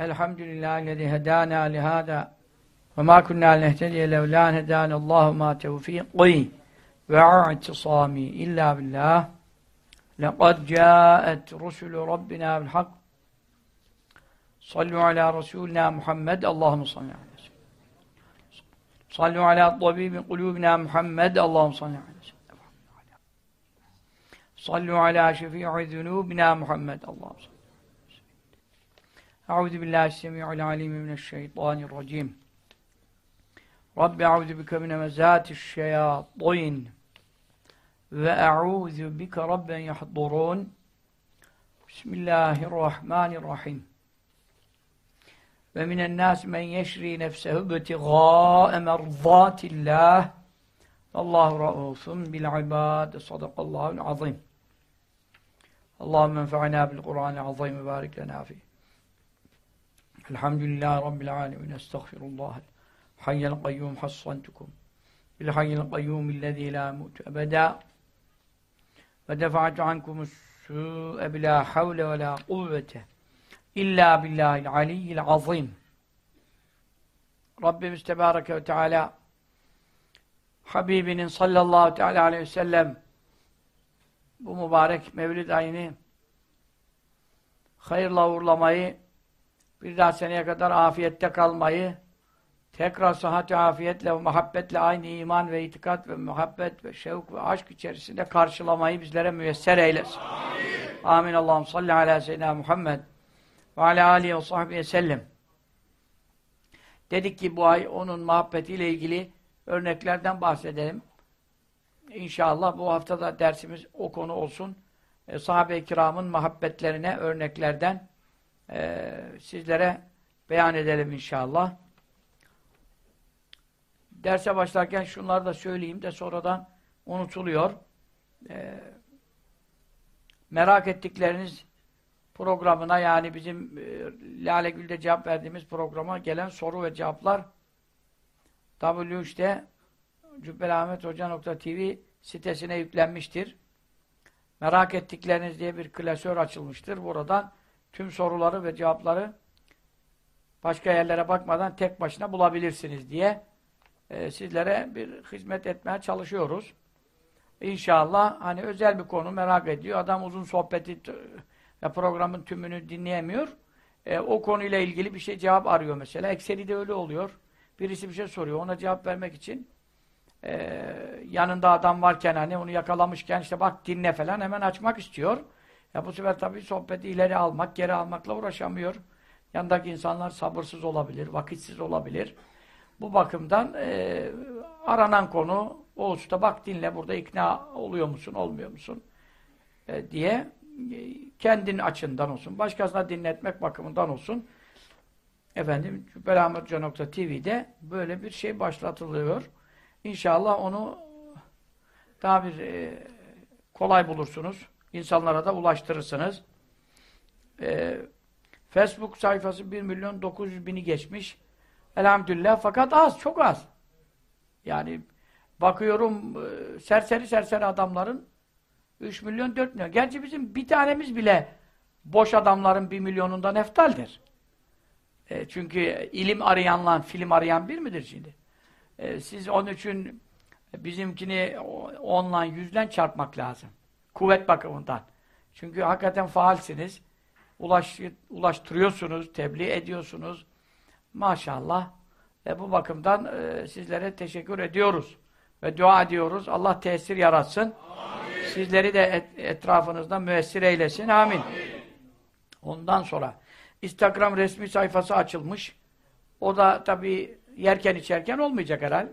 الحمد لله الذي هدانا لهذا وما كنا لنهتدي لولا أن هدانا الله ما توفيقي واعتصامي إلا بالله. لقد جاءت رسل ربنا بالحق. صلوا على رسولنا محمد. اللهم صل على وسلم صلوا على طبيب قلوبنا محمد. اللهم صل على وسلم صلوا على شفيع ذنوبنا محمد. اللهم صل أعوذ بالله السميع العليم من الشيطان الرجيم. رب أعوذ بك من مزات الشياطين وأعوذ بك رب يحضرون. بسم الله الرحمن الرحيم. ومن الناس من يشري نفسه ابتغاء مرضات الله الله رؤوف بالعباد. صدق الله العظيم. اللهم انفعنا بالقرآن العظيم وبارك لنا فيه. Elhamdülillahi Rabbil alemin. Estağfirullah. Hayyel kayyum hassantukum. Bilhayyel kayyum illezî la mutu ebedâ. Ve defa'tu ankumus su'e bilâ havle ve lâ kuvvete. İllâ billahil aliyyil azim. Rabbimiz Tebareke ve Teala Habibinin sallallahu teala aleyhi ve sellem bu mübarek Mevlid ayını hayırla uğurlamayı bir daha seneye kadar afiyette kalmayı tekrar sıhhat afiyetle muhabbetle aynı iman ve itikat ve muhabbet ve şevk ve aşk içerisinde karşılamayı bizlere müyesser eylesin. Amin. Amin. Allah'ım salli ala seyyidina Muhammed ve ala alihi ve sahbihi sellem. Dedik ki bu ay onun muhabbetiyle ilgili örneklerden bahsedelim. İnşallah bu haftada dersimiz o konu olsun. E, Sahabe-i kiramın muhabbetlerine örneklerden e, sizlere beyan edelim inşallah. Derse başlarken şunları da söyleyeyim de sonradan unutuluyor. E, merak ettikleriniz programına yani bizim e, Lale Gül'de cevap verdiğimiz programa gelen soru ve cevaplar W3'te cübbelahmethoca.tv sitesine yüklenmiştir. Merak ettikleriniz diye bir klasör açılmıştır. Buradan tüm soruları ve cevapları başka yerlere bakmadan tek başına bulabilirsiniz diye e, sizlere bir hizmet etmeye çalışıyoruz. İnşallah hani özel bir konu merak ediyor. Adam uzun sohbeti ya programın tümünü dinleyemiyor. E, o konuyla ilgili bir şey cevap arıyor mesela. Ekseri de öyle oluyor. Birisi bir şey soruyor. Ona cevap vermek için e, yanında adam varken hani onu yakalamışken işte bak dinle falan hemen açmak istiyor. Ya bu sefer tabii sohbeti ileri almak, geri almakla uğraşamıyor. Yanındaki insanlar sabırsız olabilir, vakitsiz olabilir. Bu bakımdan e, aranan konu o usta bak dinle burada ikna oluyor musun, olmuyor musun e, diye e, kendin açından olsun, başkasına dinletmek bakımından olsun. Efendim Cübbelahmethoca.tv'de böyle bir şey başlatılıyor. İnşallah onu daha bir e, kolay bulursunuz. İnsanlara da ulaştırırsınız. E, Facebook sayfası 1 milyon 900 bini geçmiş. Elhamdülillah. Fakat az, çok az. Yani bakıyorum e, serseri serseri adamların 3 milyon 4 milyon. Gerçi bizim bir tanemiz bile boş adamların 1 milyonundan eftaldir. E, çünkü ilim arayanla film arayan bir midir şimdi? E, siz onun için bizimkini onla yüzden çarpmak lazım. Kuvvet bakımından. Çünkü hakikaten faalsiniz. Ulaş, ulaştırıyorsunuz, tebliğ ediyorsunuz. Maşallah. Ve bu bakımdan e, sizlere teşekkür ediyoruz. Ve dua ediyoruz. Allah tesir yaratsın. Amin. Sizleri de et, etrafınızda müessir eylesin. Amin. Amin. Ondan sonra Instagram resmi sayfası açılmış. O da tabii yerken içerken olmayacak herhal.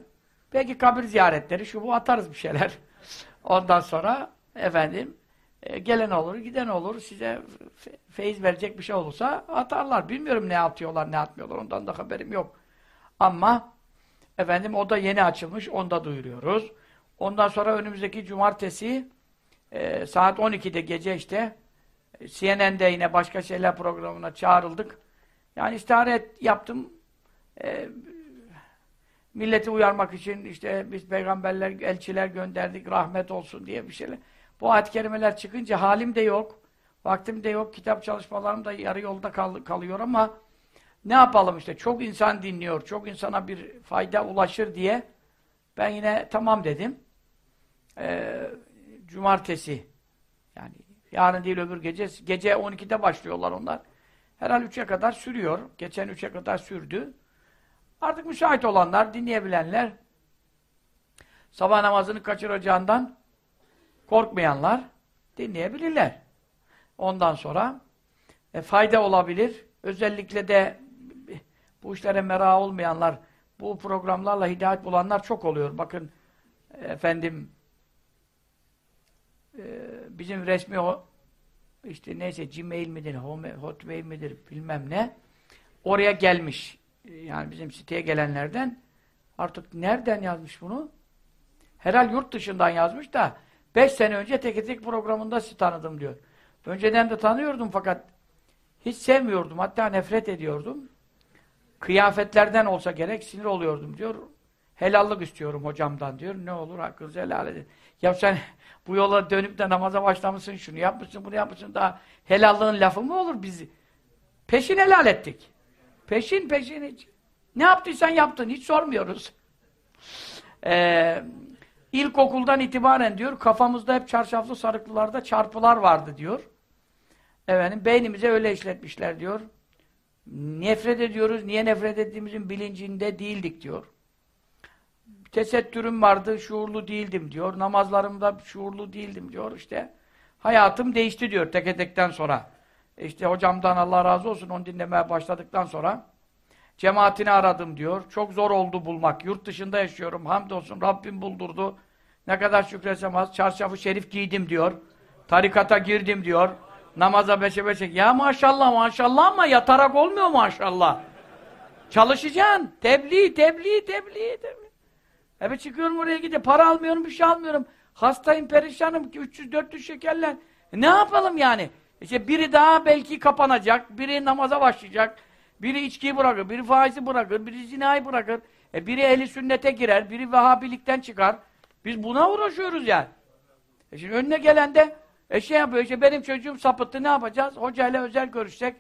Belki kabir ziyaretleri, şu bu atarız bir şeyler. Ondan sonra efendim e, gelen olur, giden olur. Size fe feyiz verecek bir şey olursa atarlar. Bilmiyorum ne atıyorlar, ne atmıyorlar. Ondan da haberim yok. Ama efendim o da yeni açılmış. Onu da duyuruyoruz. Ondan sonra önümüzdeki cumartesi e, saat 12'de gece işte e, CNN'de yine başka şeyler programına çağrıldık. Yani istihare yaptım. E, milleti uyarmak için işte biz peygamberler, elçiler gönderdik rahmet olsun diye bir şeyler. Bu ayet-i kerimeler çıkınca halim de yok, vaktim de yok, kitap çalışmalarım da yarı yolda kal kalıyor ama Ne yapalım işte çok insan dinliyor, çok insana bir fayda ulaşır diye ben yine tamam dedim. Ee, cumartesi yani yarın değil öbür gece gece 12'de başlıyorlar onlar. Herhal 3'e kadar sürüyor. Geçen 3'e kadar sürdü. Artık müsait olanlar, dinleyebilenler sabah namazını kaçıracağından korkmayanlar dinleyebilirler. Ondan sonra e, fayda olabilir. Özellikle de bu işlere merak olmayanlar, bu programlarla hidayet bulanlar çok oluyor. Bakın efendim e, bizim resmi o işte neyse Gmail midir, Hotmail midir bilmem ne oraya gelmiş. Yani bizim siteye gelenlerden artık nereden yazmış bunu? Herhal yurt dışından yazmış da 5 sene önce tek tek programında sizi tanıdım diyor. Önceden de tanıyordum fakat hiç sevmiyordum. Hatta nefret ediyordum. Kıyafetlerden olsa gerek sinir oluyordum diyor. Helallık istiyorum hocamdan diyor. Ne olur hakkınızı helal edin. Ya sen bu yola dönüp de namaza başlamışsın, şunu yapmışsın, bunu yapmışsın daha helallığın lafı mı olur bizi? Peşin helal ettik. Peşin peşin hiç. Ne yaptıysan yaptın, hiç sormuyoruz. Ee, ilkokuldan itibaren diyor, kafamızda hep çarşaflı sarıklılarda çarpılar vardı diyor. Efendim, beynimize öyle işletmişler diyor. Nefret ediyoruz, niye nefret ettiğimizin bilincinde değildik diyor. Tesettürüm vardı, şuurlu değildim diyor. Namazlarımda şuurlu değildim diyor işte. Hayatım değişti diyor teke tekten sonra. İşte hocamdan Allah razı olsun onu dinlemeye başladıktan sonra cemaatini aradım diyor. Çok zor oldu bulmak. Yurt dışında yaşıyorum. Hamdolsun Rabbim buldurdu. Ne kadar şükretsem az. Çarşafı şerif giydim diyor. Tarikata girdim diyor. Namaza beşe beşe. Ya maşallah maşallah ama yatarak olmuyor maşallah. Çalışacaksın. Tebliğ, tebliğ, tebliğ, tebliğ. Evet çıkıyorum oraya gidiyor. Para almıyorum, bir şey almıyorum. Hastayım, perişanım. 300-400 şekerler. E ne yapalım yani? İşte biri daha belki kapanacak, biri namaza başlayacak, biri içkiyi bırakır, biri faizi bırakır, biri zinayı bırakır, e biri ehli sünnete girer, biri vehhabilikten çıkar. Biz buna uğraşıyoruz yani. E şimdi önüne gelen de e şey yapıyor, işte benim çocuğum sapıttı, ne yapacağız? Hocayla özel görüşecek.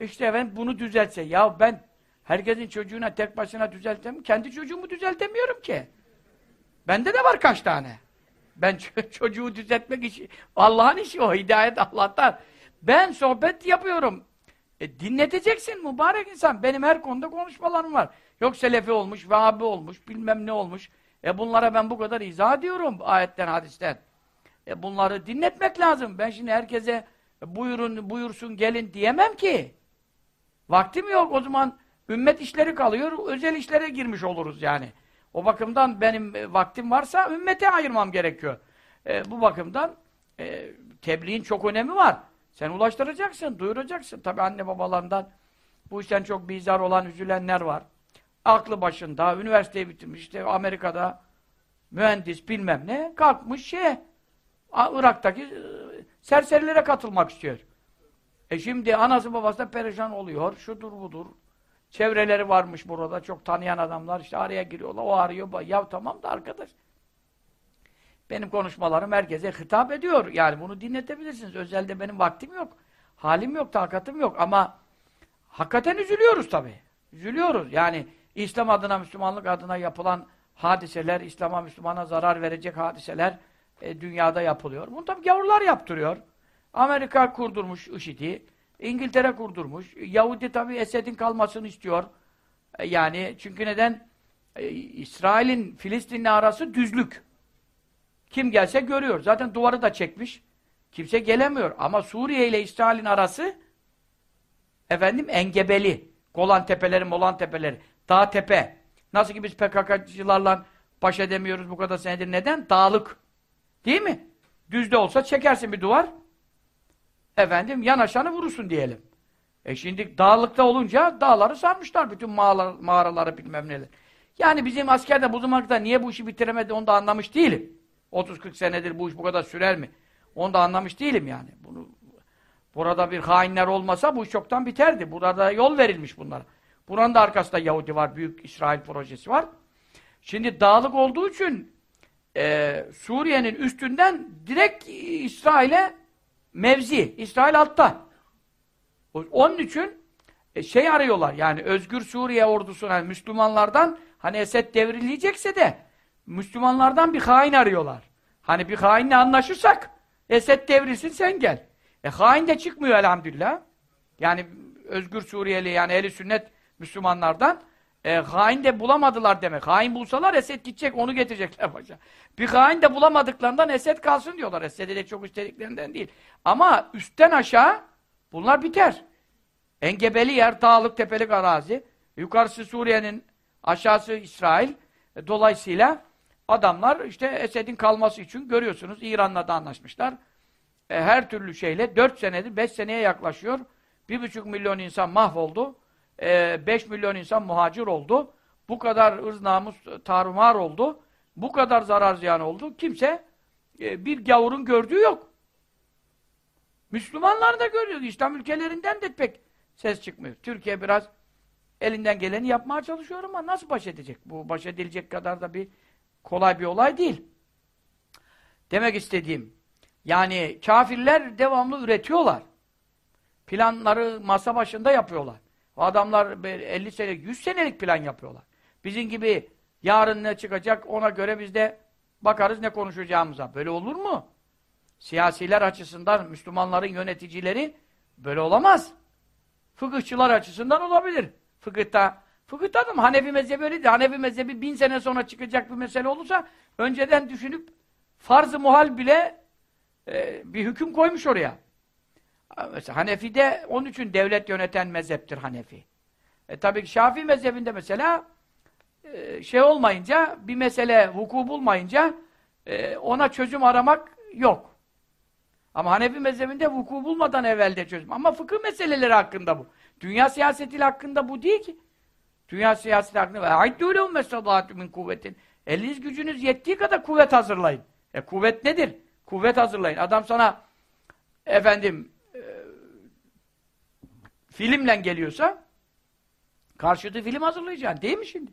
İşte efendim bunu düzeltse. Ya ben herkesin çocuğuna tek başına düzeltemiyorum. Kendi çocuğumu düzeltemiyorum ki. Bende de var kaç tane. Ben çocuğu düzeltmek işi, Allah'ın işi o, hidayet Allah'tan. Ben sohbet yapıyorum. E, dinleteceksin mübarek insan. Benim her konuda konuşmalarım var. Yok selefi olmuş, Vehhabi olmuş, bilmem ne olmuş. E bunlara ben bu kadar izah ediyorum ayetten, hadisten. E bunları dinletmek lazım. Ben şimdi herkese buyurun, buyursun, gelin diyemem ki. Vaktim yok. O zaman ümmet işleri kalıyor, özel işlere girmiş oluruz yani. O bakımdan benim e, vaktim varsa ümmete ayırmam gerekiyor. E, bu bakımdan e, tebliğin çok önemi var. Sen ulaştıracaksın, duyuracaksın. Tabi anne babalarından bu işten çok bizar olan, üzülenler var. Aklı başında, üniversiteyi bitirmiş, işte Amerika'da mühendis bilmem ne, kalkmış şey, Irak'taki e, serserilere katılmak istiyor. E şimdi anası babası da perişan oluyor, şudur budur. Çevreleri varmış burada, çok tanıyan adamlar işte araya giriyorlar, o arıyor, ya tamam da arkadaş. Benim konuşmalarım herkese hitap ediyor. Yani bunu dinletebilirsiniz. Özelde benim vaktim yok. Halim yok, takatım yok ama hakikaten üzülüyoruz tabii. Üzülüyoruz. Yani İslam adına, Müslümanlık adına yapılan hadiseler, İslam'a, Müslümana zarar verecek hadiseler e, dünyada yapılıyor. Bunu tabii gavurlar yaptırıyor. Amerika kurdurmuş IŞİD'i, İngiltere kurdurmuş. Yahudi tabii Esed'in kalmasını istiyor. E, yani çünkü neden? E, İsrail'in Filistin'le arası düzlük. Kim gelse görüyor. Zaten duvarı da çekmiş. Kimse gelemiyor. Ama Suriye ile İsrail'in arası efendim engebeli. Golan tepeleri, Molan tepeleri. Dağ tepe. Nasıl ki biz PKK'cılarla baş edemiyoruz bu kadar senedir. Neden? Dağlık. Değil mi? Düzde olsa çekersin bir duvar. Efendim yanaşanı vurursun diyelim. E şimdi dağlıkta olunca dağları sarmışlar. Bütün mağaraları, mağaraları bilmem neler. Yani bizim askerde bulunmakta niye bu işi bitiremedi onu da anlamış değilim. 30-40 senedir bu iş bu kadar sürer mi? Onu da anlamış değilim yani. Bunu Burada bir hainler olmasa bu iş çoktan biterdi. Burada yol verilmiş bunlara. Buranın da arkasında Yahudi var. Büyük İsrail projesi var. Şimdi dağlık olduğu için e, Suriye'nin üstünden direkt İsrail'e mevzi. İsrail altta. Onun için e, şey arıyorlar yani Özgür Suriye ordusuna Müslümanlardan hani Esed devrilecekse de Müslümanlardan bir hain arıyorlar. Hani bir hainle anlaşırsak Esed devrilsin sen gel. E hain de çıkmıyor elhamdülillah. Yani Özgür Suriyeli yani eli sünnet Müslümanlardan e, hain de bulamadılar demek. Hain bulsalar Esed gidecek onu getirecekler başa. Bir hain de bulamadıklarından Esed kalsın diyorlar. Esed'i de çok istediklerinden değil. Ama üstten aşağı bunlar biter. Engebeli yer, dağlık, tepelik arazi. Yukarısı Suriye'nin, aşağısı İsrail. E, dolayısıyla adamlar işte Esed'in kalması için görüyorsunuz İran'la da anlaşmışlar. E, her türlü şeyle 4 senedir 5 seneye yaklaşıyor. 1,5 milyon insan mahvoldu. 5 e, milyon insan muhacir oldu. Bu kadar ırz namus tarumar oldu. Bu kadar zarar ziyan oldu. Kimse e, bir gavurun gördüğü yok. Müslümanlar da görüyor. İslam ülkelerinden de pek ses çıkmıyor. Türkiye biraz elinden geleni yapmaya çalışıyor ama nasıl baş edecek? Bu baş edilecek kadar da bir kolay bir olay değil. Demek istediğim yani kafirler devamlı üretiyorlar. Planları masa başında yapıyorlar. O adamlar 50 senelik, 100 senelik plan yapıyorlar. Bizim gibi yarın ne çıkacak ona göre biz de bakarız ne konuşacağımıza. Böyle olur mu? Siyasiler açısından Müslümanların yöneticileri böyle olamaz. Fıkıhçılar açısından olabilir. Fıkıhta, fıkıhta da mı? Hanefi mezhebi öyle değil. Hanefi mezhebi bin sene sonra çıkacak bir mesele olursa önceden düşünüp farz-ı muhal bile e, bir hüküm koymuş oraya. Mesela Hanefi de onun için devlet yöneten mezheptir Hanefi. E tabii ki Şafii mezhebinde mesela e, şey olmayınca, bir mesele vuku bulmayınca e, ona çözüm aramak yok. Ama Hanefi mezhebinde vuku bulmadan evvelde çözüm. Ama fıkıh meseleleri hakkında bu. Dünya siyaseti hakkında bu değil ki. Dünya siyasi hakkında ve aiddûlehum mesadâtu min kuvvetin. Eliniz gücünüz yettiği kadar kuvvet hazırlayın. E kuvvet nedir? Kuvvet hazırlayın. Adam sana efendim e, filmle geliyorsa karşıtı film hazırlayacaksın. Değil mi şimdi?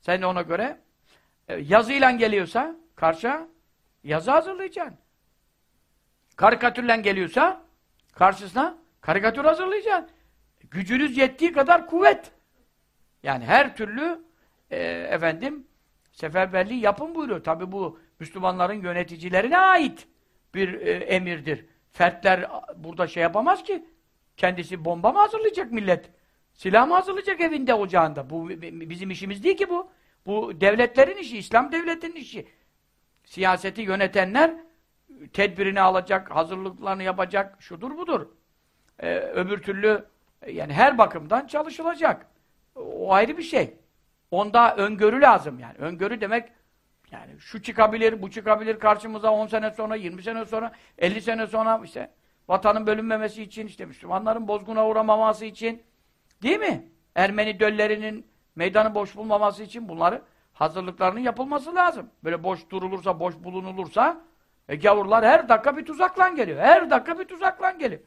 Sen de ona göre e, yazıyla geliyorsa karşı yazı hazırlayacaksın. Karikatürle geliyorsa karşısına karikatür hazırlayacaksın. Gücünüz yettiği kadar kuvvet. Yani her türlü e, efendim seferberliği yapın buyuruyor. Tabi bu Müslümanların yöneticilerine ait bir e, emirdir. Fertler burada şey yapamaz ki. Kendisi bomba mı hazırlayacak millet? Silah mı hazırlayacak evinde, ocağında? Bu bizim işimiz değil ki bu. Bu devletlerin işi, İslam devletinin işi. Siyaseti yönetenler tedbirini alacak, hazırlıklarını yapacak, şudur budur. Ee, öbür türlü yani her bakımdan çalışılacak. O ayrı bir şey. Onda öngörü lazım yani. Öngörü demek yani şu çıkabilir, bu çıkabilir karşımıza 10 sene sonra, 20 sene sonra, 50 sene sonra işte vatanın bölünmemesi için, işte Müslümanların bozguna uğramaması için değil mi? Ermeni döllerinin meydanı boş bulmaması için bunları hazırlıklarının yapılması lazım. Böyle boş durulursa, boş bulunulursa e gavurlar her dakika bir tuzaklan geliyor. Her dakika bir tuzaklan geliyor.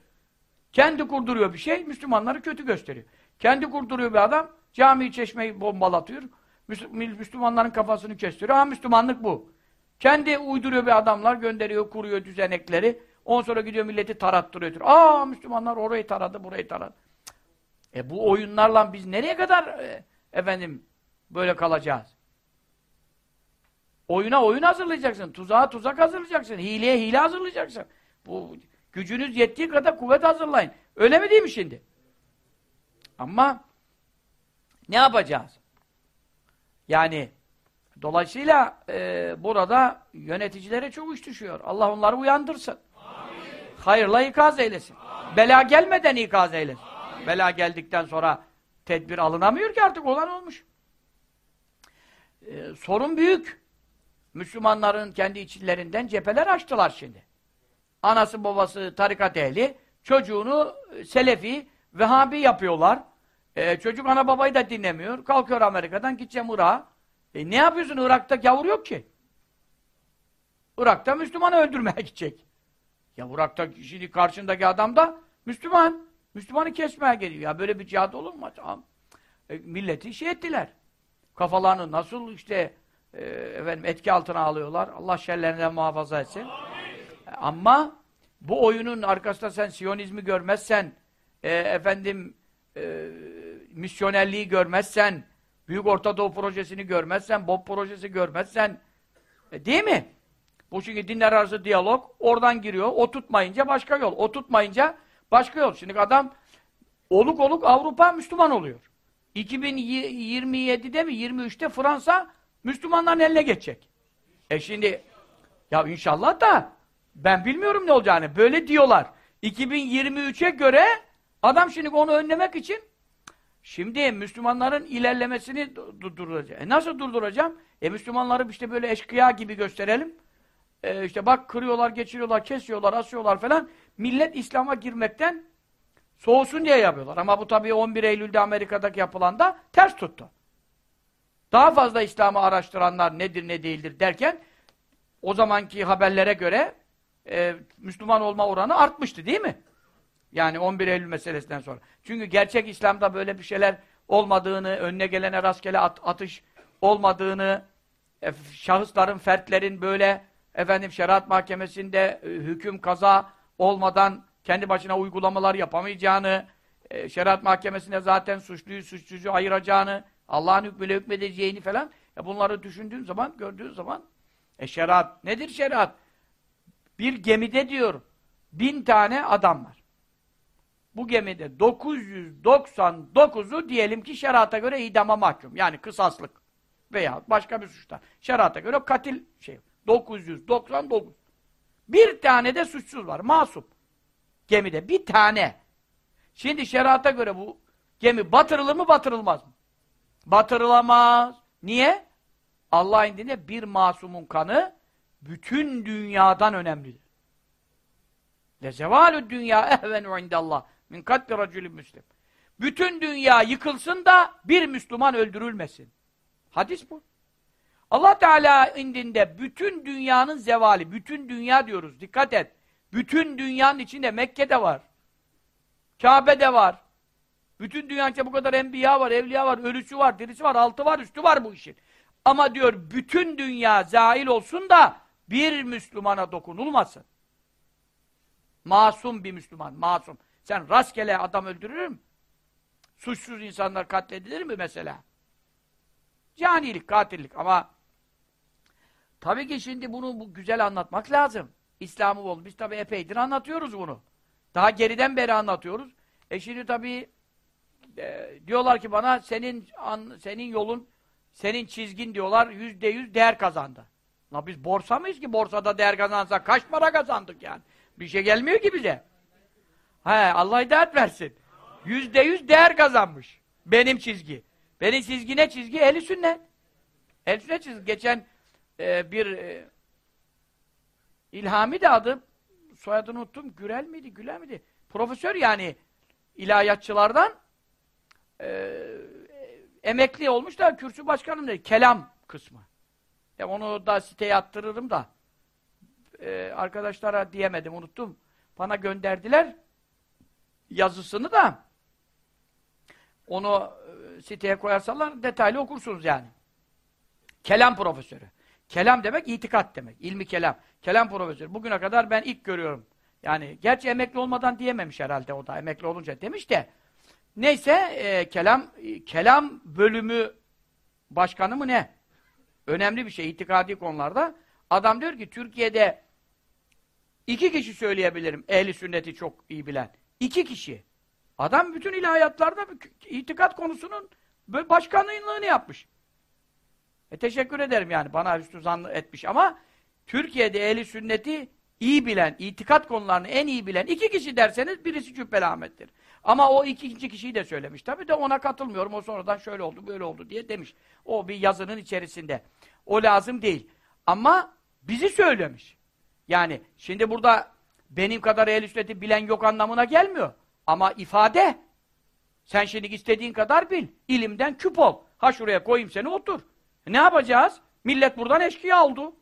Kendi kurduruyor bir şey, Müslümanları kötü gösteriyor. Kendi kurduruyor bir adam, cami çeşmeyi bombalatıyor. Müslümanların kafasını kestiriyor. Ha Müslümanlık bu. Kendi uyduruyor bir adamlar, gönderiyor, kuruyor düzenekleri. On sonra gidiyor milleti tarattırıyor. Aa Müslümanlar orayı taradı, burayı taradı. E bu oyunlarla biz nereye kadar e, efendim böyle kalacağız? Oyuna oyun hazırlayacaksın. Tuzağa tuzak hazırlayacaksın. Hileye hile hazırlayacaksın. Bu gücünüz yettiği kadar kuvvet hazırlayın. Öyle mi değil mi şimdi? Ama ne yapacağız? Yani dolayısıyla e, burada yöneticilere çok iş düşüyor. Allah onları uyandırsın. Amin. Hayırla ikaz eylesin. Amin. Bela gelmeden ikaz eylesin. Amin. Bela geldikten sonra tedbir alınamıyor ki artık olan olmuş. E, sorun büyük. Müslümanların kendi içlerinden cepheler açtılar şimdi. Anası babası tarikat ehli, çocuğunu Selefi, Vehhabi yapıyorlar. E, çocuk ana babayı da dinlemiyor. Kalkıyor Amerika'dan gideceğim Irak'a. E, ne yapıyorsun? Irak'ta gavur yok ki. Irak'ta Müslümanı öldürmeye gidecek. Ya Irak'ta şimdi karşındaki adam da Müslüman. Müslümanı kesmeye geliyor. Ya böyle bir cihat olur mu? E, milleti şey ettiler. Kafalarını nasıl işte e, efendim etki altına alıyorlar. Allah şerlerinden muhafaza etsin. E, ama bu oyunun arkasında sen Siyonizmi görmezsen, e, efendim e, misyonerliği görmezsen, Büyük Orta Doğu Projesi'ni görmezsen, BOP projesi görmezsen, e, değil mi? Bu çünkü dinler arası diyalog, oradan giriyor, o tutmayınca başka yol, o tutmayınca başka yol. Şimdi adam oluk oluk Avrupa Müslüman oluyor. 2027'de mi, 23'te Fransa Müslümanların eline geçecek. E şimdi, ya inşallah da ben bilmiyorum ne olacağını. Böyle diyorlar. 2023'e göre adam şimdi onu önlemek için şimdi Müslümanların ilerlemesini durduracak. E nasıl durduracağım? E Müslümanları işte böyle eşkıya gibi gösterelim. E işte bak kırıyorlar, geçiriyorlar, kesiyorlar, asıyorlar falan. Millet İslam'a girmekten soğusun diye yapıyorlar. Ama bu tabii 11 Eylül'de Amerika'daki yapılan da ters tuttu. Daha fazla İslam'ı araştıranlar nedir ne değildir derken o zamanki haberlere göre e, Müslüman olma oranı artmıştı değil mi? Yani 11 Eylül meselesinden sonra. Çünkü gerçek İslam'da böyle bir şeyler olmadığını, önüne gelene rastgele at, atış olmadığını, e, şahısların, fertlerin böyle efendim şeriat mahkemesinde e, hüküm kaza olmadan kendi başına uygulamalar yapamayacağını, e, şeriat mahkemesinde zaten suçluyu suçsuzcu ayıracağını, Allah'ın hükmüyle hükmedeceğini falan e, bunları düşündüğün zaman, gördüğün zaman e şeriat, nedir şeriat? Bir gemide diyor, bin tane adam var. Bu gemide 999'u diyelim ki şerata göre idama mahkum. Yani kısaslık veya başka bir suçta. Şerata göre katil şey. 999. Bir tane de suçsuz var. Masum. Gemide. Bir tane. Şimdi şerata göre bu gemi batırılır mı batırılmaz mı? Batırılamaz. Niye? Allah indinde bir masumun kanı bütün dünyadan önemlidir. Lezevalü dünya ehvenu indallah min katli racülün müslim. Bütün dünya yıkılsın da bir Müslüman öldürülmesin. Hadis bu. Allah Teala indinde bütün dünyanın zevali, bütün dünya diyoruz, dikkat et. Bütün dünyanın içinde Mekke'de var. Kabe'de var. Bütün dünyanın bu kadar enbiya var, evliya var, ölüsü var, dirisi var, altı var, üstü var bu işin. Ama diyor bütün dünya zahil olsun da bir Müslümana dokunulmasın. Masum bir Müslüman, masum. Sen rastgele adam öldürür mü? Suçsuz insanlar katledilir mi mesela? Canilik, katillik ama tabii ki şimdi bunu bu güzel anlatmak lazım. İslam'ı oldu. Biz tabii epeydir anlatıyoruz bunu. Daha geriden beri anlatıyoruz. E şimdi tabii e, diyorlar ki bana senin an, senin yolun, senin çizgin diyorlar yüzde yüz değer kazandı. La biz borsa mıyız ki borsada değer kazansa kaç para kazandık yani? Bir şey gelmiyor ki bize. He, Allah hidayet versin. Yüzde yüz değer kazanmış. Benim çizgi. Benim çizgi ne çizgi? Ehli sünnet. Ehli sünnet çizgi. Geçen e, bir e, İlhami de adı soyadını unuttum. Gürel miydi? Güler miydi? Profesör yani ilahiyatçılardan e, emekli olmuş da kürsü başkanım dedi. Kelam kısmı. Ya onu da siteye attırırım da e, arkadaşlara diyemedim, unuttum. Bana gönderdiler yazısını da onu e, siteye koyarsalar detaylı okursunuz yani. Kelam profesörü. Kelam demek itikat demek. İlmi kelam. Kelam profesörü. Bugüne kadar ben ilk görüyorum. Yani gerçi emekli olmadan diyememiş herhalde o da emekli olunca demiş de. Neyse e, kelam e, kelam bölümü başkanı mı ne? Önemli bir şey itikadi konularda. Adam diyor ki Türkiye'de iki kişi söyleyebilirim ehli sünneti çok iyi bilen. İki kişi. Adam bütün ilahiyatlarda itikat konusunun başkanlığını yapmış. E teşekkür ederim yani bana üstü zanlı etmiş ama Türkiye'de ehli sünneti iyi bilen, itikat konularını en iyi bilen iki kişi derseniz birisi Cübbeli Ahmet'tir. Ama o ikinci kişiyi de söylemiş. Tabii de ona katılmıyorum. O sonradan şöyle oldu, böyle oldu diye demiş. O bir yazının içerisinde. O lazım değil. Ama bizi söylemiş. Yani şimdi burada benim kadar ehl sünneti bilen yok anlamına gelmiyor. Ama ifade. Sen şimdi istediğin kadar bil. İlimden küp ol. Ha şuraya koyayım seni otur. Ne yapacağız? Millet buradan eşkıya oldu.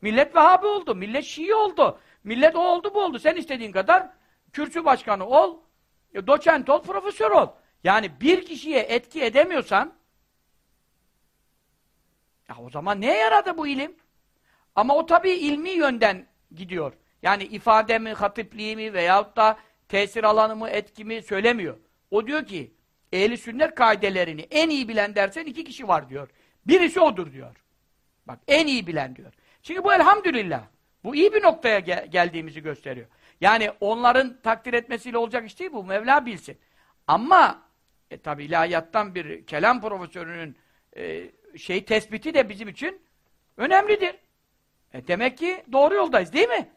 Millet Vehhabi oldu. Millet Şii oldu. Millet o oldu bu oldu. Sen istediğin kadar kürsü başkanı ol, e, doçent ol, profesör ol. Yani bir kişiye etki edemiyorsan ya o zaman neye yaradı bu ilim? Ama o tabii ilmi yönden gidiyor. Yani ifademi, hatipliğimi veyahut da tesir alanımı, etkimi söylemiyor. O diyor ki ehli sünnet kaidelerini en iyi bilen dersen iki kişi var diyor. Birisi odur diyor. Bak en iyi bilen diyor. Çünkü bu elhamdülillah. Bu iyi bir noktaya gel geldiğimizi gösteriyor. Yani onların takdir etmesiyle olacak iş değil bu. Mevla bilsin. Ama e, tabi ilahiyattan bir kelam profesörünün e, şey tespiti de bizim için önemlidir. E, demek ki doğru yoldayız değil mi?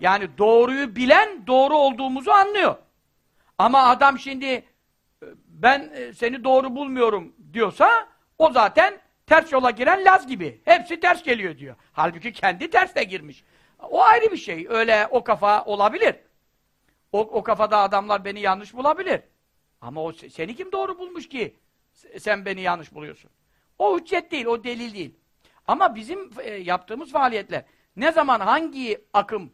Yani doğruyu bilen doğru olduğumuzu anlıyor. Ama adam şimdi e, ben e, seni doğru bulmuyorum diyorsa o zaten ters yola giren Laz gibi. Hepsi ters geliyor diyor. Halbuki kendi tersle girmiş. O ayrı bir şey. Öyle o kafa olabilir. O, o kafada adamlar beni yanlış bulabilir. Ama o seni kim doğru bulmuş ki sen beni yanlış buluyorsun? O hüccet değil, o delil değil. Ama bizim e, yaptığımız faaliyetler ne zaman hangi akım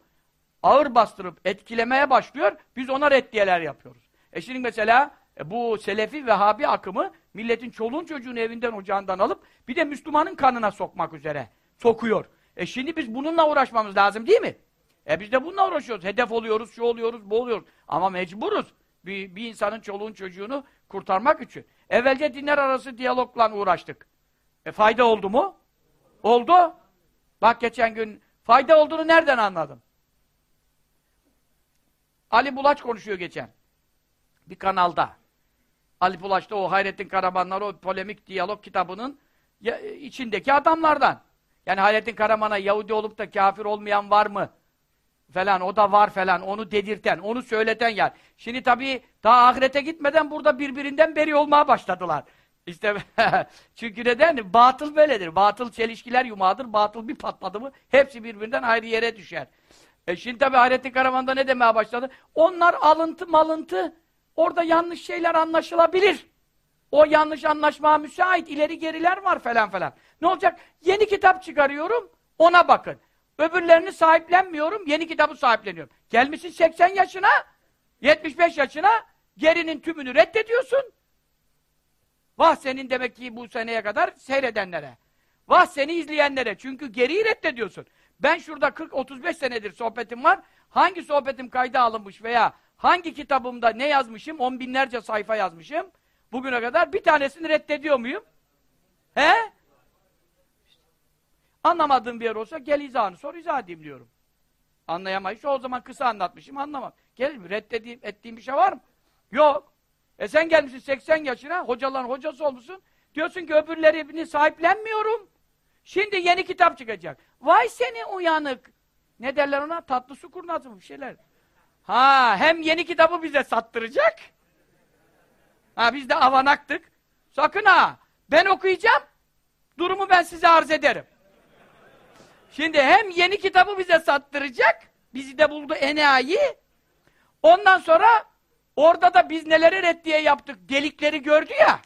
ağır bastırıp etkilemeye başlıyor, biz ona reddiyeler yapıyoruz. E şimdi mesela e, bu Selefi Vehhabi akımı milletin çoluğun çocuğunu evinden ocağından alıp bir de Müslümanın kanına sokmak üzere sokuyor. E şimdi biz bununla uğraşmamız lazım değil mi? E biz de bununla uğraşıyoruz. Hedef oluyoruz, şu oluyoruz, bu oluyoruz. Ama mecburuz. Bir, bir insanın çoluğun çocuğunu kurtarmak için. Evvelce dinler arası diyalogla uğraştık. E fayda oldu mu? Oldu. Bak geçen gün fayda olduğunu nereden anladım? Ali Bulaç konuşuyor geçen. Bir kanalda. Ali Bulaç da o Hayrettin Karamanlar o polemik diyalog kitabının içindeki adamlardan. Yani Hayrettin Karaman'a Yahudi olup da kafir olmayan var mı? Falan o da var falan onu dedirten, onu söyleten yer. Şimdi tabii daha ahirete gitmeden burada birbirinden beri olmaya başladılar. İşte çünkü neden? Batıl böyledir. Batıl çelişkiler yumağıdır. Batıl bir patladı mı hepsi birbirinden ayrı yere düşer. E şimdi tabii Hayrettin Karaman'da ne demeye başladı? Onlar alıntı malıntı orada yanlış şeyler anlaşılabilir. O yanlış anlaşmaya müsait ileri geriler var falan falan. Ne olacak? Yeni kitap çıkarıyorum ona bakın. Öbürlerini sahiplenmiyorum, yeni kitabı sahipleniyorum. Gelmişsin 80 yaşına, 75 yaşına, gerinin tümünü reddediyorsun. Vah senin demek ki bu seneye kadar seyredenlere. Vah seni izleyenlere. Çünkü geriyi reddediyorsun. Ben şurada 40-35 senedir sohbetim var. Hangi sohbetim kayda alınmış veya hangi kitabımda ne yazmışım, on binlerce sayfa yazmışım. Bugüne kadar bir tanesini reddediyor muyum? He? Anlamadığım bir yer olsa gel izahını sor, izah edeyim diyorum. Anlayamayız. O zaman kısa anlatmışım, anlamam. Gelir mi? Reddediğim, ettiğim bir şey var mı? Yok. E sen gelmişsin 80 yaşına, hocaların hocası olmuşsun. Diyorsun ki öbürlerini sahiplenmiyorum. Şimdi yeni kitap çıkacak. Vay seni uyanık. Ne derler ona? Tatlı su kurnazı mı bir şeyler. Ha hem yeni kitabı bize sattıracak. Ha biz de avanaktık. Sakın ha. Ben okuyacağım. Durumu ben size arz ederim. Şimdi hem yeni kitabı bize sattıracak. Bizi de buldu enayi. Ondan sonra orada da biz neleri reddiye yaptık. Delikleri gördü ya.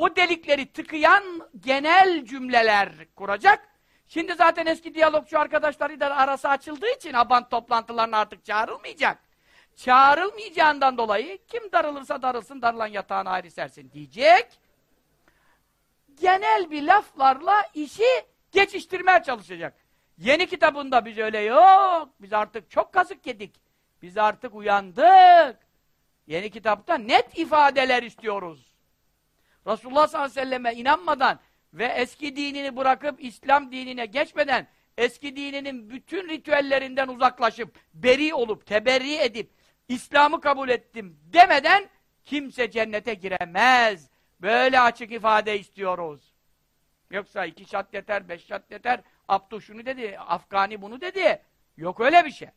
O delikleri tıkayan genel cümleler kuracak. Şimdi zaten eski diyalogçu arkadaşlarıyla arası açıldığı için Abant toplantılarına artık çağrılmayacak. Çağrılmayacağından dolayı kim darılırsa darılsın, darılan yatağına ayrı sersin diyecek. Genel bir laflarla işi geçiştirmeye çalışacak. Yeni kitabında biz öyle yok. Biz artık çok kazık yedik. Biz artık uyandık. Yeni kitapta net ifadeler istiyoruz. Resulullah sallallahu aleyhi ve selleme inanmadan ve eski dinini bırakıp İslam dinine geçmeden eski dininin bütün ritüellerinden uzaklaşıp beri olup teberri edip İslam'ı kabul ettim demeden kimse cennete giremez. Böyle açık ifade istiyoruz. Yoksa iki şat yeter, beş şat yeter. Abdü şunu dedi, Afgani bunu dedi. Yok öyle bir şey.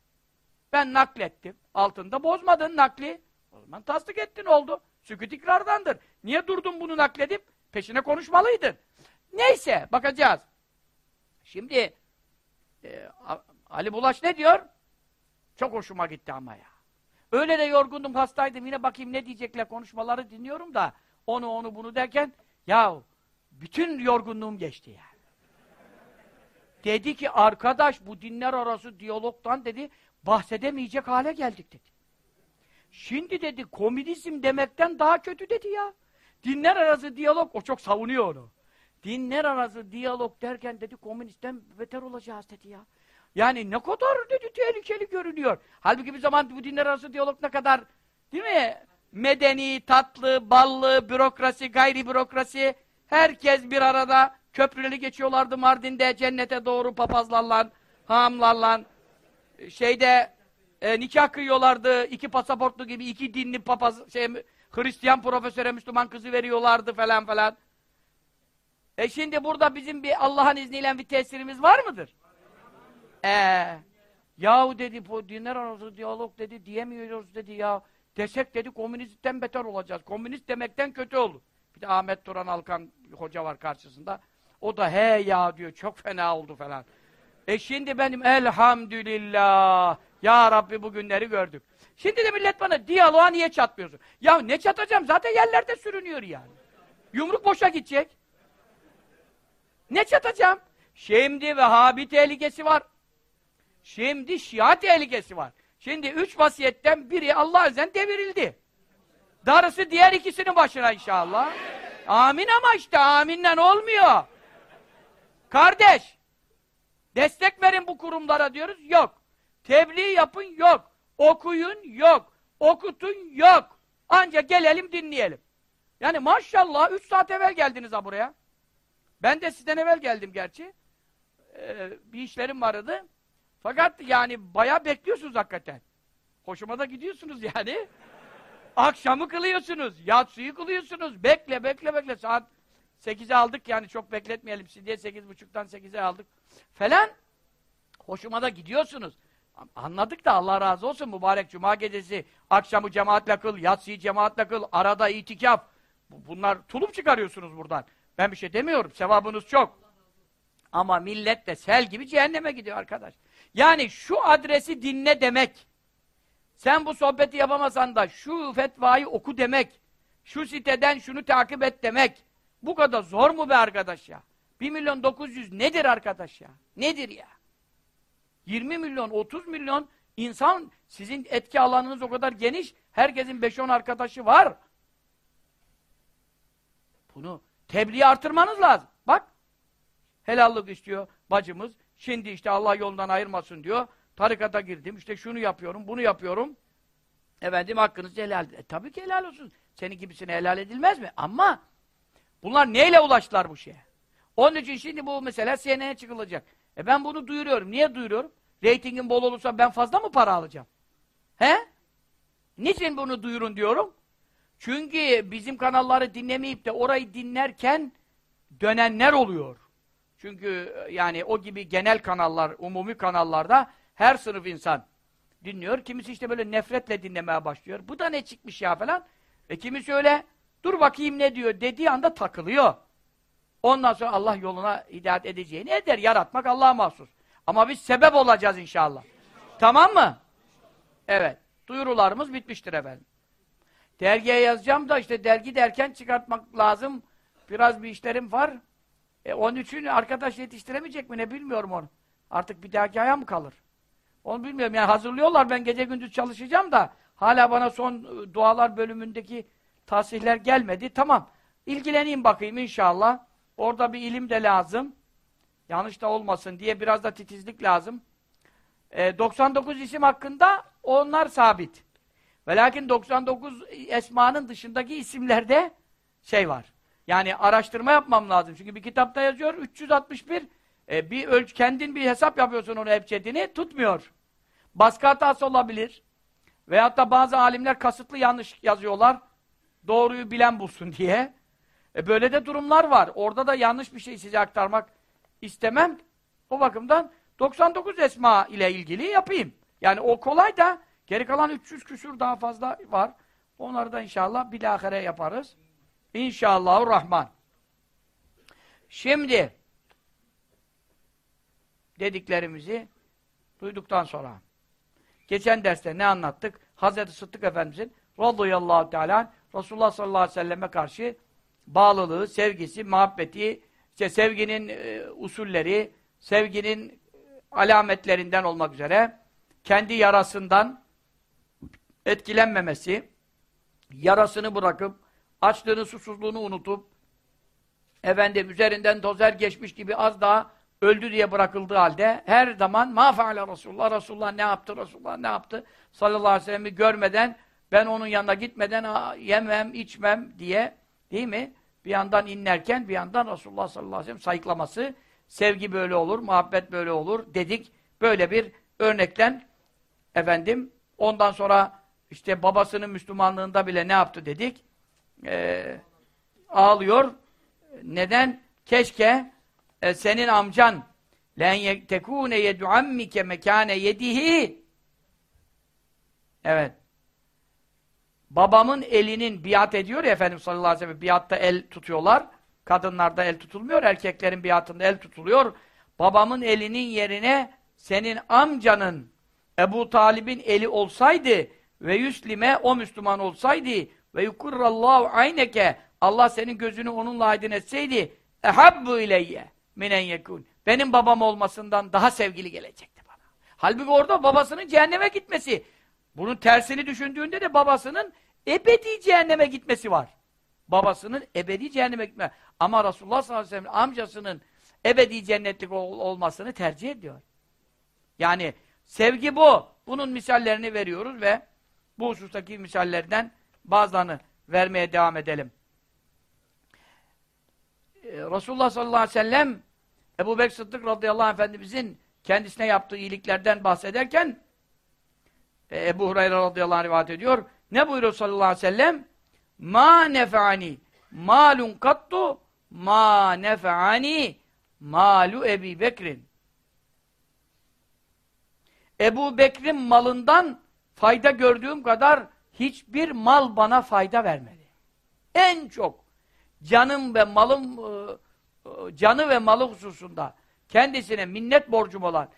Ben naklettim. Altında bozmadın nakli. O zaman tasdik ettin oldu. Sükut ikrardandır. Niye durdun bunu nakledip? Peşine konuşmalıydın. Neyse, bakacağız. Şimdi e, Ali Bulaş ne diyor? Çok hoşuma gitti ama ya. Öyle de yorgundum, hastaydım. Yine bakayım ne diyecekler konuşmaları dinliyorum da onu onu bunu derken ya bütün yorgunluğum geçti ya. Dedi ki arkadaş bu dinler arası diyalogtan dedi bahsedemeyecek hale geldik dedi. Şimdi dedi komünizm demekten daha kötü dedi ya. Dinler arası diyalog, o çok savunuyor onu. Dinler arası diyalog derken dedi komünistten beter olacağız dedi ya. Yani ne kadar dedi tehlikeli görünüyor. Halbuki bir zaman bu dinler arası diyalog ne kadar değil mi? medeni, tatlı, ballı, bürokrasi, gayri bürokrasi, herkes bir arada köprüleri geçiyorlardı Mardin'de, cennete doğru papazlarla, hamlarla, şeyde e, nikah kıyıyorlardı, iki pasaportlu gibi iki dinli papaz, şey, Hristiyan profesöre Müslüman kızı veriyorlardı falan falan. E şimdi burada bizim bir Allah'ın izniyle bir tesirimiz var mıdır? Eee yahu dedi bu dinler arası diyalog dedi diyemiyoruz dedi ya. Desek dedi komünistten beter olacağız. Komünist demekten kötü olur. Bir de Ahmet Turan Alkan hoca var karşısında. O da he ya diyor çok fena oldu falan. E şimdi benim elhamdülillah ya Rabbi bu günleri gördük. Şimdi de millet bana diyaloğa niye çatmıyorsun? Ya ne çatacağım zaten yerlerde sürünüyor yani. Yumruk boşa gidecek. Ne çatacağım? Şimdi Vehhabi tehlikesi var. Şimdi Şia tehlikesi var. Şimdi üç vasiyetten biri Allah izniyle devirildi. Darısı diğer ikisinin başına inşallah. Amin ama işte aminle olmuyor. Kardeş, destek verin bu kurumlara diyoruz, yok. Tebliğ yapın, yok. Okuyun, yok. Okutun, yok. Ancak gelelim dinleyelim. Yani maşallah üç saat evvel geldiniz ha buraya. Ben de sizden evvel geldim gerçi. Ee, bir işlerim vardı. Fakat yani bayağı bekliyorsunuz hakikaten. Hoşuma da gidiyorsunuz yani. Akşamı kılıyorsunuz, yatsıyı kılıyorsunuz. Bekle, bekle, bekle. Saat 8'e aldık yani çok bekletmeyelim sizi diye 8.30'dan 8'e aldık. Falan. Hoşuma da gidiyorsunuz. Anladık da Allah razı olsun mübarek cuma gecesi akşamı cemaatle kıl, yatsıyı cemaatle kıl, arada itikaf. Bunlar tulup çıkarıyorsunuz buradan. Ben bir şey demiyorum. Sevabınız çok. Ama millet de sel gibi cehenneme gidiyor arkadaş. Yani şu adresi dinle demek. Sen bu sohbeti yapamasan da şu fetvayı oku demek. Şu siteden şunu takip et demek. Bu kadar zor mu be arkadaş ya? 1 milyon 900 nedir arkadaş ya? Nedir ya? 20 milyon, 30 milyon insan, sizin etki alanınız o kadar geniş, herkesin 5-10 arkadaşı var. Bunu tebliğ artırmanız lazım. Bak, helallık istiyor bacımız, şimdi işte Allah yolundan ayırmasın diyor, tarikata girdim, işte şunu yapıyorum, bunu yapıyorum. Efendim hakkınız helal. E, tabii ki helal olsun. Senin gibisine helal edilmez mi? Ama bunlar neyle ulaştılar bu şeye? Onun için şimdi bu mesela CNN'e çıkılacak. E ben bunu duyuruyorum. Niye duyuruyorum? Reytingin bol olursa ben fazla mı para alacağım? He? Niçin bunu duyurun diyorum? Çünkü bizim kanalları dinlemeyip de orayı dinlerken dönenler oluyor. Çünkü yani o gibi genel kanallar, umumi kanallarda her sınıf insan dinliyor. Kimisi işte böyle nefretle dinlemeye başlıyor. Bu da ne çıkmış ya falan. E kimisi öyle dur bakayım ne diyor dediği anda takılıyor. Ondan sonra Allah yoluna hidayet edeceğini eder. Yaratmak Allah'a mahsus. Ama biz sebep olacağız inşallah. Tamam mı? Evet. Duyurularımız bitmiştir efendim. Dergiye yazacağım da işte dergi derken çıkartmak lazım. Biraz bir işlerim var. E, onun için arkadaş yetiştiremeyecek mi ne bilmiyorum onu. Artık bir dahaki aya mı kalır? Onu bilmiyorum yani hazırlıyorlar ben gece gündüz çalışacağım da hala bana son e, dualar bölümündeki tahsihler gelmedi. Tamam. İlgileneyim bakayım inşallah. Orada bir ilim de lazım. Yanlış da olmasın diye biraz da titizlik lazım. E, 99 isim hakkında onlar sabit. Ve lakin 99 esmanın dışındaki isimlerde şey var. Yani araştırma yapmam lazım. Çünkü bir kitapta yazıyor 361 e, bir ölç kendin bir hesap yapıyorsun onu ebcedini tutmuyor. Baskı hatası olabilir. Veyahut da bazı alimler kasıtlı yanlış yazıyorlar. Doğruyu bilen bulsun diye. E böyle de durumlar var. Orada da yanlış bir şey size aktarmak istemem. O bakımdan 99 esma ile ilgili yapayım. Yani o kolay da geri kalan 300 küsur daha fazla var. Onları da inşallah bilahare yaparız. İnşallahurrahman. Şimdi dediklerimizi duyduktan sonra geçen derste ne anlattık? Hazreti Sıddık Efendimizin radıyallahu teala Resulullah sallallahu aleyhi ve selleme karşı bağlılığı, sevgisi, muhabbeti, işte sevginin e, usulleri, sevginin e, alametlerinden olmak üzere kendi yarasından etkilenmemesi, yarasını bırakıp, açlığını, susuzluğunu unutup, efendim üzerinden dozer geçmiş gibi az daha öldü diye bırakıldığı halde her zaman ma faale Resulullah, Resulullah ne yaptı, Resulullah ne yaptı? sallallahu aleyhi ve sellem'i görmeden ben onun yanına gitmeden yemem, içmem diye değil mi? Bir yandan inlerken bir yandan Resulullah sallallahu aleyhi ve sellem sayıklaması sevgi böyle olur, muhabbet böyle olur dedik. Böyle bir örnekten efendim ondan sonra işte babasının Müslümanlığında bile ne yaptı dedik? Ee, ağlıyor. Neden? Keşke e, senin amcan len tekune yedu ammike mekane yedihi Evet. Babamın elinin biat ediyor ya Efendimiz sallallahu aleyhi ve sellem biatta el tutuyorlar. Kadınlarda el tutulmuyor, erkeklerin biatında el tutuluyor. Babamın elinin yerine senin amcanın Ebu Talib'in eli olsaydı ve yüslime o Müslüman olsaydı ve yukurrallahu ayneke Allah senin gözünü onunla aydın etseydi ehabbu ileyye minen yekun. Benim babam olmasından daha sevgili gelecekti bana. Halbuki orada babasının cehenneme gitmesi. Bunun tersini düşündüğünde de babasının ebedi cehenneme gitmesi var. Babasının ebedi cehenneme gitme. Ama Resulullah sallallahu aleyhi ve sellem amcasının ebedi cennetlik ol olmasını tercih ediyor. Yani sevgi bu. Bunun misallerini veriyoruz ve bu husustaki misallerden bazılarını vermeye devam edelim. Ee, Resulullah sallallahu aleyhi ve sellem Ebu Bekir Sıddık radıyallahu anh efendimizin kendisine yaptığı iyiliklerden bahsederken e, Ebu Hureyre radıyallahu anh rivayet ediyor. Ne buyuruyor sallallahu aleyhi ve sellem? Ma nefe'ani malun kattu ma nefe'ani malu Ebi Bekir'in. Ebu Bekir'in malından fayda gördüğüm kadar hiçbir mal bana fayda vermedi. En çok canım ve malım e, e, canı ve malı hususunda kendisine minnet borcum olan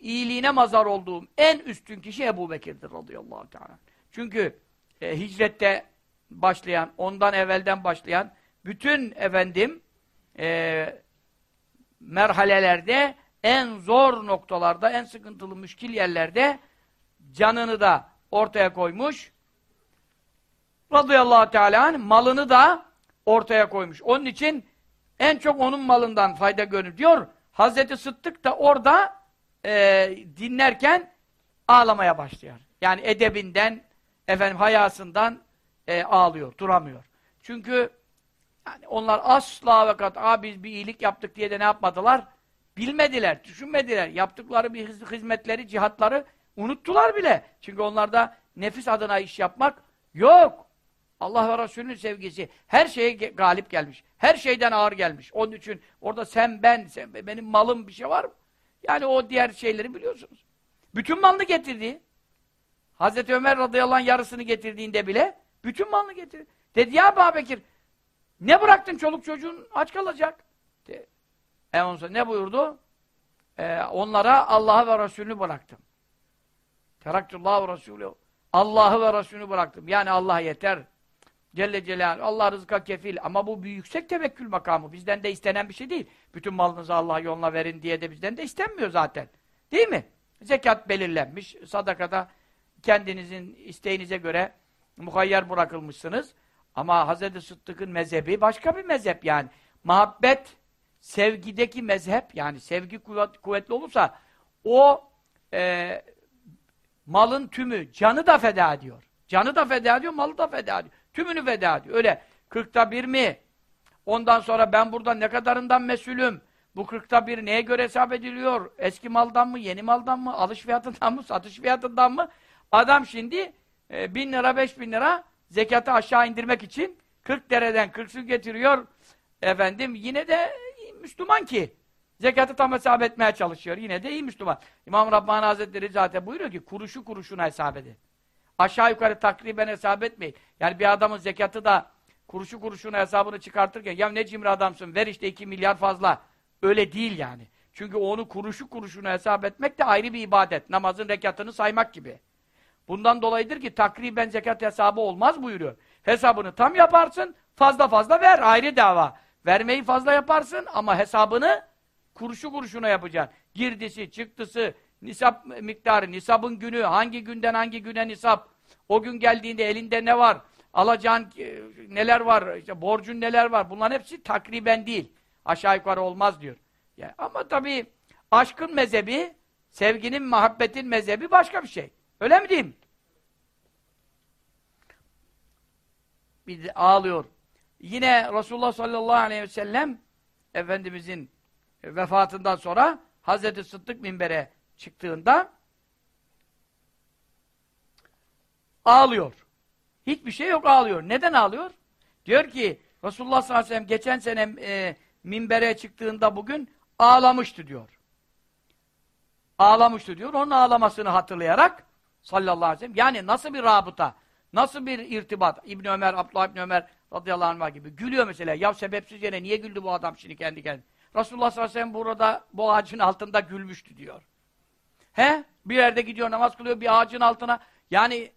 iyiliğine mazar olduğum en üstün kişi Ebu Bekir'dir radıyallahu teala. Çünkü e, hicrette başlayan, ondan evvelden başlayan bütün efendim e, merhalelerde en zor noktalarda, en sıkıntılı müşkil yerlerde canını da ortaya koymuş. Radıyallahu Teala malını da ortaya koymuş. Onun için en çok onun malından fayda görür diyor. Hazreti Sıddık da orada e, dinlerken ağlamaya başlıyor. Yani edebinden, efendim hayasından e, ağlıyor, duramıyor. Çünkü yani onlar asla ve kat biz bir iyilik yaptık diye de ne yapmadılar? Bilmediler, düşünmediler. Yaptıkları bir hizmetleri, cihatları unuttular bile. Çünkü onlarda nefis adına iş yapmak yok. Allah ve Resulünün sevgisi her şeye galip gelmiş. Her şeyden ağır gelmiş. Onun için orada sen ben, sen, benim malım bir şey var mı? Yani o diğer şeyleri biliyorsunuz. Bütün malını getirdi. Hazreti Ömer radıyallahu anh yarısını getirdiğinde bile bütün malını getirdi. Dedi ya Ebu Bekir ne bıraktın çoluk çocuğun aç kalacak. De. E onsa ne buyurdu? E, onlara Allah'ı ve Resulünü bıraktım. Teraktullah ve Resulü. Allah'ı ve Resulünü bıraktım. Yani Allah yeter. Celle Celaluhu. Allah rızka kefil. Ama bu bir yüksek tevekkül makamı. Bizden de istenen bir şey değil. Bütün malınızı Allah yoluna verin diye de bizden de istenmiyor zaten. Değil mi? Zekat belirlenmiş. Sadakada kendinizin isteğinize göre muhayyer bırakılmışsınız. Ama Hz. Sıddık'ın mezhebi başka bir mezhep yani. Muhabbet, sevgideki mezhep yani sevgi kuvvet, kuvvetli olursa o e, malın tümü, canı da feda ediyor. Canı da feda ediyor, malı da feda ediyor. Tümünü feda ediyor. Öyle kırkta bir mi? Ondan sonra ben burada ne kadarından mesulüm? Bu kırkta bir neye göre hesap ediliyor? Eski maldan mı, yeni maldan mı, alış fiyatından mı, satış fiyatından mı? Adam şimdi e, bin lira, beş bin lira zekatı aşağı indirmek için 40 dereden 40 su getiriyor. Efendim yine de Müslüman ki. Zekatı tam hesap etmeye çalışıyor. Yine de iyi Müslüman. İmam Rabbani Hazretleri zaten buyuruyor ki kuruşu kuruşuna hesap edin. Aşağı yukarı takriben hesap etmeyin. Yani bir adamın zekatı da kuruşu kuruşuna hesabını çıkartırken ya ne cimri adamsın ver işte iki milyar fazla. Öyle değil yani. Çünkü onu kuruşu kuruşuna hesap etmek de ayrı bir ibadet. Namazın rekatını saymak gibi. Bundan dolayıdır ki takriben zekat hesabı olmaz buyuruyor. Hesabını tam yaparsın, fazla fazla ver, ayrı dava. Vermeyi fazla yaparsın ama hesabını kuruşu kuruşuna yapacaksın. Girdisi, çıktısı, nisap miktarı, nisabın günü, hangi günden hangi güne nisap, o gün geldiğinde elinde ne var, alacağın e, neler var, işte borcun neler var, bunların hepsi takriben değil. Aşağı yukarı olmaz diyor. Yani, ama tabii aşkın mezhebi, sevginin, muhabbetin mezhebi başka bir şey. Öyle mi diyeyim? bir de ağlıyor. Yine Resulullah sallallahu aleyhi ve sellem Efendimizin vefatından sonra Hazreti Sıddık minbere çıktığında ağlıyor. Hiçbir şey yok ağlıyor. Neden ağlıyor? Diyor ki Resulullah sallallahu aleyhi ve sellem geçen sene e, minbere çıktığında bugün ağlamıştı diyor. Ağlamıştı diyor. Onun ağlamasını hatırlayarak sallallahu aleyhi ve sellem. Yani nasıl bir rabıta, nasıl bir irtibat? İbn Ömer, Abdullah İbn Ömer radıyallahu anh gibi gülüyor mesela. Ya sebepsiz yere niye güldü bu adam şimdi kendi kendine? Resulullah sallallahu aleyhi ve sellem burada bu ağacın altında gülmüştü diyor. He? Bir yerde gidiyor namaz kılıyor bir ağacın altına. Yani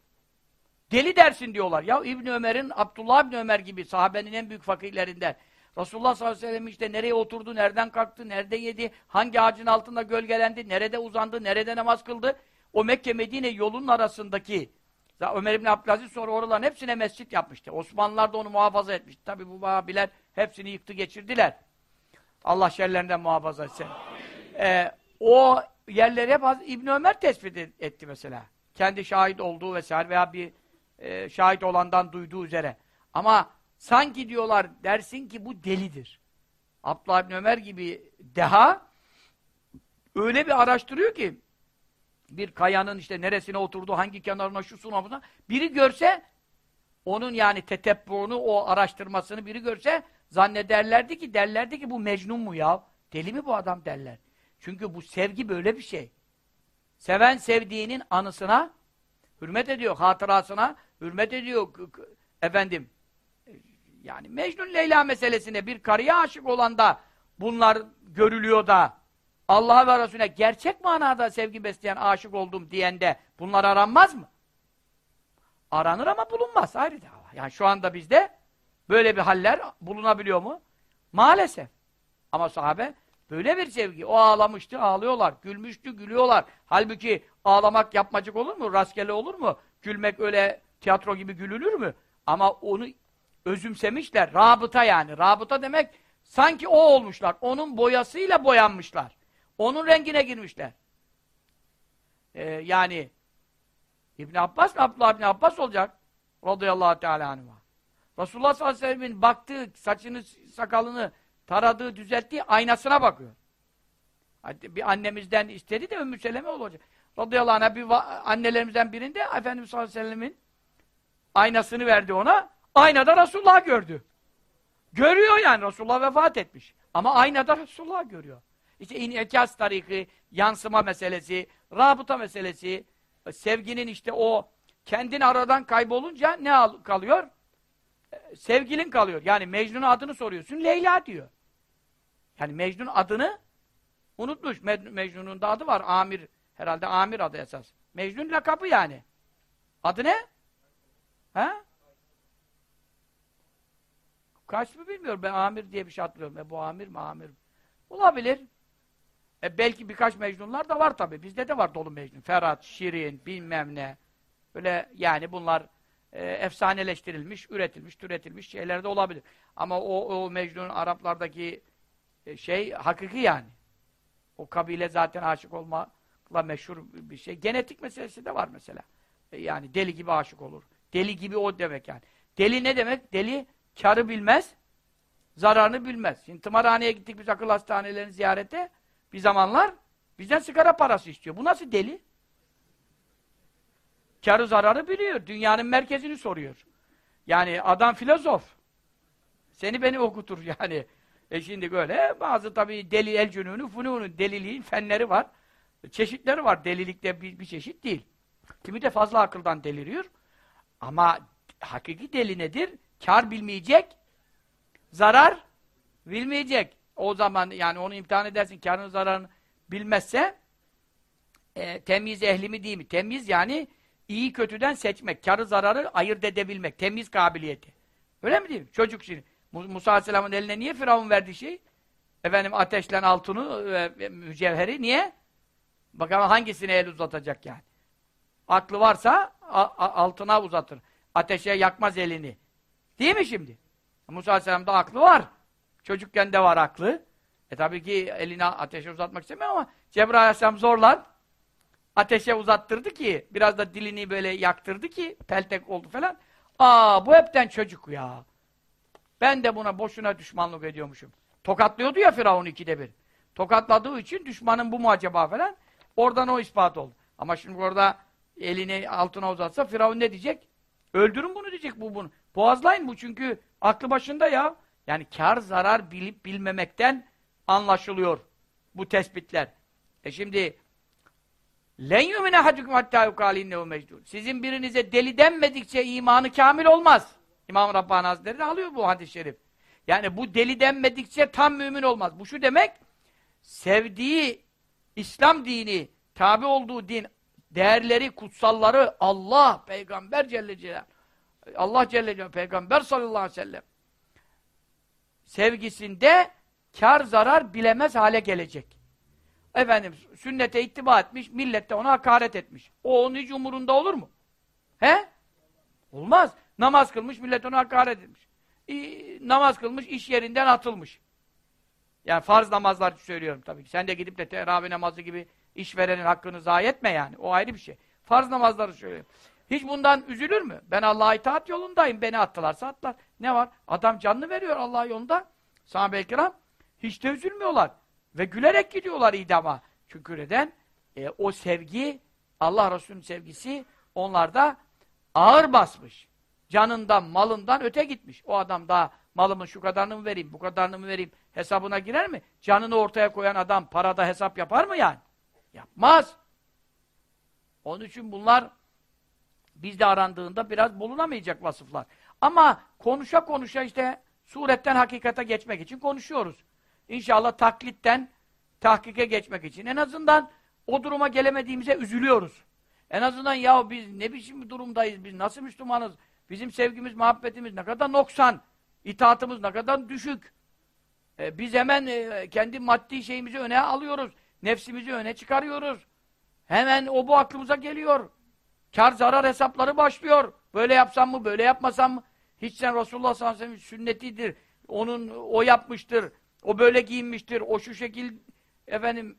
deli dersin diyorlar. Ya İbn Ömer'in Abdullah İbn Ömer gibi sahabenin en büyük fakirlerinden. Resulullah sallallahu aleyhi ve sellem işte nereye oturdu, nereden kalktı, nerede yedi, hangi ağacın altında gölgelendi, nerede uzandı, nerede namaz kıldı. O Mekke-Medine yolunun arasındaki Ömer İbn Abdülaziz sonra oraların hepsine mescit yapmıştı. Osmanlılar da onu muhafaza etmişti. Tabi bu Vahabiler hepsini yıktı geçirdiler. Allah şerlerinden muhafaza etsin. Ee, o yerleri hep İbn Ömer tespit etti mesela. Kendi şahit olduğu vesaire veya bir e, şahit olandan duyduğu üzere. Ama sanki diyorlar dersin ki bu delidir. Abdullah İbn Ömer gibi deha öyle bir araştırıyor ki bir kayanın işte neresine oturdu, hangi kenarına, şu sunamına biri görse onun yani tetebbuğunu, o araştırmasını biri görse zannederlerdi ki, derlerdi ki bu Mecnun mu ya? Deli mi bu adam derler. Çünkü bu sevgi böyle bir şey. Seven sevdiğinin anısına hürmet ediyor, hatırasına hürmet ediyor. Efendim, yani Mecnun Leyla meselesine bir karıya aşık olan da bunlar görülüyor da Allah'a ve Resulüne gerçek manada sevgi besleyen, aşık oldum diyende bunlar aranmaz mı? Aranır ama bulunmaz. Ayrı dava. Yani şu anda bizde böyle bir haller bulunabiliyor mu? Maalesef. Ama sahabe böyle bir sevgi. O ağlamıştı, ağlıyorlar. Gülmüştü, gülüyorlar. Halbuki ağlamak yapmacık olur mu? Rastgele olur mu? Gülmek öyle tiyatro gibi gülülür mü? Ama onu özümsemişler. Rabıta yani. Rabıta demek sanki o olmuşlar. Onun boyasıyla boyanmışlar. Onun rengine girmişler. Ee, yani İbn Abbas Abdullah İbn Abbas olacak? Radıyallahu teala anhuma. Resulullah sallallahu aleyhi ve sellem'in baktığı, saçını, sakalını taradığı, düzelttiği aynasına bakıyor. Bir annemizden istedi de Ümmü Seleme olacak. Radıyallahu anh'a bir annelerimizden birinde Efendimiz sallallahu aleyhi ve sellemin aynasını verdi ona. Aynada Resulullah gördü. Görüyor yani Resulullah vefat etmiş. Ama aynada Resulullah görüyor. İşte inekas tariki, yansıma meselesi, rabıta meselesi, sevginin işte o kendin aradan kaybolunca ne kalıyor? E, sevgilin kalıyor. Yani Mecnun'un adını soruyorsun, Leyla diyor. Yani Mecnun adını unutmuş. Mecnun'un da adı var, Amir. Herhalde Amir adı esas. Mecnun lakabı yani. Adı ne? He? Kaç mı bilmiyorum. Ben Amir diye bir şey hatırlıyorum. E bu Amir mi Amir? Olabilir. E belki birkaç Mecnunlar da var tabi. Bizde de var dolu Mecnun. Ferhat, Şirin, bilmem ne. Böyle yani bunlar e, efsaneleştirilmiş, üretilmiş, türetilmiş şeyler de olabilir. Ama o, o Mecnun Araplardaki e, şey hakiki yani. O kabile zaten aşık olmakla meşhur bir şey. Genetik meselesi de var mesela. E, yani deli gibi aşık olur. Deli gibi o demek yani. Deli ne demek? Deli karı bilmez, zararını bilmez. Şimdi tımarhaneye gittik biz akıl hastanelerini ziyarete. Bir zamanlar bizden sigara parası istiyor. Bu nasıl deli? Karı zararı biliyor. Dünyanın merkezini soruyor. Yani adam filozof. Seni beni okutur yani. E şimdi böyle bazı tabii deli el cününü, fununu, deliliğin fenleri var. Çeşitleri var. Delilikte bir, bir çeşit değil. Kimi de fazla akıldan deliriyor. Ama hakiki deli nedir? Kar bilmeyecek, zarar bilmeyecek. O zaman yani onu imtihan edersin, karını zararını bilmezse e, temyiz ehli mi değil mi? Temyiz yani iyi kötüden seçmek, karı zararı ayırt edebilmek, temiz kabiliyeti. Öyle mi değil mi? Çocuk şimdi. Musa Aleyhisselam'ın eline niye Firavun verdi şey? Efendim ateşlen altını ve mücevheri niye? Bakalım hangisine el uzatacak yani. Aklı varsa altına uzatır. Ateşe yakmaz elini. Değil mi şimdi? Musa Aleyhisselam'da aklı var. Çocukken de var aklı. E tabii ki elini ateşe uzatmak istemiyor ama Cebrail Aleyhisselam zorlar. Ateşe uzattırdı ki, biraz da dilini böyle yaktırdı ki, peltek oldu falan. Aa bu hepten çocuk ya. Ben de buna boşuna düşmanlık ediyormuşum. Tokatlıyordu ya Firavun ikide bir. Tokatladığı için düşmanın bu mu acaba falan. Oradan o ispat oldu. Ama şimdi orada elini altına uzatsa Firavun ne diyecek? Öldürün bunu diyecek bu bunu. Boğazlayın bu çünkü aklı başında ya. Yani kar zarar bilip bilmemekten anlaşılıyor bu tespitler. E şimdi len yumine hacukum hatta yukali innehu mecnun. Sizin birinize deli denmedikçe imanı kamil olmaz. İmam Rabbani Hazretleri de alıyor bu hadis-i şerif. Yani bu deli denmedikçe tam mümin olmaz. Bu şu demek, sevdiği İslam dini, tabi olduğu din, değerleri, kutsalları Allah, Peygamber Celle Celal, Allah Celle Celal, Peygamber sallallahu aleyhi ve sellem sevgisinde kar zarar bilemez hale gelecek. Efendim sünnete ittiba etmiş, millette ona hakaret etmiş. O onun hiç umurunda olur mu? He? Olmaz. Namaz kılmış, millet ona hakaret etmiş. İ, namaz kılmış, iş yerinden atılmış. Yani farz namazlar söylüyorum tabii ki. Sen de gidip de teravih namazı gibi işverenin hakkını zayi etme yani. O ayrı bir şey. Farz namazları söylüyorum. Hiç bundan üzülür mü? Ben Allah'a itaat yolundayım. Beni attılarsa atlar. Ne var? Adam canını veriyor Allah yolunda. Sahabe-i kiram hiç de üzülmüyorlar. Ve gülerek gidiyorlar idama. Çünkü neden? E, o sevgi, Allah Resulü'nün sevgisi onlarda ağır basmış. Canından, malından öte gitmiş. O adam daha malımın şu kadarını mı vereyim, bu kadarını mı vereyim hesabına girer mi? Canını ortaya koyan adam parada hesap yapar mı yani? Yapmaz. Onun için bunlar bizde arandığında biraz bulunamayacak vasıflar. Ama konuşa konuşa işte suretten hakikate geçmek için konuşuyoruz. İnşallah taklitten tahkike geçmek için. En azından o duruma gelemediğimize üzülüyoruz. En azından ya biz ne biçim bir durumdayız, biz nasıl Müslümanız, bizim sevgimiz, muhabbetimiz ne kadar noksan, itaatımız ne kadar düşük. E, biz hemen e, kendi maddi şeyimizi öne alıyoruz, nefsimizi öne çıkarıyoruz. Hemen o bu aklımıza geliyor. Kar zarar hesapları başlıyor. Böyle yapsam mı, böyle yapmasam mı? Hiç sen Resulullah sallallahu aleyhi ve sellem sünnetidir. Onun, o yapmıştır. O böyle giyinmiştir. O şu şekil efendim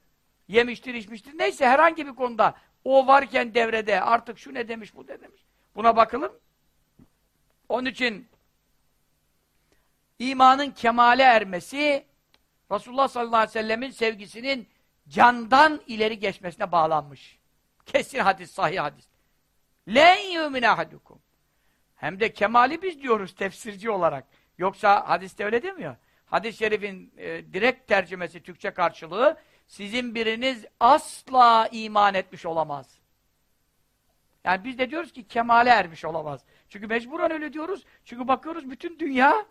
yemiştir, içmiştir. Neyse herhangi bir konuda o varken devrede artık şu ne demiş, bu ne demiş. Buna bakalım. Onun için imanın kemale ermesi Resulullah sallallahu aleyhi ve sellemin sevgisinin candan ileri geçmesine bağlanmış. Kesin hadis, sahih hadis. Len yumine ahadukum. Hem de kemali biz diyoruz tefsirci olarak. Yoksa hadiste öyle demiyor. Hadis-i şerifin e, direkt tercümesi, Türkçe karşılığı sizin biriniz asla iman etmiş olamaz. Yani biz de diyoruz ki kemale ermiş olamaz. Çünkü mecburen öyle diyoruz. Çünkü bakıyoruz bütün dünya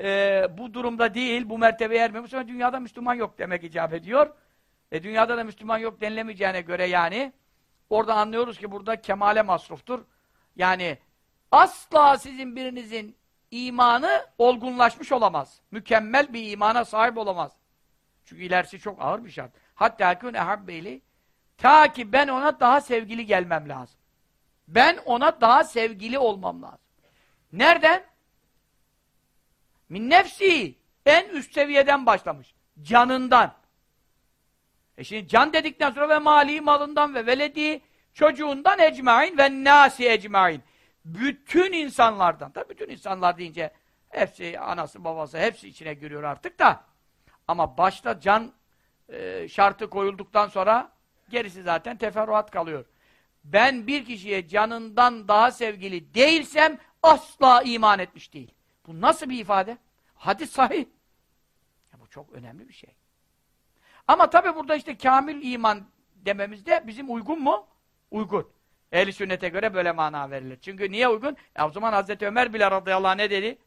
e, bu durumda değil, bu mertebeye ermemiş. Sonra dünyada Müslüman yok demek icap ediyor. E, dünyada da Müslüman yok denilemeyeceğine göre yani orada anlıyoruz ki burada kemale masruftur. Yani asla sizin birinizin imanı olgunlaşmış olamaz. Mükemmel bir imana sahip olamaz. Çünkü ilerisi çok ağır bir şart. Hatta kün ehabbeyli ta ki ben ona daha sevgili gelmem lazım. Ben ona daha sevgili olmam lazım. Nereden? Min nefsi en üst seviyeden başlamış. Canından. E şimdi can dedikten sonra ve mali malından ve veledi çocuğundan ecmain ve nasi ecmain. Bütün insanlardan. Tabii bütün insanlar deyince hepsi anası babası hepsi içine giriyor artık da. Ama başta can e, şartı koyulduktan sonra gerisi zaten teferruat kalıyor. Ben bir kişiye canından daha sevgili değilsem asla iman etmiş değil. Bu nasıl bir ifade? Hadis sahih. Ya bu çok önemli bir şey. Ama tabi burada işte kamil iman dememizde bizim uygun mu? Uygun. Ehli sünnete göre böyle mana verilir. Çünkü niye uygun? E o zaman Hazreti Ömer bile radıyallahu anh ne dedi?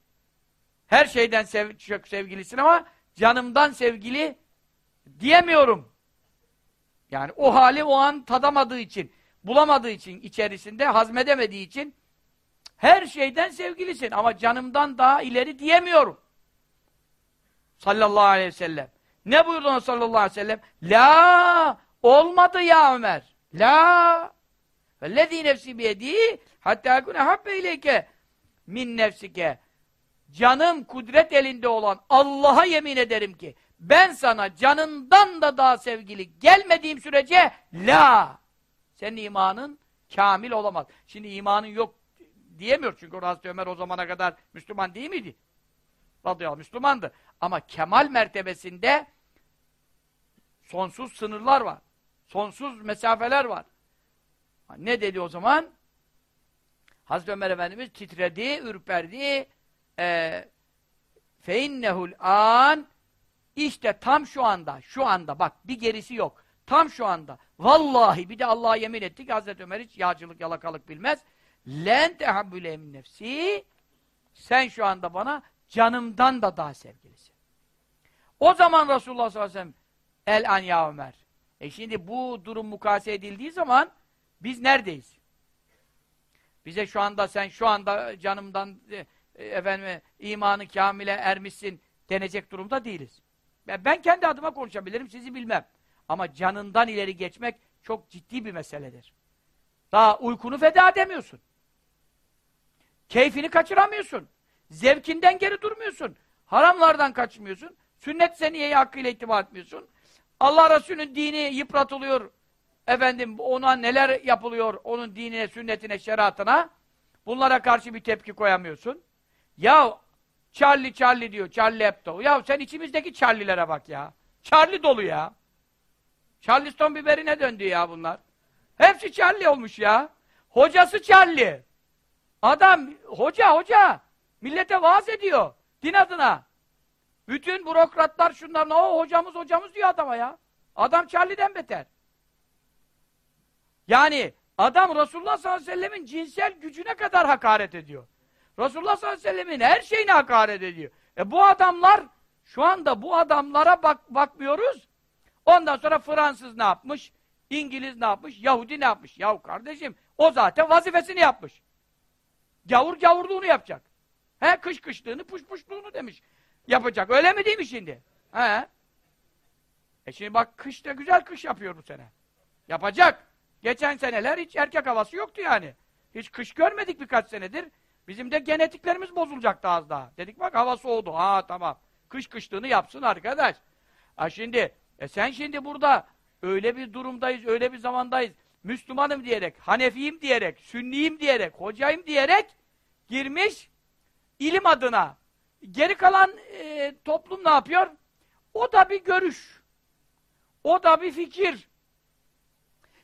Her şeyden sev çok sevgilisin ama canımdan sevgili diyemiyorum. Yani o hali o an tadamadığı için, bulamadığı için, içerisinde hazmedemediği için her şeyden sevgilisin ama canımdan daha ileri diyemiyorum. Sallallahu aleyhi ve sellem. Ne buyurdu sallallahu aleyhi ve sellem? La olmadı ya Ömer. La vellezî nefsi biyedî hattâ kune habbe ileyke min nefsike canım kudret elinde olan Allah'a yemin ederim ki ben sana canından da daha sevgili gelmediğim sürece la senin imanın kamil olamaz. Şimdi imanın yok diyemiyor. Çünkü Hazreti Ömer o zamana kadar Müslüman değil miydi? Radıyallahu Müslümandı. Ama kemal mertebesinde sonsuz sınırlar var. Sonsuz mesafeler var. Ne dedi o zaman? Hazreti Ömer Efendimiz titredi, ürperdi. E, feinnehul an işte tam şu anda, şu anda bak bir gerisi yok. Tam şu anda. Vallahi bir de Allah'a yemin ettik Hazreti Ömer hiç yağcılık, yalakalık bilmez. Len tehabbüle emin nefsi sen şu anda bana canımdan da daha sevgilisin. O zaman Resulullah sallallahu aleyhi ve sellem el an ya Ömer. E şimdi bu durum mukayese edildiği zaman biz neredeyiz? Bize şu anda sen şu anda canımdan e, efendim imanı kamile ermişsin denecek durumda değiliz. Ben kendi adıma konuşabilirim, sizi bilmem. Ama canından ileri geçmek çok ciddi bir meseledir. Daha uykunu feda edemiyorsun. Keyfini kaçıramıyorsun. Zevkinden geri durmuyorsun. Haramlardan kaçmıyorsun. Sünnet seniyeye hakkıyla itibar etmiyorsun. Allah Resulü'nün dini yıpratılıyor. Efendim ona neler yapılıyor onun dinine, sünnetine, şeriatına. Bunlara karşı bir tepki koyamıyorsun. Ya Charlie Charlie diyor, Charlie Hebdo. Ya sen içimizdeki Charlie'lere bak ya. Charlie dolu ya. Charleston biberine döndü ya bunlar. Hepsi Charlie olmuş ya. Hocası Charlie. Adam, hoca hoca. Millete vaaz ediyor. Din adına. Bütün bürokratlar şunlar, o hocamız hocamız diyor adama ya. Adam Charlie'den beter. Yani adam Resulullah sallallahu aleyhi ve sellemin cinsel gücüne kadar hakaret ediyor. Resulullah sallallahu aleyhi ve sellemin her şeyine hakaret ediyor. E bu adamlar, şu anda bu adamlara bak bakmıyoruz. Ondan sonra Fransız ne yapmış? İngiliz ne yapmış? Yahudi ne yapmış? Yahu kardeşim, o zaten vazifesini yapmış. Gavur gavurluğunu yapacak. He, kış kışlığını, puş puşluğunu demiş. Yapacak. Öyle mi değil mi şimdi? He. E şimdi bak kışta güzel kış yapıyor bu sene. Yapacak. Geçen seneler hiç erkek havası yoktu yani. Hiç kış görmedik birkaç senedir. Bizim de genetiklerimiz bozulacaktı az daha. Dedik bak hava soğudu. Ha tamam. Kış kışlığını yapsın arkadaş. Ha şimdi, e sen şimdi burada öyle bir durumdayız, öyle bir zamandayız. Müslümanım diyerek, Hanefiyim diyerek, Sünniyim diyerek, hocayım diyerek girmiş ilim adına. Geri kalan e, toplum ne yapıyor? O da bir görüş. O da bir fikir.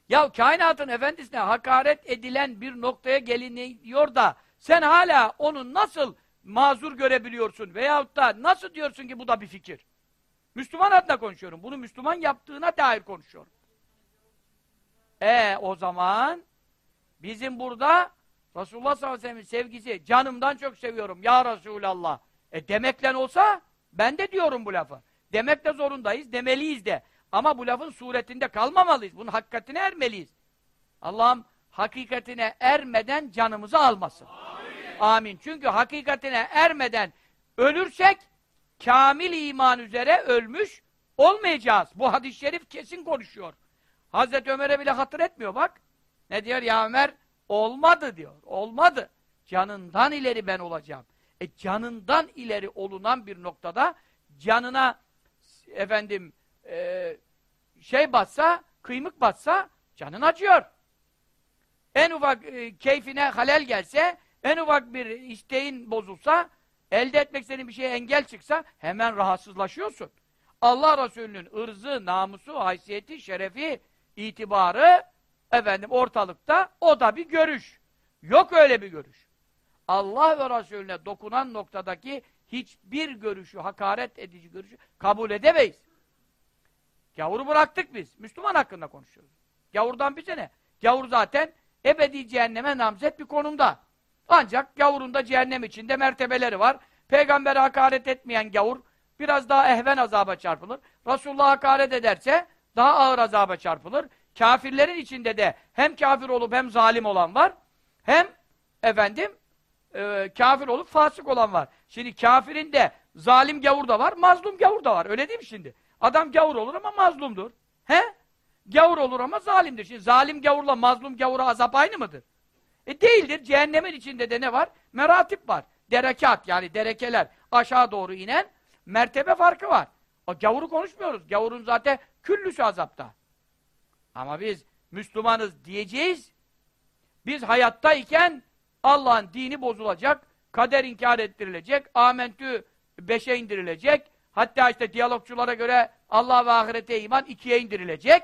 Ya kainatın efendisine hakaret edilen bir noktaya geliniyor da sen hala onu nasıl mazur görebiliyorsun? Veyahut da nasıl diyorsun ki bu da bir fikir? Müslüman adına konuşuyorum. Bunu Müslüman yaptığına dair konuşuyorum. E o zaman bizim burada Resulullah sallallahu aleyhi ve sellem'in sevgisi canımdan çok seviyorum ya Resulallah. E demekle olsa ben de diyorum bu lafı. Demekle zorundayız, demeliyiz de. Ama bu lafın suretinde kalmamalıyız. Bunun hakikatine ermeliyiz. Allah'ım hakikatine ermeden canımızı almasın. Amin. Amin. Çünkü hakikatine ermeden ölürsek kamil iman üzere ölmüş olmayacağız. Bu hadis-i şerif kesin konuşuyor. Hazreti Ömer'e bile hatır etmiyor bak. Ne diyor ya Ömer? Olmadı diyor. Olmadı. Canından ileri ben olacağım. E canından ileri olunan bir noktada canına efendim e, şey batsa, kıymık batsa canın acıyor. En ufak e, keyfine halel gelse, en ufak bir isteğin bozulsa, elde etmek istediğin bir şeye engel çıksa hemen rahatsızlaşıyorsun. Allah Resulü'nün ırzı, namusu, haysiyeti, şerefi, itibarı efendim ortalıkta o da bir görüş. Yok öyle bir görüş. Allah ve Resulüne dokunan noktadaki hiçbir görüşü, hakaret edici görüşü kabul edemeyiz. Gavuru bıraktık biz. Müslüman hakkında konuşuyoruz. Gavurdan bir sene. Gavur zaten ebedi cehenneme namzet bir konumda. Ancak gavurun da cehennem içinde mertebeleri var. Peygamber'e hakaret etmeyen gavur biraz daha ehven azaba çarpılır. Resulullah hakaret ederse daha ağır azaba çarpılır. Kafirlerin içinde de hem kafir olup hem zalim olan var. Hem efendim e, kafir olup fasık olan var. Şimdi kafirin de zalim gavur da var, mazlum gavur da var. Öyle değil mi şimdi? Adam gavur olur ama mazlumdur. He? Gavur olur ama zalimdir. Şimdi zalim gavurla mazlum gavura azap aynı mıdır? E değildir. Cehennemin içinde de ne var? Meratip var. Derekat yani derekeler aşağı doğru inen mertebe farkı var. O gavuru konuşmuyoruz. Gavurun zaten küllüsü azapta. Ama biz Müslümanız diyeceğiz. Biz hayattayken Allah'ın dini bozulacak, kader inkar ettirilecek, amentü beşe indirilecek, hatta işte diyalogçulara göre Allah ve ahirete iman ikiye indirilecek.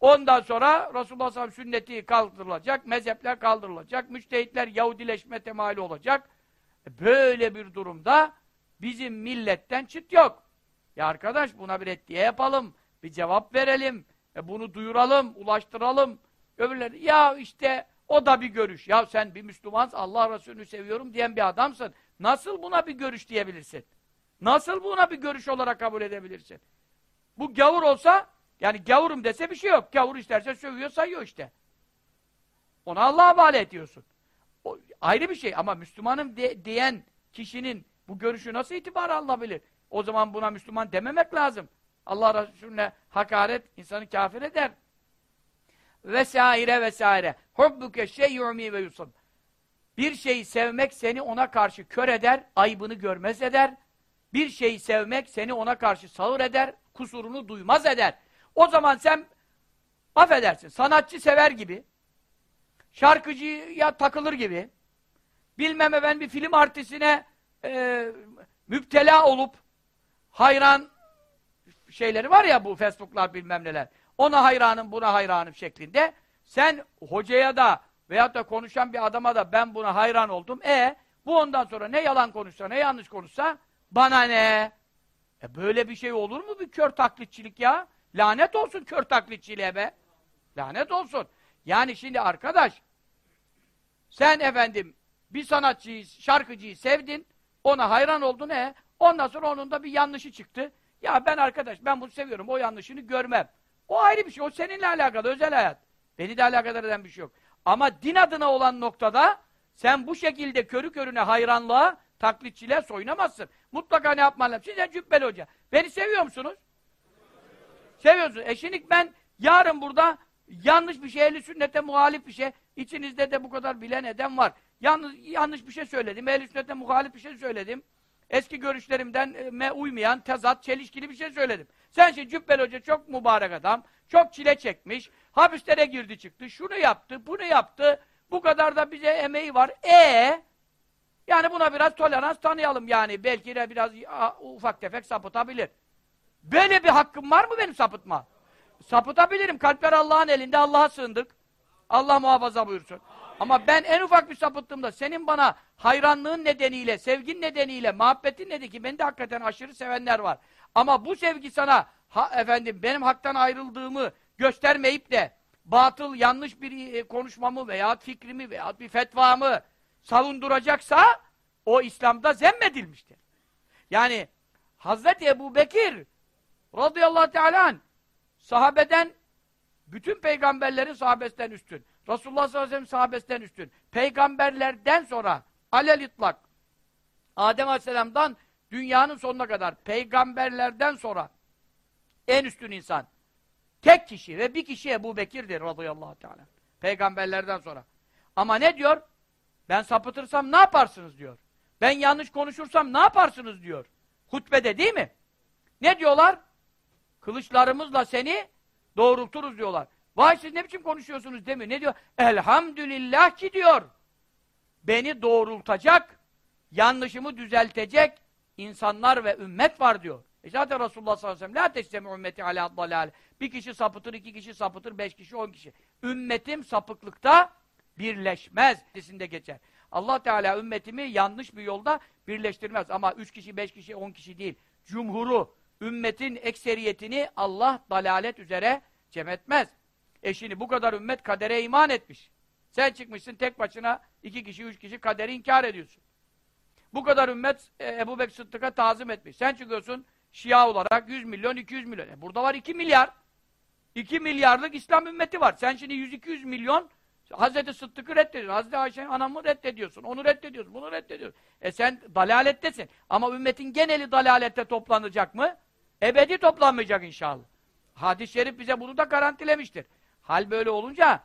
Ondan sonra Resulullah sallallahu sünneti kaldırılacak, mezhepler kaldırılacak, müştehitler Yahudileşme temali olacak. E, böyle bir durumda bizim milletten çıt yok. Ya arkadaş buna bir reddiye yapalım, bir cevap verelim, e bunu duyuralım, ulaştıralım. Öbürleri ya işte o da bir görüş. Ya sen bir Müslümansın, Allah Resulü'nü seviyorum diyen bir adamsın. Nasıl buna bir görüş diyebilirsin? Nasıl buna bir görüş olarak kabul edebilirsin? Bu gavur olsa, yani gavurum dese bir şey yok. Gavur isterse sövüyor, sayıyor işte. Ona Allah'a havale ediyorsun. O, ayrı bir şey ama Müslümanım de, diyen kişinin bu görüşü nasıl itibar alınabilir? O zaman buna Müslüman dememek lazım. Allah Resulüne hakaret insanı kafir eder. Vesaire vesaire. Hubbuke şeyyumi ve yusab. Bir şeyi sevmek seni ona karşı kör eder, ayıbını görmez eder. Bir şeyi sevmek seni ona karşı sağır eder, kusurunu duymaz eder. O zaman sen affedersin, sanatçı sever gibi, şarkıcıya takılır gibi, bilmem ben bir film artistine e, müptela olup hayran şeyleri var ya bu Facebook'lar bilmem neler. Ona hayranım, buna hayranım şeklinde. Sen hocaya da veyahut da konuşan bir adama da ben buna hayran oldum. E bu ondan sonra ne yalan konuşsa ne yanlış konuşsa bana ne? E böyle bir şey olur mu bir kör taklitçilik ya? Lanet olsun kör taklitçiliğe be. Lanet olsun. Yani şimdi arkadaş sen efendim bir sanatçıyı, şarkıcıyı sevdin, ona hayran oldun e ondan sonra onun da bir yanlışı çıktı. Ya ben arkadaş ben bunu seviyorum o yanlışını görmem. O ayrı bir şey. O seninle alakalı özel hayat. Beni de alakadar eden bir şey yok. Ama din adına olan noktada sen bu şekilde körü körüne hayranlığa, taklitçiliğe soyunamazsın. Mutlaka ne yapman lazım? Size Cübbeli Hoca. Beni seviyor musunuz? Seviyorsunuz. E şimdi ben yarın burada yanlış bir şey, ehli sünnete muhalif bir şey, içinizde de bu kadar bilen eden var. Yanlış, yanlış bir şey söyledim, ehli sünnete muhalif bir şey söyledim. Eski görüşlerimden e, me uymayan, tezat, çelişkili bir şey söyledim. Sen şimdi Cübbeli Hoca çok mübarek adam, çok çile çekmiş, hapislere girdi çıktı, şunu yaptı, bunu yaptı, bu kadar da bize emeği var. E yani buna biraz tolerans tanıyalım yani. Belki de biraz ufak tefek sapıtabilir. Böyle bir hakkım var mı benim sapıtma? Sapıtabilirim. Kalpler Allah'ın elinde. Allah'a sığındık. Allah muhafaza buyursun. Ama ben en ufak bir sapıttığımda senin bana hayranlığın nedeniyle, sevgin nedeniyle, muhabbetin nedeniyle ki beni de hakikaten aşırı sevenler var. Ama bu sevgi sana ha, efendim benim haktan ayrıldığımı göstermeyip de batıl, yanlış bir e, konuşmamı veya fikrimi veya bir fetvamı savunduracaksa o İslam'da zemmedilmiştir. Yani Hazreti Ebu Bekir radıyallahu teala sahabeden bütün peygamberlerin sahabesinden üstün. Resulullah sallallahu aleyhi ve sellem sahabesinden üstün. Peygamberlerden sonra alel itlak Adem aleyhisselamdan dünyanın sonuna kadar peygamberlerden sonra en üstün insan. Tek kişi ve bir kişi Ebu Bekir'dir radıyallahu teala. Peygamberlerden sonra. Ama ne diyor? Ben sapıtırsam ne yaparsınız diyor. Ben yanlış konuşursam ne yaparsınız diyor. Hutbede değil mi? Ne diyorlar? Kılıçlarımızla seni doğrulturuz diyorlar. Vay siz ne biçim konuşuyorsunuz demiyor. Ne diyor? Elhamdülillah ki diyor. Beni doğrultacak, yanlışımı düzeltecek insanlar ve ümmet var diyor. E zaten Resulullah sallallahu aleyhi ve sellem la teslemi ümmeti ala dalal. Bir kişi sapıtır, iki kişi sapıtır, beş kişi, on kişi. Ümmetim sapıklıkta birleşmez. Hadisinde geçer. Allah Teala ümmetimi yanlış bir yolda birleştirmez. Ama üç kişi, beş kişi, on kişi değil. Cumhuru, ümmetin ekseriyetini Allah dalalet üzere cem etmez. E şimdi bu kadar ümmet kadere iman etmiş. Sen çıkmışsın tek başına iki kişi, üç kişi kaderi inkar ediyorsun. Bu kadar ümmet e, Ebu Bekir Sıddık'a tazim etmiş. Sen çıkıyorsun Şia olarak 100 milyon, 200 milyon. E burada var 2 milyar. 2 milyarlık İslam ümmeti var. Sen şimdi 100-200 milyon Hazreti Sıddık'ı reddediyorsun. Hazreti Ayşe'nin anamı reddediyorsun. Onu reddediyorsun. Bunu reddediyorsun. E sen dalalettesin. Ama ümmetin geneli dalalette toplanacak mı? Ebedi toplanmayacak inşallah. Hadis-i şerif bize bunu da garantilemiştir. Hal böyle olunca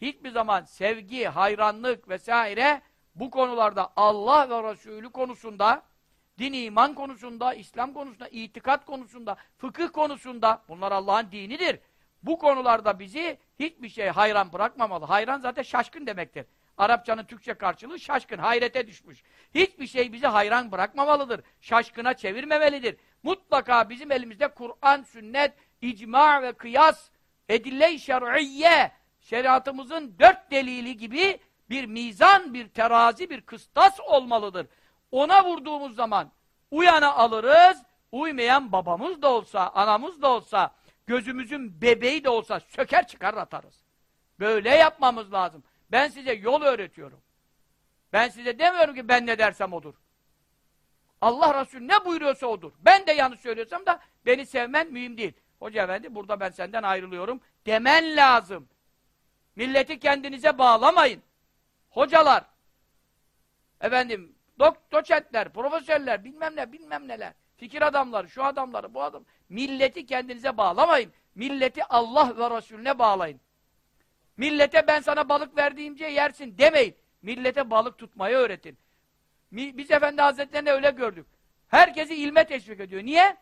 hiçbir zaman sevgi, hayranlık vesaire bu konularda Allah ve Resulü konusunda, din iman konusunda, İslam konusunda, itikat konusunda, fıkıh konusunda bunlar Allah'ın dinidir. Bu konularda bizi hiçbir şey hayran bırakmamalı. Hayran zaten şaşkın demektir. Arapçanın Türkçe karşılığı şaşkın, hayrete düşmüş. Hiçbir şey bizi hayran bırakmamalıdır. Şaşkına çevirmemelidir. Mutlaka bizim elimizde Kur'an, sünnet, icma ve kıyas, edille-i şer'iyye, şeriatımızın dört delili gibi bir mizan, bir terazi, bir kıstas olmalıdır. Ona vurduğumuz zaman uyana alırız, uymayan babamız da olsa, anamız da olsa, gözümüzün bebeği de olsa söker çıkar atarız. Böyle yapmamız lazım. Ben size yol öğretiyorum. Ben size demiyorum ki ben ne dersem odur. Allah Resulü ne buyuruyorsa odur. Ben de yanlış söylüyorsam da beni sevmen mühim değil. Hoca efendi burada ben senden ayrılıyorum demen lazım. Milleti kendinize bağlamayın. Hocalar, efendim, dok doçentler, profesörler, bilmem ne, bilmem neler, fikir adamları, şu adamları, bu adam. Milleti kendinize bağlamayın. Milleti Allah ve Resulüne bağlayın. Millete ben sana balık verdiğimce yersin demeyin. Millete balık tutmayı öğretin. Biz Efendi Hazretlerine öyle gördük. Herkesi ilme teşvik ediyor. Niye?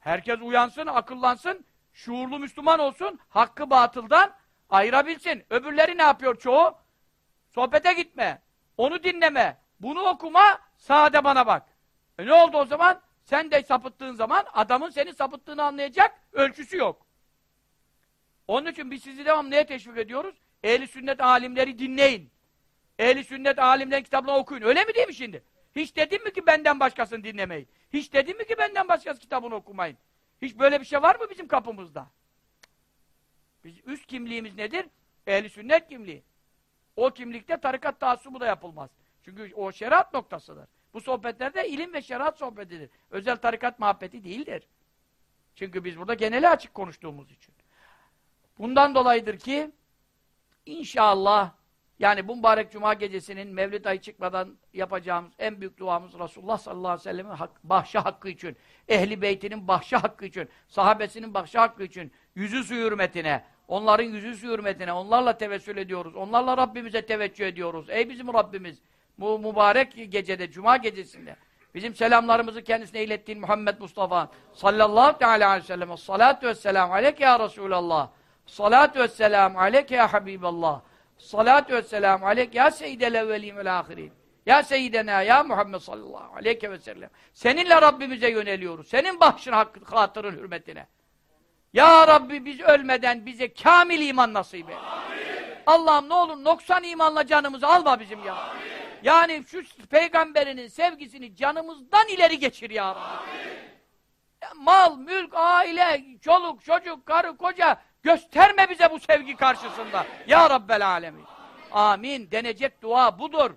Herkes uyansın, akıllansın, şuurlu Müslüman olsun, hakkı batıldan ayırabilsin. Öbürleri ne yapıyor çoğu? Sohbete gitme, onu dinleme, bunu okuma, sade bana bak. E ne oldu o zaman? Sen de sapıttığın zaman adamın seni sapıttığını anlayacak ölçüsü yok. Onun için biz sizi devam neye teşvik ediyoruz? Ehli sünnet alimleri dinleyin. Ehli sünnet alimlerin kitaplarını okuyun. Öyle mi değil mi şimdi? Hiç dedim mi ki benden başkasını dinlemeyin? Hiç dedim mi ki benden başkası kitabını okumayın? Hiç böyle bir şey var mı bizim kapımızda? Biz üst kimliğimiz nedir? Ehli sünnet kimliği. O kimlikte tarikat taassubu da yapılmaz. Çünkü o şeriat noktasıdır. Bu sohbetlerde ilim ve şeriat sohbetidir. Özel tarikat muhabbeti değildir. Çünkü biz burada geneli açık konuştuğumuz için. Bundan dolayıdır ki inşallah yani bu mübarek cuma gecesinin Mevlid ayı çıkmadan yapacağımız en büyük duamız Resulullah sallallahu aleyhi ve sellem'in hak, bahşi hakkı için, ehli beytinin bahşi hakkı için, sahabesinin bahşi hakkı için, yüzü su hürmetine, onların yüzü su hürmetine, onlarla tevessül ediyoruz, onlarla Rabbimize teveccüh ediyoruz. Ey bizim Rabbimiz! Bu mübarek gecede, cuma gecesinde bizim selamlarımızı kendisine ilettiğin Muhammed Mustafa sallallahu teala aleyhi ve sellem salatu vesselam aleyke ya Resulallah salatu vesselam aleyke ya Habiballah salatu vesselam aleyke ya seyyidel evvelin vel ahirin ya seyyidena ya Muhammed sallallahu aleyke ve sellem. Seninle Rabbimize yöneliyoruz. Senin bahşin hakkı, hatırın hürmetine. Ya Rabbi biz ölmeden bize kamil iman nasip et. Allah'ım ne olur noksan imanla canımızı alma bizim ya. Amin. Yani şu peygamberinin sevgisini canımızdan ileri geçir ya Rabbi. Mal, mülk, aile, çoluk, çocuk, karı, koca gösterme bize bu sevgi karşısında. Ya Rabbel alemin. Amin. Denecek dua budur.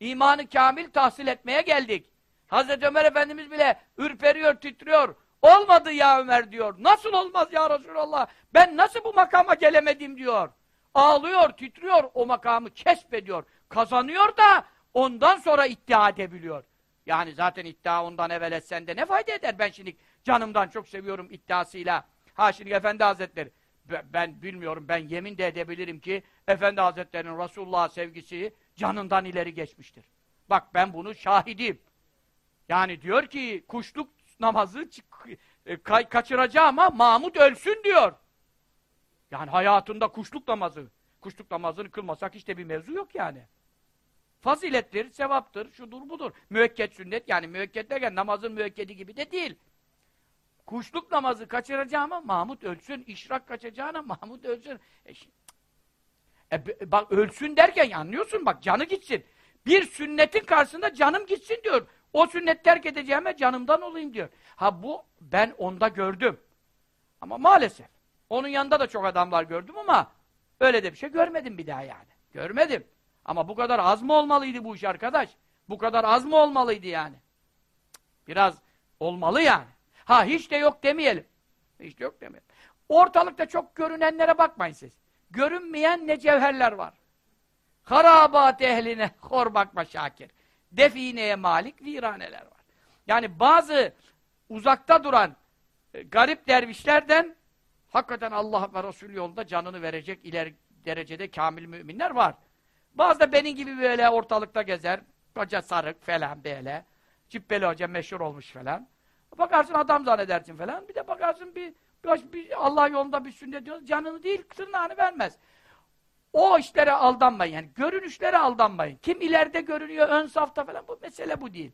İmanı kamil tahsil etmeye geldik. Hazreti Ömer Efendimiz bile ürperiyor, titriyor. Olmadı ya Ömer diyor. Nasıl olmaz ya Resulallah? Ben nasıl bu makama gelemedim diyor. Ağlıyor, titriyor, o makamı kesbediyor. Kazanıyor da Ondan sonra iddia edebiliyor. Yani zaten iddia ondan evvel etsen de ne fayda eder? Ben şimdi canımdan çok seviyorum iddiasıyla. Ha şimdi Efendi Hazretleri, ben bilmiyorum, ben yemin de edebilirim ki Efendi Hazretleri'nin Resulullah sevgisi canından ileri geçmiştir. Bak ben bunu şahidim. Yani diyor ki kuşluk namazı e, kaçıracağım ama Mahmud ölsün diyor. Yani hayatında kuşluk namazı. Kuşluk namazını kılmasak işte bir mevzu yok yani. Fazilettir, sevaptır, şudur budur. Müekket sünnet yani müekket derken namazın müekkedi gibi de değil. Kuşluk namazı kaçıracağıma Mahmut ölsün, işrak kaçacağına Mahmut ölsün. E, e, bak ölsün derken anlıyorsun bak canı gitsin. Bir sünnetin karşısında canım gitsin diyor. O sünnet terk edeceğime canımdan olayım diyor. Ha bu ben onda gördüm. Ama maalesef. Onun yanında da çok adamlar gördüm ama öyle de bir şey görmedim bir daha yani. Görmedim. Ama bu kadar az mı olmalıydı bu iş arkadaş? Bu kadar az mı olmalıydı yani? Biraz olmalı yani. Ha hiç de yok demeyelim. Hiç de yok demeyelim. Ortalıkta çok görünenlere bakmayın siz. Görünmeyen ne cevherler var. Harabat ehline hor bakma şakir. Defineye malik viraneler var. Yani bazı uzakta duran e, garip dervişlerden hakikaten Allah ve Resulü yolunda canını verecek ileri derecede kamil müminler var. Bazı da benim gibi böyle ortalıkta gezer. Koca sarık falan böyle. Cübbeli hoca meşhur olmuş falan. Bakarsın adam zannedersin falan. Bir de bakarsın bir, bir, bir Allah yolunda bir sünnet diyor. Canını değil, tırnağını vermez. O işlere aldanmayın. Yani görünüşlere aldanmayın. Kim ileride görünüyor ön safta falan bu mesele bu değil.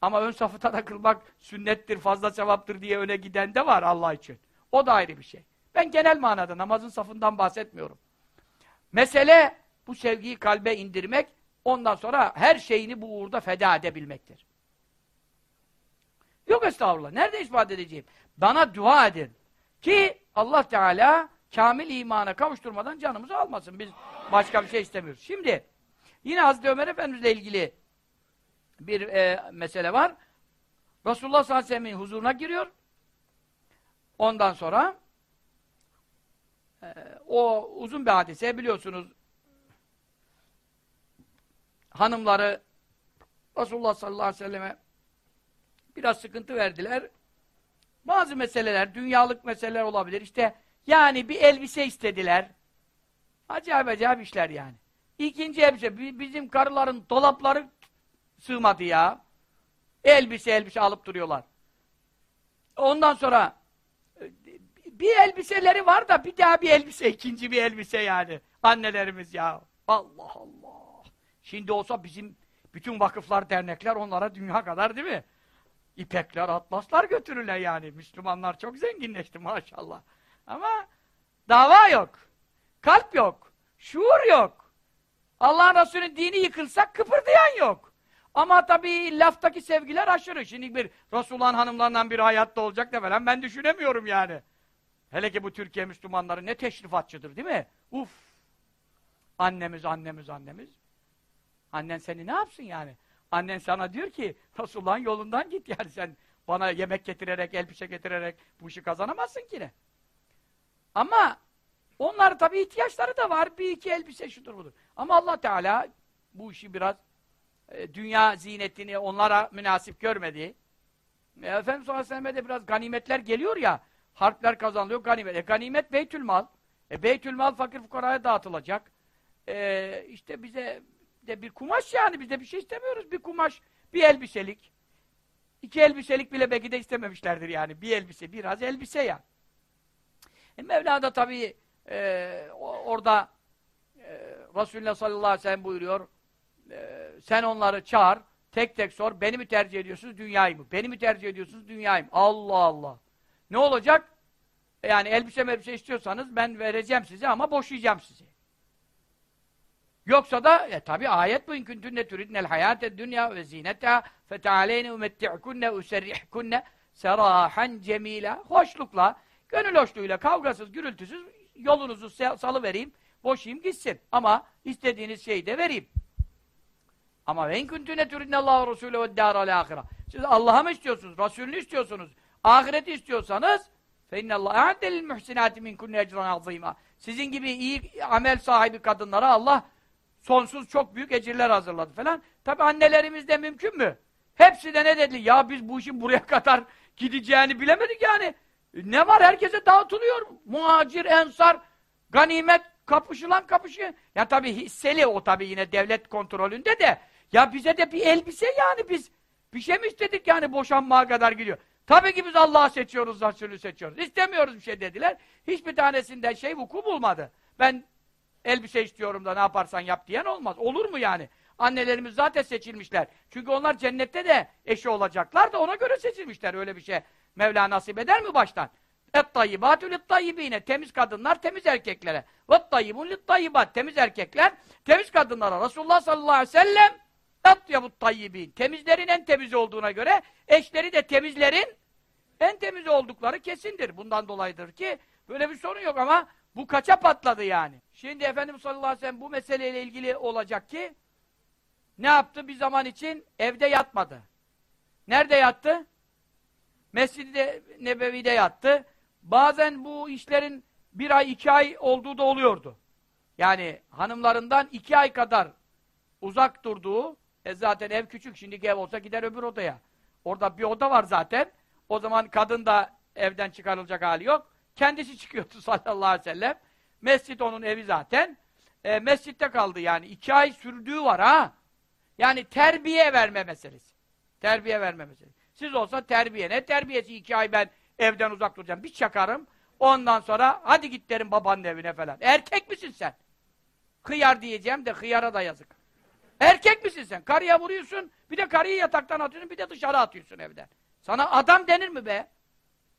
Ama ön safta da kılmak sünnettir, fazla sevaptır diye öne giden de var Allah için. O da ayrı bir şey. Ben genel manada namazın safından bahsetmiyorum. Mesele bu sevgiyi kalbe indirmek, ondan sonra her şeyini bu uğurda feda edebilmektir. Yok estağfurullah. Nerede ispat edeceğim? Bana dua edin. Ki Allah Teala kamil imana kavuşturmadan canımızı almasın. Biz başka bir şey istemiyoruz. Şimdi yine Hazreti Ömer Efendimizle ilgili bir e, mesele var. Resulullah sallallahu aleyhi ve sellem'in huzuruna giriyor. Ondan sonra e, o uzun bir hadise biliyorsunuz hanımları Resulullah sallallahu aleyhi ve selleme biraz sıkıntı verdiler. Bazı meseleler, dünyalık meseleler olabilir. İşte yani bir elbise istediler. Acayip acayip işler yani. İkinci elbise, bizim karıların dolapları sığmadı ya. Elbise elbise alıp duruyorlar. Ondan sonra e, bir elbiseleri var da bir daha bir elbise, ikinci bir elbise yani. Annelerimiz ya. Allah Allah. Şimdi olsa bizim bütün vakıflar, dernekler onlara dünya kadar değil mi? İpekler, atlaslar götürürler yani. Müslümanlar çok zenginleşti maşallah. Ama dava yok. Kalp yok. Şuur yok. Allah'ın Resulü'nün dini yıkılsak kıpırdayan yok. Ama tabii laftaki sevgiler aşırı. Şimdi bir Resulullah'ın hanımlarından bir hayatta olacak da falan ben düşünemiyorum yani. Hele ki bu Türkiye Müslümanları ne teşrifatçıdır değil mi? Uf! Annemiz, annemiz, annemiz. Annen seni ne yapsın yani? Annen sana diyor ki Resulullah'ın yolundan git yani sen bana yemek getirerek, elbise getirerek bu işi kazanamazsın ki ne? Ama onlar tabii ihtiyaçları da var. Bir iki elbise şudur budur. Ama Allah Teala bu işi biraz e, dünya zinetini onlara münasip görmedi. E, Efendimiz sallallahu aleyhi de biraz ganimetler geliyor ya, harpler kazanılıyor, ganimet. E, ganimet beytül mal. E, beytül mal fakir fukaraya dağıtılacak. E, işte bize de bir kumaş yani, biz de bir şey istemiyoruz. Bir kumaş, bir elbiselik. İki elbiselik bile belki de istememişlerdir yani. Bir elbise, biraz elbise ya. E, Mevla da tabii e, orada e, Resulullah sallallahu aleyhi ve sellem buyuruyor e, sen onları çağır, tek tek sor, beni mi tercih ediyorsunuz, dünyayı mı? Beni mi tercih ediyorsunuz, dünyayı mı? Allah Allah! Ne olacak? Yani elbise elbise istiyorsanız ben vereceğim size ama boşayacağım sizi. Yoksa da e, tabi ayet bu in kuntunne turidnel hayate dünya ve zineta fetealeyne umetti'kunne userrihkunne serahan cemila hoşlukla, gönül hoşluğuyla, kavgasız, gürültüsüz yolunuzu salı vereyim, boşayım gitsin. Ama istediğiniz şeyi de vereyim. Ama ve in kuntune turidnallahu resulü ve dâral ahira. Siz Allah'a mı istiyorsunuz? Resulünü istiyorsunuz. Ahireti istiyorsanız fe innallâhe a'delil muhsinâti minkunne ecran azîmâ. Sizin gibi iyi amel sahibi kadınlara Allah sonsuz çok büyük ecirler hazırladı falan. Tabi annelerimiz de mümkün mü? Hepsi de ne dedi? Ya biz bu işin buraya kadar gideceğini bilemedik yani. Ne var? Herkese dağıtılıyor. Muhacir, ensar, ganimet, kapışılan kapışı. Ya tabi hisseli o tabi yine devlet kontrolünde de. Ya bize de bir elbise yani biz. Bir şey mi istedik yani boşanmaya kadar gidiyor. Tabii ki biz Allah'ı seçiyoruz, Resulü seçiyoruz. İstemiyoruz bir şey dediler. Hiçbir tanesinden şey vuku bulmadı. Ben elbise istiyorum da ne yaparsan yap diyen olmaz. Olur mu yani? Annelerimiz zaten seçilmişler. Çünkü onlar cennette de eşi olacaklar da ona göre seçilmişler. Öyle bir şey Mevla nasip eder mi baştan? Et-tayyibatü. Temiz kadınlar temiz erkeklere. Ve-tayyibun. Temiz erkekler temiz kadınlara. Resulullah sallallahu aleyhi ve sellem et-tayyibut tayyibin. Temizlerin en temiz olduğuna göre eşleri de temizlerin en temiz oldukları kesindir. Bundan dolayıdır ki böyle bir sorun yok ama bu kaça patladı yani? Şimdi Efendimiz sallallahu aleyhi ve sellem bu meseleyle ilgili olacak ki ne yaptı bir zaman için? Evde yatmadı. Nerede yattı? Mescid-i Nebevi'de yattı. Bazen bu işlerin bir ay, iki ay olduğu da oluyordu. Yani hanımlarından iki ay kadar uzak durduğu, e zaten ev küçük, şimdiki ev olsa gider öbür odaya. Orada bir oda var zaten. O zaman kadın da evden çıkarılacak hali yok. Kendisi çıkıyordu sallallahu aleyhi ve sellem. Mescid onun evi zaten. E, mescitte kaldı yani. iki ay sürdüğü var ha. Yani terbiye verme meselesi. Terbiye verme meselesi. Siz olsa terbiye. Ne terbiyesi iki ay ben evden uzak duracağım. Bir çakarım. Ondan sonra hadi git derim babanın evine falan. Erkek misin sen? Hıyar diyeceğim de hıyara da yazık. Erkek misin sen? Karıya vuruyorsun, bir de karıyı yataktan atıyorsun, bir de dışarı atıyorsun evden. Sana adam denir mi be?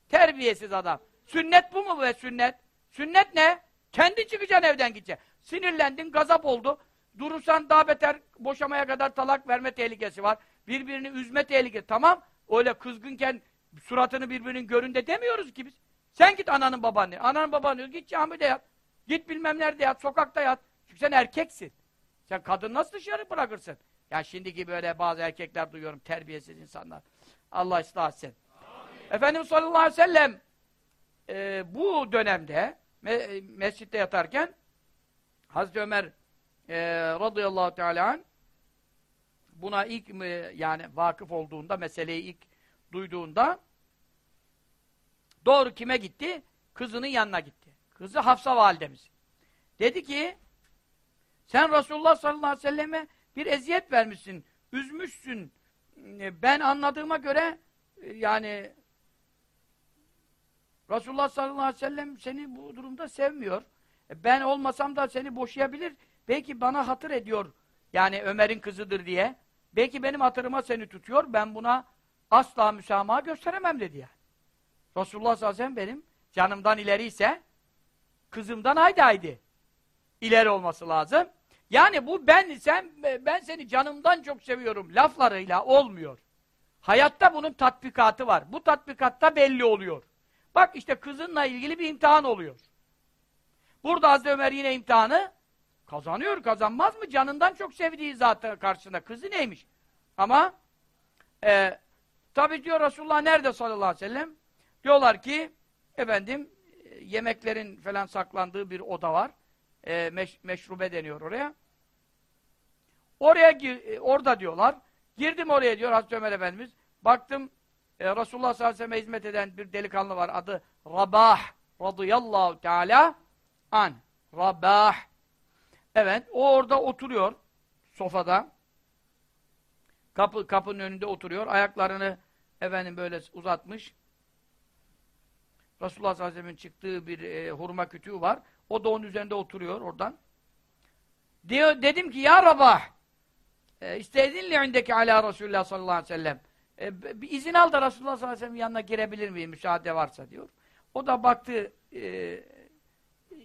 Terbiyesiz adam. Sünnet bu mu be sünnet? Sünnet ne? Kendi çıkacaksın evden gideceksin. Sinirlendin, gazap oldu. Durursan daha beter boşamaya kadar talak verme tehlikesi var. Birbirini üzme tehlikesi. Tamam, öyle kızgınken suratını birbirinin göründe demiyoruz ki biz. Sen git ananın babanı. Ananın babanı git camide yat. Git bilmem nerede yat, sokakta yat. Çünkü sen erkeksin. Sen kadın nasıl dışarı bırakırsın? Ya şimdiki böyle bazı erkekler duyuyorum, terbiyesiz insanlar. Allah ıslah etsin. Efendimiz sallallahu aleyhi ve sellem e, bu dönemde me mescitte yatarken Hazreti Ömer e, radıyallahu teala buna ilk yani vakıf olduğunda, meseleyi ilk duyduğunda doğru kime gitti? Kızının yanına gitti. Kızı Hafsa validemiz. Dedi ki sen Resulullah sallallahu aleyhi ve selleme bir eziyet vermişsin, üzmüşsün. Ben anladığıma göre yani Resulullah sallallahu aleyhi ve sellem seni bu durumda sevmiyor. E, ben olmasam da seni boşayabilir. Belki bana hatır ediyor. Yani Ömer'in kızıdır diye. Belki benim hatırıma seni tutuyor. Ben buna asla müsamaha gösteremem dedi yani. Resulullah sallallahu aleyhi ve sellem benim canımdan ileri ise kızımdan haydi haydi. İleri olması lazım. Yani bu ben sen ben seni canımdan çok seviyorum laflarıyla olmuyor. Hayatta bunun tatbikatı var. Bu tatbikatta belli oluyor. Bak işte kızınla ilgili bir imtihan oluyor. Burada Hazreti Ömer yine imtihanı kazanıyor, kazanmaz mı? Canından çok sevdiği zaten karşısında. Kızı neymiş? Ama e, tabi diyor Resulullah nerede sallallahu aleyhi ve sellem? Diyorlar ki efendim yemeklerin falan saklandığı bir oda var. E, meş, meşrube deniyor oraya. Oraya gir, orada diyorlar. Girdim oraya diyor Hazreti Ömer Efendimiz. Baktım e, Resulullah sallallahu aleyhi ve sellem'e hizmet eden bir delikanlı var. Adı Rabah radıyallahu teala an. Rabah. Evet, o orada oturuyor sofada. Kapı kapının önünde oturuyor. Ayaklarını efendim böyle uzatmış. Resulullah sallallahu aleyhi ve sellem'in çıktığı bir e, hurma kütüğü var. O da onun üzerinde oturuyor oradan. Diyor, dedim ki ya Rabah e, istedin li'indeki ala Resulullah sallallahu aleyhi ve sellem e, bir izin al da Resulullah sallallahu aleyhi ve sellem yanına girebilir miyim müsaade varsa diyor. O da baktı e,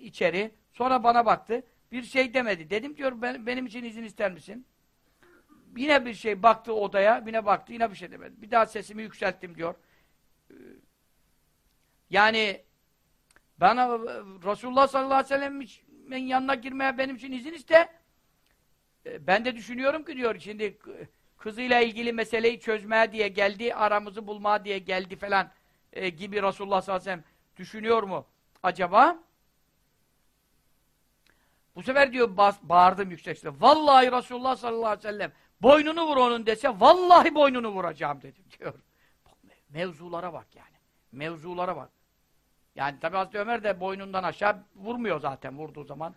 içeri. Sonra bana baktı. Bir şey demedi. Dedim diyor ben, benim için izin ister misin? Yine bir şey baktı odaya. Yine baktı. Yine bir şey demedi. Bir daha sesimi yükselttim diyor. Yani bana Resulullah sallallahu aleyhi ve sellem'in yanına girmeye benim için izin iste. Ben de düşünüyorum ki diyor şimdi kızıyla ilgili meseleyi çözmeye diye geldi, aramızı bulmaya diye geldi falan e, gibi Resulullah sallallahu aleyhi ve sellem düşünüyor mu acaba? Bu sefer diyor bas, bağırdım yüksek. Vallahi Resulullah sallallahu aleyhi ve sellem boynunu vur onun dese vallahi boynunu vuracağım dedim diyor. Mevzulara bak yani. Mevzulara bak. Yani tabi Hazreti Ömer de boynundan aşağı vurmuyor zaten vurduğu zaman.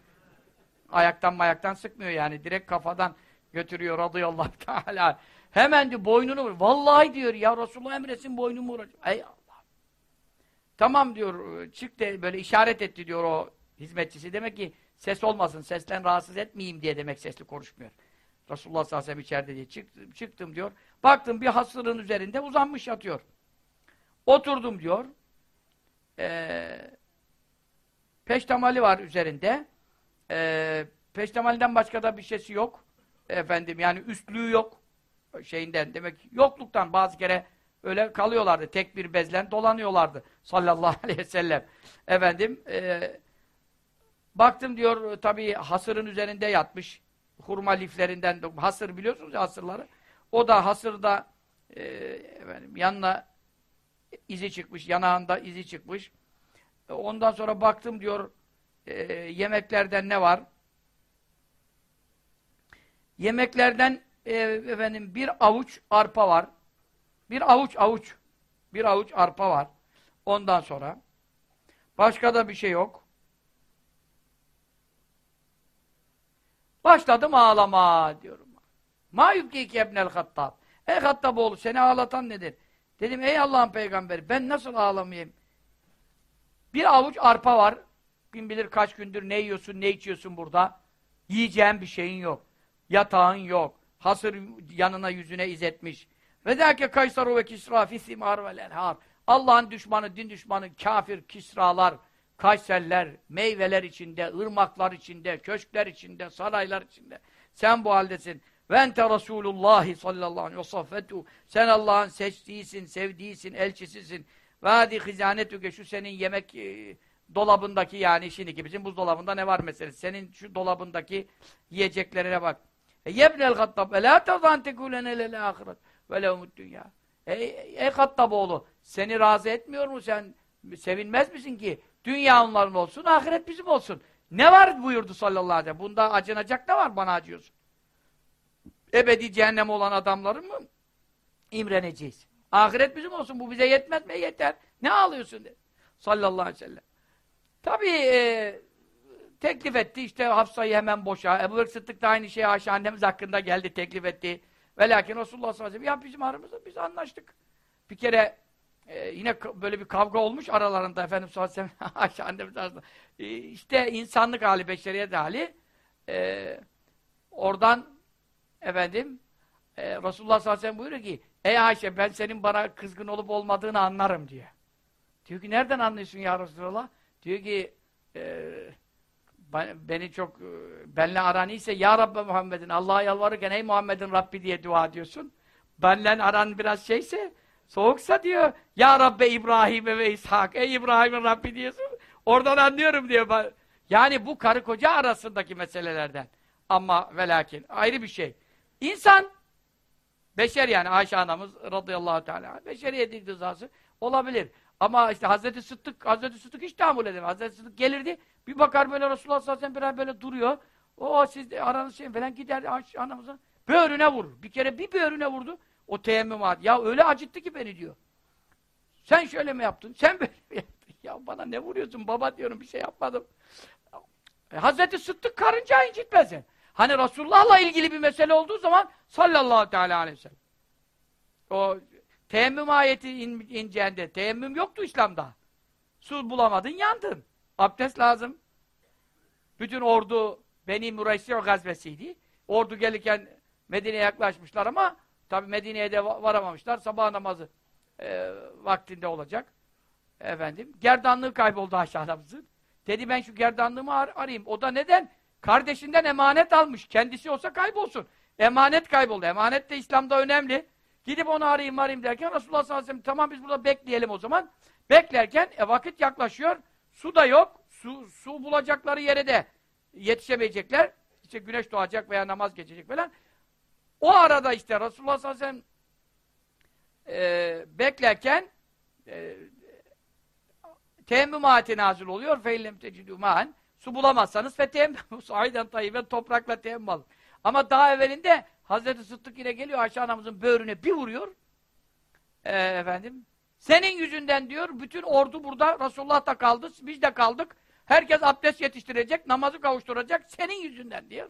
Ayaktan mayaktan sıkmıyor yani. Direkt kafadan götürüyor radıyallahu teala. Hemen diyor boynunu vur. Vallahi diyor ya Resulullah emresin boynumu vuracağım. Ey Allah. Tamam diyor çık de böyle işaret etti diyor o hizmetçisi. Demek ki ses olmasın, sesten rahatsız etmeyeyim diye demek sesli konuşmuyor. Resulullah sallallahu aleyhi ve sellem içeride diye çıktım, çıktım diyor. Baktım bir hasırın üzerinde uzanmış yatıyor. Oturdum diyor. Ee, peştemali var üzerinde. Ee, peştemalinden başka da bir şeysi yok. Efendim yani üstlüğü yok. Şeyinden demek yokluktan bazı kere öyle kalıyorlardı. Tek bir bezlen dolanıyorlardı. Sallallahu aleyhi ve sellem. Efendim e, baktım diyor tabii hasırın üzerinde yatmış. Hurma liflerinden hasır biliyorsunuz ya hasırları. O da hasırda e, efendim, yanına izi çıkmış, yanağında izi çıkmış. Ondan sonra baktım diyor e, yemeklerden ne var? Yemeklerden e, efendim bir avuç arpa var. Bir avuç avuç. Bir avuç arpa var. Ondan sonra başka da bir şey yok. Başladım ağlama diyorum. Ma yubkike ebnel hattab. Ey Hattaboğlu seni ağlatan nedir? Dedim ey Allah'ın peygamberi ben nasıl ağlamayayım? Bir avuç arpa var. Kim bilir kaç gündür ne yiyorsun, ne içiyorsun burada. Yiyeceğin bir şeyin yok. Yatağın yok. Hasır yanına yüzüne izetmiş. Ve derke Kaysaru ve Kisra fi simar vel enhar. Allah'ın düşmanı, din düşmanı, kafir, kisralar, kayserler, meyveler içinde, ırmaklar içinde, köşkler içinde, saraylar içinde. Sen bu haldesin. Ve ente Resulullah sallallahu aleyhi ve saffetu. Sen Allah'ın seçtiğisin, sevdiğisin, elçisisin. Ve hadi hizanetüke şu senin yemek e, dolabındaki yani şimdiki bizim buzdolabında ne var mesela? Senin şu dolabındaki yiyeceklerine bak. E yebnel gattab ve la tazan tekulene lel ahiret ve lehumut dünya. Ey, ey Hattaboğlu seni razı etmiyor mu sen? Sevinmez misin ki? Dünya onların olsun, ahiret bizim olsun. Ne var buyurdu sallallahu aleyhi ve sellem. Bunda acınacak ne var bana acıyorsun? Ebedi cehennem olan adamların mı imreneceğiz? Ahiret bizim olsun. Bu bize yetmez mi? Yeter. Ne ağlıyorsun dedi. Sallallahu aleyhi ve sellem. Tabii e, teklif etti. İşte Hafsa'yı hemen boşa. Ebu Bekir Sıddık da aynı şey Ayşe annemiz hakkında geldi, teklif etti. Ve lakin Resulullah sallallahu aleyhi ve sellem ya bizim aramızda biz anlaştık. Bir kere e, yine böyle bir kavga olmuş aralarında Efendimiz sallallahu aleyhi ve sellem Ayşe annemiz arasında. E, işte insanlık hali, beşeriyet hali. E, oradan efendim e, Resulullah sallallahu aleyhi ve sellem buyuruyor ki Ey Ayşe ben senin bana kızgın olup olmadığını anlarım diye. Diyor ki nereden anlıyorsun ya Resulallah? Diyor ki e, beni çok e, benle aran iyiyse ya Rabbe Muhammed'in Allah'a yalvarırken ey Muhammed'in Rabbi diye dua ediyorsun. Benle aran biraz şeyse soğuksa diyor ya Rabbe İbrahim'e ve İshak ey İbrahim'in Rabbi diyorsun. Oradan anlıyorum diyor. Yani bu karı koca arasındaki meselelerden. Ama velakin ayrı bir şey. İnsan beşer yani Ayşe anamız radıyallahu teala beşeriyet rızası olabilir. Ama işte Hazreti Sıddık Hazreti Sıddık hiç tahammül edemez. Hazreti Sıddık gelirdi bir bakar böyle Resulullah sallallahu aleyhi ve sellem böyle duruyor. O siz de aranız şey falan gider anamıza böğrüne vurur. Bir kere bir böğrüne vurdu. O teyemmüm var. Ya öyle acıttı ki beni diyor. Sen şöyle mi yaptın? Sen böyle mi yaptın? Ya bana ne vuruyorsun baba diyorum bir şey yapmadım. E, Hazreti Sıddık karınca incitmesin. Hani Resulullah'la ilgili bir mesele olduğu zaman sallallahu teala aleyhi ve sellem. O teyemmüm ayeti in, ineceğinde teyemmüm yoktu İslam'da. Su bulamadın yandın. Abdest lazım. Bütün ordu Beni Muraysiyo gazvesiydi. Ordu gelirken Medine'ye yaklaşmışlar ama tabi Medine'ye de varamamışlar. Sabah namazı e, vaktinde olacak. Efendim. Gerdanlığı kayboldu aşağıdamızın. Dedi ben şu gerdanlığımı ar arayayım. O da neden? Kardeşinden emanet almış. Kendisi olsa kaybolsun. Emanet kayboldu. Emanet de İslam'da önemli. Gidip onu arayayım arayayım derken Resulullah sallallahu aleyhi ve sellem tamam biz burada bekleyelim o zaman. Beklerken e, vakit yaklaşıyor. Su da yok. Su, su bulacakları yere de yetişemeyecekler. İşte güneş doğacak veya namaz geçecek falan. O arada işte Resulullah sallallahu aleyhi ve sellem e, beklerken e, teyemmüm nazil oluyor. Feillem tecidü ma'an. Su bulamazsanız fe teyemmüm. Sahiden tayyiben toprakla teyemmüm. Ama daha evvelinde Hazreti Sıddık yine geliyor Ayşe anamızın böğrüne bir vuruyor. Ee, efendim. Senin yüzünden diyor bütün ordu burada Resulullah da kaldı. Biz de kaldık. Herkes abdest yetiştirecek, namazı kavuşturacak senin yüzünden diyor.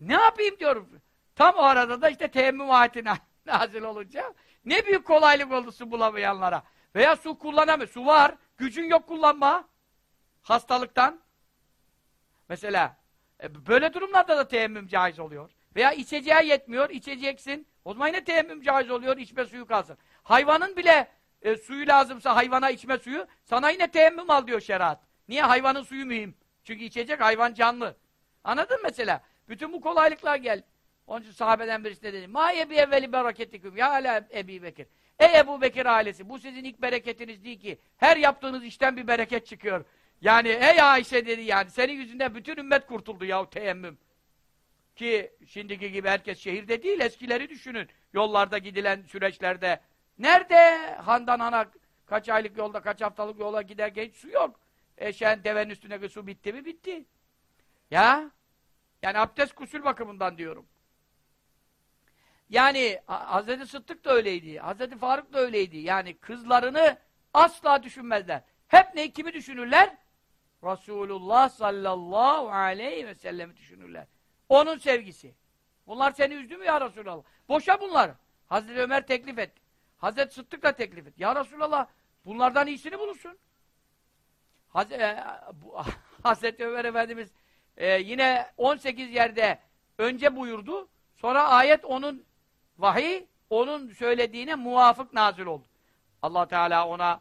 Ne yapayım diyorum. Tam o arada da işte teyemmüm ayeti nazil olunca ne büyük kolaylık oldu su bulamayanlara. Veya su kullanamıyor. Su var. Gücün yok kullanma. Hastalıktan. Mesela e, böyle durumlarda da teyemmüm caiz oluyor. Veya içeceğe yetmiyor, içeceksin. O zaman yine teyemmüm caiz oluyor, içme suyu kalsın. Hayvanın bile e, suyu lazımsa hayvana içme suyu, sana yine teyemmüm al diyor şeriat. Niye? Hayvanın suyu mühim. Çünkü içecek hayvan canlı. Anladın mesela? Bütün bu kolaylıklar gel. Onun için sahabeden birisi de dedi. Ma ebi evveli bereketikum ya ala Ebi Bekir. Ey Ebu Bekir ailesi bu sizin ilk bereketiniz değil ki. Her yaptığınız işten bir bereket çıkıyor. Yani ey Ayşe dedi yani senin yüzünden bütün ümmet kurtuldu yahu teyemmüm. Ki şimdiki gibi herkes şehirde değil eskileri düşünün. Yollarda gidilen süreçlerde. Nerede handan hana kaç aylık yolda kaç haftalık yola giderken hiç su yok. Eşeğin devenin üstüne su bitti mi bitti. Ya yani abdest kusül bakımından diyorum. Yani Hazreti Sıddık da öyleydi. Hazreti Faruk da öyleydi. Yani kızlarını asla düşünmezler. Hep ne kimi düşünürler? Resulullah sallallahu aleyhi ve sellemi düşünürler. Onun sevgisi. Bunlar seni üzdü mü ya Resulallah? Boşa bunlar. Hazreti Ömer teklif etti. Hazreti Sıddık da teklif etti. Ya Resulallah bunlardan iyisini bulursun. Haz e, bu, Hazreti Ömer Efendimiz Ee, yine 18 yerde önce buyurdu. Sonra ayet onun vahiy onun söylediğine muvafık nazil oldu. Allah Teala ona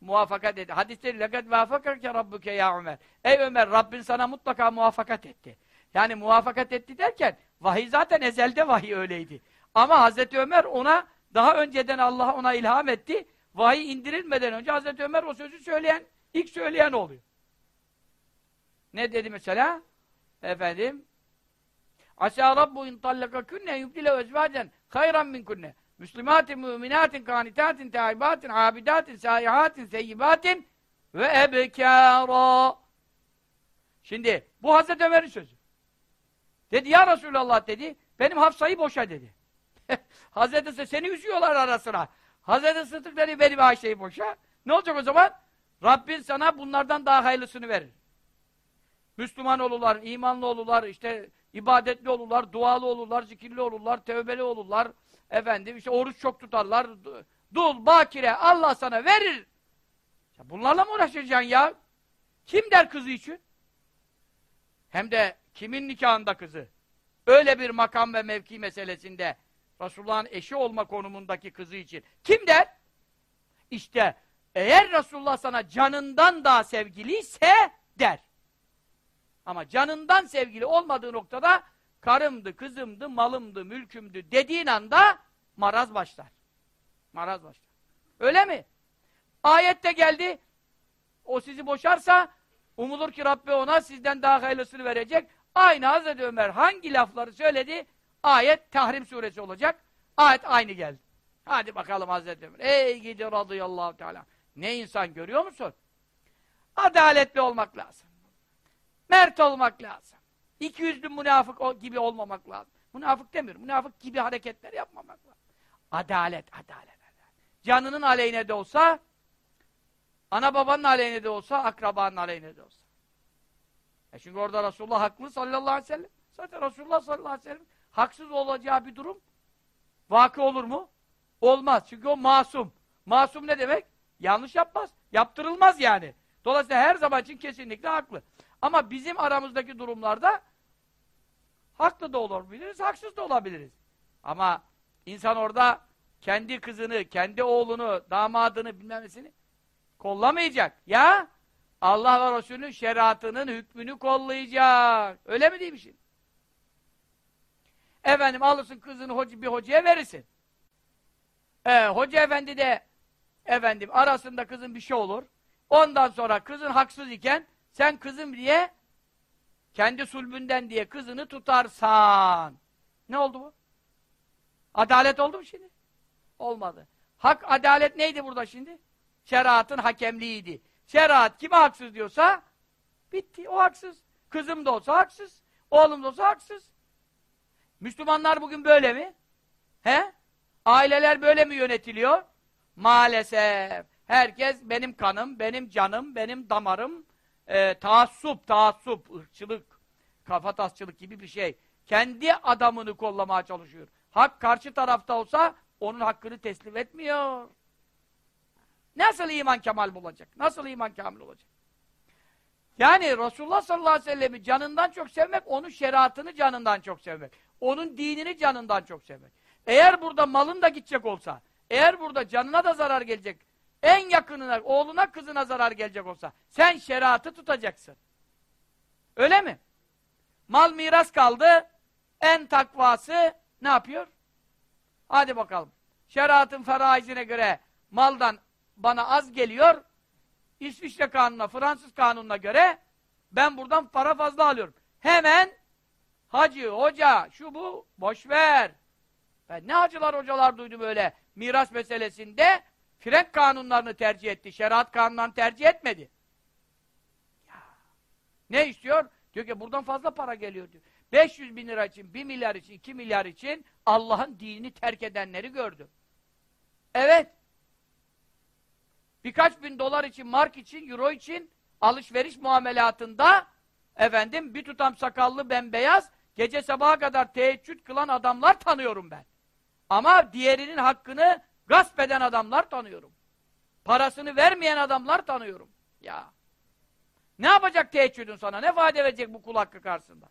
muvaffakat etti. Hadisleri lekad vafakake rabbuke ya Ömer. Ey Ömer Rabbin sana mutlaka muvaffakat etti. Yani muvaffakat etti derken vahiy zaten ezelde vahiy öyleydi. Ama Hazreti Ömer ona daha önceden Allah ona ilham etti. Vahiy indirilmeden önce Hazreti Ömer o sözü söyleyen, ilk söyleyen oluyor. Ne dedi mesela? Efendim Asa Rabbu in tallaka künne yubdile ezvacen hayran min kunne. Müslümatin, müminatin, kanitatin, taibatin, abidatin, sayihatin, seyyibatin ve ebekâra. Şimdi bu Hazreti Ömer'in sözü. Dedi ya Resulallah dedi, benim Hafsa'yı boşa dedi. Hazreti Sıddık seni üzüyorlar arasına. Hazreti Sıddık dedi benim Ayşe'yi boşa. Ne olacak o zaman? Rabbin sana bunlardan daha hayırlısını verir. Müslüman olurlar, imanlı olurlar, işte ibadetli olurlar, dualı olurlar, zikirli olurlar, tevbeli olurlar. Efendim işte oruç çok tutarlar. Dul, bakire Allah sana verir. Ya bunlarla mı uğraşacaksın ya? Kim der kızı için? Hem de kimin nikahında kızı? Öyle bir makam ve mevki meselesinde Resulullah'ın eşi olma konumundaki kızı için. Kim der? İşte eğer Resulullah sana canından daha sevgiliyse der. Ama canından sevgili olmadığı noktada karımdı, kızımdı, malımdı, mülkümdü dediğin anda maraz başlar. Maraz başlar. Öyle mi? Ayette geldi. O sizi boşarsa umulur ki Rabbi ona sizden daha hayırlısını verecek. Aynı Hazreti Ömer hangi lafları söyledi? Ayet Tahrim suresi olacak. Ayet aynı geldi. Hadi bakalım Hazreti Ömer. Ey gidi radıyallahu teala. Ne insan görüyor musun? Adaletli olmak lazım. Mert olmak lazım. İki yüzlü münafık gibi olmamak lazım. Münafık demiyorum. Münafık gibi hareketler yapmamak lazım. Adalet, adalet, adalet. Canının aleyhine de olsa, ana babanın aleyhine de olsa, akrabanın aleyhine de olsa. E çünkü orada Resulullah haklı sallallahu aleyhi ve sellem. Zaten Resulullah sallallahu aleyhi ve sellem haksız olacağı bir durum vakı olur mu? Olmaz. Çünkü o masum. Masum ne demek? Yanlış yapmaz. Yaptırılmaz yani. Dolayısıyla her zaman için kesinlikle haklı. Ama bizim aramızdaki durumlarda haklı da olabiliriz, haksız da olabiliriz. Ama insan orada kendi kızını, kendi oğlunu, damadını bilmemesini kollamayacak. Ya Allah ve Resulünün şeriatının hükmünü kollayacak. Öyle mi değil mi şimdi? Efendim alırsın kızını hoca, bir hocaya verirsin. Ee, hoca efendi de efendim arasında kızın bir şey olur. Ondan sonra kızın haksız iken sen kızım diye kendi sulbünden diye kızını tutarsan ne oldu bu? Adalet oldu mu şimdi? Olmadı. Hak, adalet neydi burada şimdi? Şeriatın hakemliğiydi. Şeriat kime haksız diyorsa bitti. O haksız. Kızım da olsa haksız. Oğlum da olsa haksız. Müslümanlar bugün böyle mi? He? Aileler böyle mi yönetiliyor? Maalesef. Herkes benim kanım, benim canım, benim damarım, e, taassup, taassup, ırkçılık, kafatasçılık gibi bir şey. Kendi adamını kollamaya çalışıyor. Hak karşı tarafta olsa onun hakkını teslim etmiyor. Nasıl iman kemal bulacak? Nasıl iman kamil olacak? Yani Resulullah sallallahu aleyhi ve sellem'i canından çok sevmek, onun şeriatını canından çok sevmek. Onun dinini canından çok sevmek. Eğer burada malın da gidecek olsa, eğer burada canına da zarar gelecek, en yakınına, oğluna, kızına zarar gelecek olsa, sen şeriatı tutacaksın. Öyle mi? Mal miras kaldı, en takvası ne yapıyor? Hadi bakalım. Şeriatın feraizine göre maldan bana az geliyor, İsviçre kanununa, Fransız kanununa göre ben buradan para fazla alıyorum. Hemen hacı, hoca, şu bu, boş ver. Ben ne hacılar, hocalar duydum öyle miras meselesinde frenk kanunlarını tercih etti, şeriat kanunlarını tercih etmedi. Ya. Ne istiyor? Diyor ki buradan fazla para geliyor diyor. 500 bin lira için, 1 milyar için, 2 milyar için Allah'ın dinini terk edenleri gördüm. Evet. Birkaç bin dolar için, mark için, euro için alışveriş muamelatında efendim bir tutam sakallı bembeyaz gece sabaha kadar teheccüd kılan adamlar tanıyorum ben. Ama diğerinin hakkını gasp eden adamlar tanıyorum. Parasını vermeyen adamlar tanıyorum. Ya. Ne yapacak teheccüdün sana? Ne fayda verecek bu kul hakkı karşısında?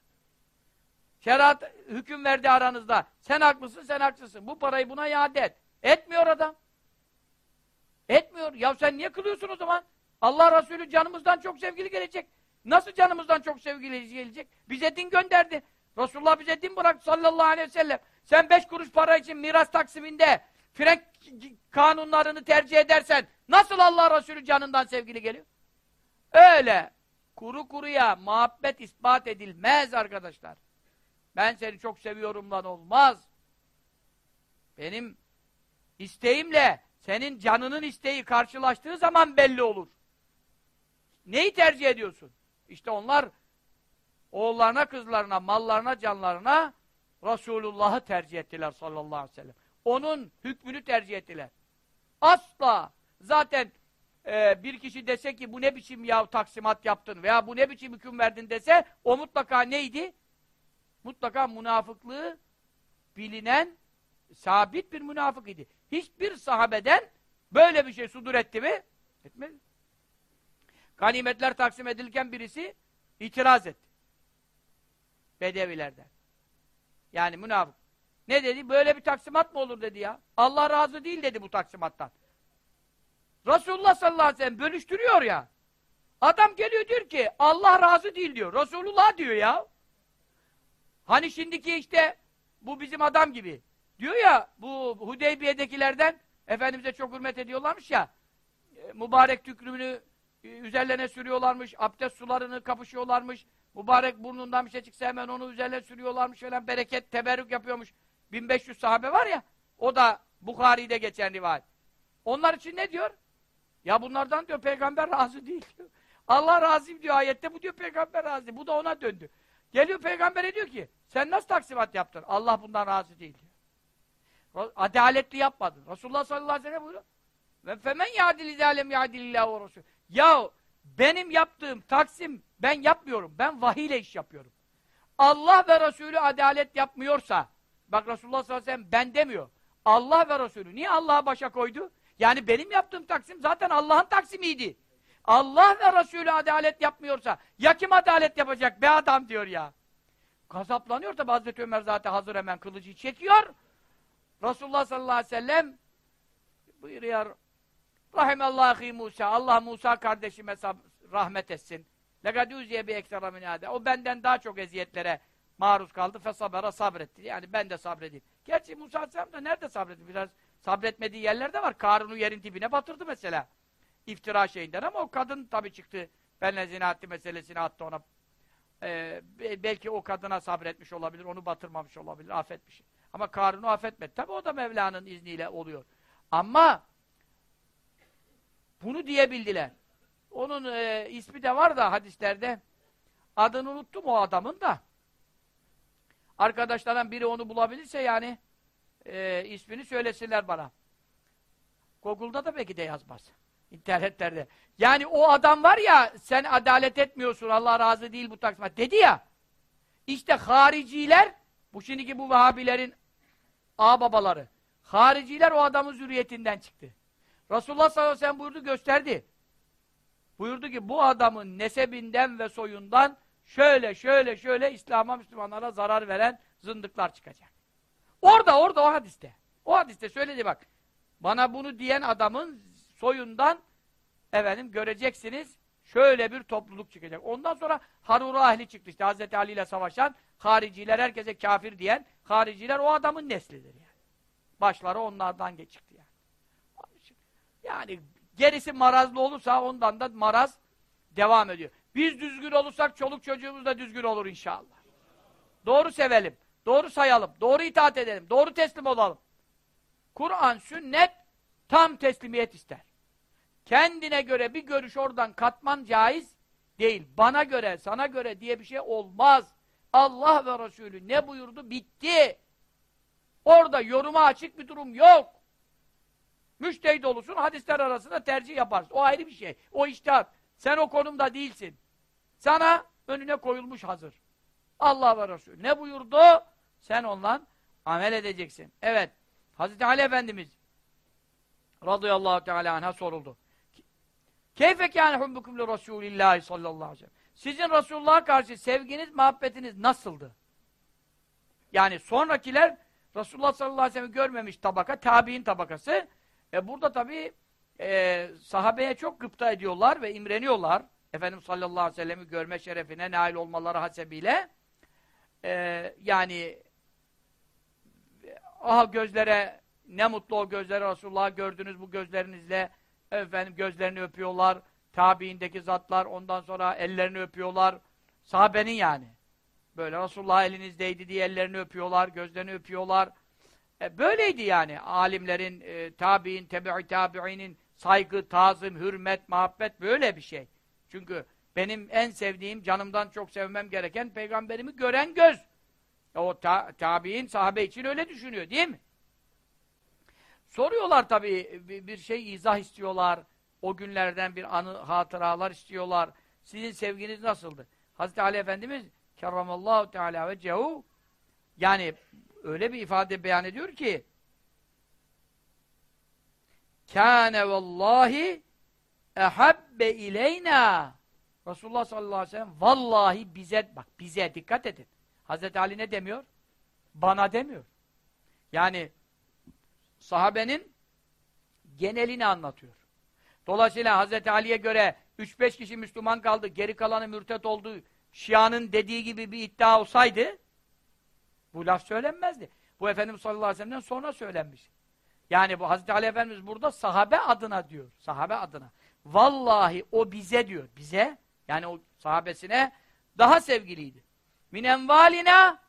Şeriat hüküm verdi aranızda. Sen haklısın, sen haksızsın. Bu parayı buna iade et. Etmiyor adam. Etmiyor. Ya sen niye kılıyorsun o zaman? Allah Resulü canımızdan çok sevgili gelecek. Nasıl canımızdan çok sevgili gelecek? Bize din gönderdi. Resulullah bize din bıraktı sallallahu aleyhi ve sellem. Sen beş kuruş para için miras taksiminde frenk kanunlarını tercih edersen nasıl Allah Resulü canından sevgili geliyor? Öyle. Kuru kuruya muhabbet ispat edilmez arkadaşlar. Ben seni çok seviyorum lan olmaz. Benim isteğimle senin canının isteği karşılaştığı zaman belli olur. Neyi tercih ediyorsun? İşte onlar oğullarına, kızlarına, mallarına, canlarına Resulullah'ı tercih ettiler sallallahu aleyhi ve sellem. Onun hükmünü tercih ettiler. Asla zaten e, bir kişi dese ki bu ne biçim ya taksimat yaptın veya bu ne biçim hüküm verdin dese o mutlaka neydi? Mutlaka münafıklığı bilinen sabit bir münafık idi. Hiçbir sahabeden böyle bir şey sudur etti mi? Etmedi. Ganimetler taksim edilirken birisi itiraz etti. Bedevilerden. Yani münafık. Ne dedi? Böyle bir taksimat mı olur dedi ya. Allah razı değil dedi bu taksimattan. Resulullah sallallahu aleyhi ve sellem bölüştürüyor ya. Adam geliyor diyor ki Allah razı değil diyor. Resulullah diyor ya. Hani şimdiki işte bu bizim adam gibi. Diyor ya bu Hudeybiye'dekilerden Efendimiz'e çok hürmet ediyorlarmış ya e, mübarek tükrümünü e, üzerlerine sürüyorlarmış, abdest sularını kapışıyorlarmış, mübarek burnundan bir şey çıksa hemen onu üzerine sürüyorlarmış falan, bereket, teberrük yapıyormuş. 1500 sahabe var ya, o da Bukhari'de geçen rivayet. Onlar için ne diyor? Ya bunlardan diyor peygamber razı değil diyor. Allah razıyım diyor ayette, bu diyor peygamber razı. Bu da ona döndü. Geliyor peygambere diyor ki, sen nasıl taksimat yaptın? Allah bundan razı değil diyor. Adaletli yapmadın. Resulullah sallallahu aleyhi ve sellem buyuruyor. Ve femen yadil idalem yadilillahu ve resul. Ya benim yaptığım taksim ben yapmıyorum. Ben vahiy ile iş yapıyorum. Allah ve Resulü adalet yapmıyorsa bak Resulullah sallallahu aleyhi ve sellem ben demiyor. Allah ve Resulü. Niye Allah'a başa koydu? Yani benim yaptığım taksim zaten Allah'ın taksimiydi. Allah ve Resulü adalet yapmıyorsa ya kim adalet yapacak be adam diyor ya. Gazaplanıyor tabi Hazreti Ömer zaten hazır hemen kılıcı çekiyor. Resulullah sallallahu aleyhi ve sellem buyuruyor Rahimallahi Musa. Allah Musa kardeşime rahmet etsin. Lekad uziye bi ekstra min O benden daha çok eziyetlere maruz kaldı. Fesabara sabretti. Yani ben de sabredeyim. Gerçi Musa Aleyhisselam da nerede sabretti? Biraz sabretmediği yerlerde var. Karun'u yerin dibine batırdı mesela. İftira şeyinden ama o kadın tabii çıktı. Benle zina meselesini attı ona. Ee, belki o kadına sabretmiş olabilir. Onu batırmamış olabilir. Affetmiş. Ama Karun'u affetmedi. Tabii o da Mevla'nın izniyle oluyor. Ama bunu diyebildiler. Onun e, ismi de var da hadislerde. Adını unuttum o adamın da. Arkadaşlardan biri onu bulabilirse yani e, ismini söylesinler bana. Google'da da belki de yazmaz. İnternetlerde. Yani o adam var ya sen adalet etmiyorsun Allah razı değil bu taksimat dedi ya işte hariciler bu şimdiki bu Vahabilerin ağababaları hariciler o adamın zürriyetinden çıktı. Resulullah sallallahu aleyhi ve sellem buyurdu gösterdi. Buyurdu ki bu adamın nesebinden ve soyundan şöyle şöyle şöyle İslam'a Müslümanlara zarar veren zındıklar çıkacak. Orada orada o hadiste. O hadiste söyledi bak. Bana bunu diyen adamın soyundan efendim göreceksiniz şöyle bir topluluk çıkacak. Ondan sonra Harura ahli çıktı işte Hazreti Ali ile savaşan hariciler herkese kafir diyen hariciler o adamın neslidir yani. Başları onlardan çıktı yani. Yani gerisi marazlı olursa ondan da maraz devam ediyor. Biz düzgün olursak çoluk çocuğumuz da düzgün olur inşallah. Doğru sevelim, doğru sayalım, doğru itaat edelim, doğru teslim olalım. Kur'an, sünnet tam teslimiyet ister. Kendine göre bir görüş oradan katman caiz değil. Bana göre, sana göre diye bir şey olmaz. Allah ve Resulü ne buyurdu? Bitti. Orada yoruma açık bir durum yok. Müştehit olursun, hadisler arasında tercih yaparsın. O ayrı bir şey. O iştihat. Sen o konumda değilsin. Sana önüne koyulmuş hazır. Allah ve Resulü. Ne buyurdu? Sen ondan amel edeceksin. Evet. Hazreti Ali Efendimiz radıyallahu teala anh'a soruldu. Keyfe kâne hubbukum li Rasûlillâhi sallallahu aleyhi ve sellem. Sizin Resulullah'a karşı sevginiz, muhabbetiniz nasıldı? Yani sonrakiler Resulullah sallallahu aleyhi ve sellem görmemiş tabaka, tabi'in tabakası. E burada tabii e, sahabeye çok gıpta ediyorlar ve imreniyorlar. Efendimiz sallallahu aleyhi ve sellem'i görme şerefine nail olmaları hasebiyle. E, yani aha gözlere ne mutlu o gözlere Resulullah'ı gördünüz bu gözlerinizle efendim gözlerini öpüyorlar. Tabiindeki zatlar ondan sonra ellerini öpüyorlar. Sahabenin yani. Böyle Resulullah elinizdeydi diye ellerini öpüyorlar, gözlerini öpüyorlar. E, böyleydi yani. Alimlerin, e, tabi'in, tebi'i tabi'inin saygı, tazım, hürmet, muhabbet böyle bir şey. Çünkü benim en sevdiğim, canımdan çok sevmem gereken peygamberimi gören göz. E, o ta tabi'in sahabe için öyle düşünüyor değil mi? Soruyorlar tabii, bir şey izah istiyorlar. O günlerden bir anı, hatıralar istiyorlar. Sizin sevginiz nasıldı? Hazreti Ali Efendimiz kerramallahu teala ve cehu yani öyle bir ifade beyan ediyor ki kâne vallahi ehabbe ileyna Resulullah sallallahu aleyhi ve sellem vallahi bize bak bize dikkat edin. Hazreti Ali ne demiyor? Bana demiyor. Yani sahabenin genelini anlatıyor. Dolayısıyla Hazreti Ali'ye göre 3-5 kişi Müslüman kaldı, geri kalanı mürtet oldu, Şia'nın dediği gibi bir iddia olsaydı bu laf söylenmezdi. Bu Efendimiz sallallahu aleyhi ve sellem'den sonra söylenmiş. Yani bu Hazreti Ali Efendimiz burada sahabe adına diyor. Sahabe adına. Vallahi o bize diyor. Bize yani o sahabesine daha sevgiliydi. Min envalina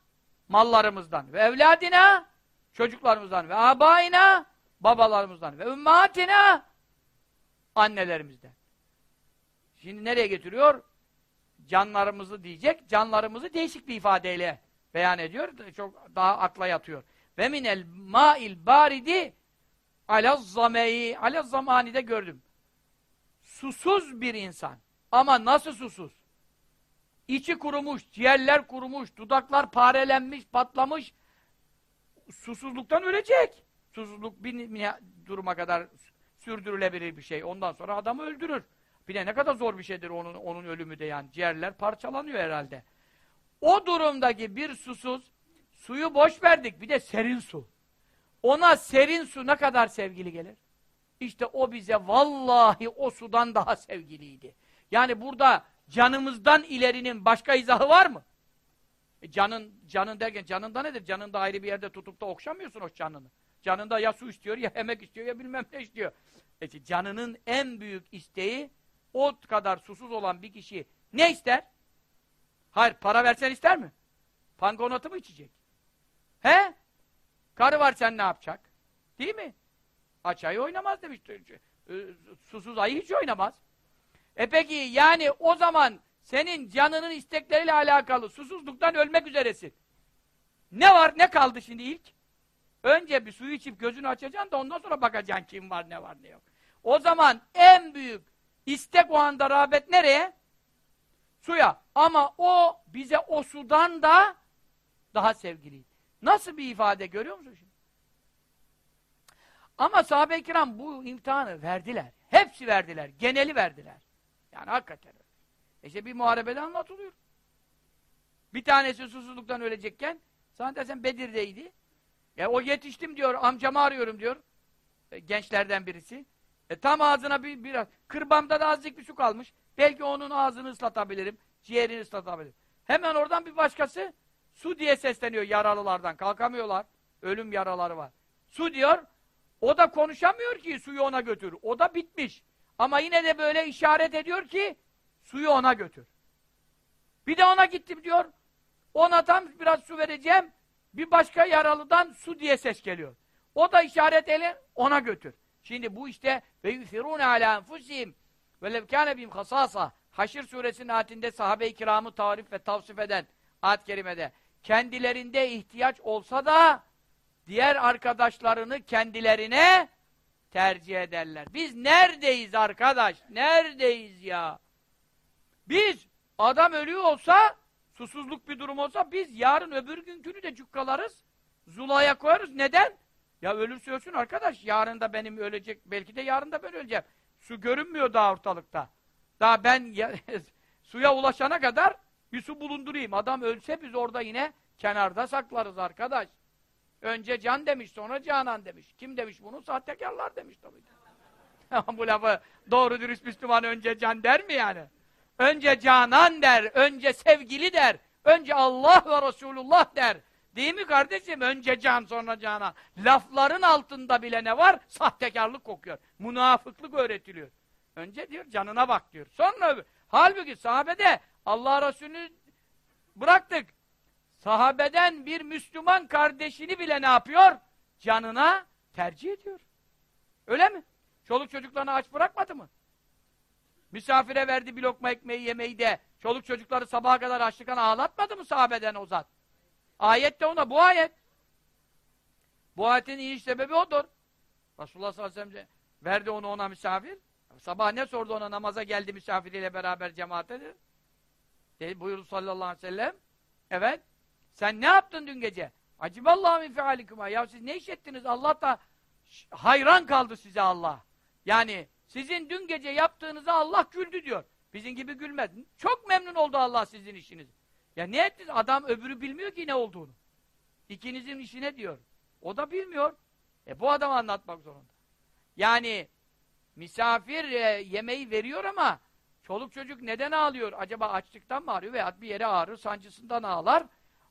mallarımızdan ve evladina çocuklarımızdan ve abayina babalarımızdan ve ümmatina annelerimizden. Şimdi nereye getiriyor? Canlarımızı diyecek, canlarımızı değişik bir ifadeyle beyan ediyor. Çok daha akla yatıyor. Ve minel ma'il baridi alaz zameyi alaz zamanide gördüm. Susuz bir insan. Ama nasıl susuz? İçi kurumuş, ciğerler kurumuş, dudaklar parelenmiş, patlamış. Susuzluktan ölecek. Susuzluk bir duruma kadar sürdürülebilir bir şey. Ondan sonra adamı öldürür. Bir de ne kadar zor bir şeydir onun onun ölümü de yani. Ciğerler parçalanıyor herhalde. O durumdaki bir susuz suyu boş verdik. Bir de serin su. Ona serin su ne kadar sevgili gelir? İşte o bize vallahi o sudan daha sevgiliydi. Yani burada canımızdan ilerinin başka izahı var mı? E canın, canın derken canında nedir? Canında ayrı bir yerde tutup da okşamıyorsun o canını. Canında ya su istiyor, ya yemek istiyor, ya bilmem ne istiyor. E canının en büyük isteği o kadar susuz olan bir kişi ne ister? Hayır, para versen ister mi? Pangonatı mı içecek? He? Karı var sen ne yapacak? Değil mi? Aç ayı oynamaz demiş. E, susuz ayı hiç oynamaz. E peki yani o zaman senin canının istekleriyle alakalı susuzluktan ölmek üzeresin. Ne var ne kaldı şimdi ilk? Önce bir suyu içip gözünü açacaksın da ondan sonra bakacaksın kim var ne var ne yok. O zaman en büyük istek o anda rağbet nereye? Suya. Ama o bize o sudan da daha sevgiliydi. Nasıl bir ifade görüyor musun şimdi? Ama sahabe-i kiram bu imtihanı verdiler. Hepsi verdiler. Geneli verdiler. Yani hakikaten öyle. İşte bir muharebede anlatılıyor. Bir tanesi susuzluktan ölecekken sana dersen Bedir'deydi. Ya o yetiştim diyor, amcamı arıyorum diyor. E, gençlerden birisi. E, tam ağzına bir biraz. Kırbamda da azıcık bir su kalmış. Belki onun ağzını ıslatabilirim. Ciğerini ıslatabilirim. Hemen oradan bir başkası su diye sesleniyor yaralılardan. Kalkamıyorlar. Ölüm yaraları var. Su diyor. O da konuşamıyor ki suyu ona götür. O da bitmiş. Ama yine de böyle işaret ediyor ki suyu ona götür. Bir de ona gittim diyor. Ona tam biraz su vereceğim. Bir başka yaralıdan su diye ses geliyor. O da işaret ele ona götür. Şimdi bu işte ve yusirune ala enfusihim ve lev kâne bihim hasasa Haşr suresinin ayetinde sahabe-i kiramı tarif ve tavsif eden ayet kerimede kendilerinde ihtiyaç olsa da diğer arkadaşlarını kendilerine tercih ederler. Biz neredeyiz arkadaş? Neredeyiz ya? Biz adam ölüyor olsa susuzluk bir durum olsa biz yarın öbür günkünü de cukkalarız. Zulaya koyarız. Neden? Ya ölürse ölsün arkadaş. Yarın da benim ölecek. Belki de yarın da ben öleceğim. Su görünmüyor daha ortalıkta. Daha ben ya, suya ulaşana kadar bir su bulundurayım. Adam ölse biz orada yine kenarda saklarız arkadaş. Önce can demiş, sonra canan demiş. Kim demiş bunu? Sahtekarlar demiş tabii. Bu lafı doğru dürüst Müslüman önce can der mi yani? Önce canan der, önce sevgili der, önce Allah ve Resulullah der. Değil mi kardeşim? Önce can sonra canan. Lafların altında bile ne var? Sahtekarlık kokuyor. Münafıklık öğretiliyor. Önce diyor canına bak diyor. Sonra halbuki sahabede Allah Resulü'nü bıraktık. Sahabeden bir Müslüman kardeşini bile ne yapıyor? Canına tercih ediyor. Öyle mi? Çoluk çocuklarını aç bırakmadı mı? Misafire verdi bir lokma ekmeği yemeği de çoluk çocukları sabaha kadar açlıktan ağlatmadı mı sahabeden o zat? Ayette ona bu ayet. Bu ayetin iniş sebebi odur. Resulullah sallallahu aleyhi ve sellem verdi onu ona misafir. Sabah ne sordu ona namaza geldi misafiriyle beraber cemaatedir. Dedi, buyurdu sallallahu aleyhi ve sellem. Evet. Sen ne yaptın dün gece? Aciballahu min fealikuma. Ya siz ne iş ettiniz? Allah da hayran kaldı size Allah. Yani sizin dün gece yaptığınıza Allah güldü diyor. Bizim gibi gülmez. Çok memnun oldu Allah sizin işiniz. Ya ne ettiniz? Adam öbürü bilmiyor ki ne olduğunu. İkinizin işine diyor. O da bilmiyor. E bu adam anlatmak zorunda. Yani misafir e, yemeği veriyor ama çoluk çocuk neden ağlıyor? Acaba açlıktan mı ağrıyor veya bir yere ağrır, sancısından ağlar.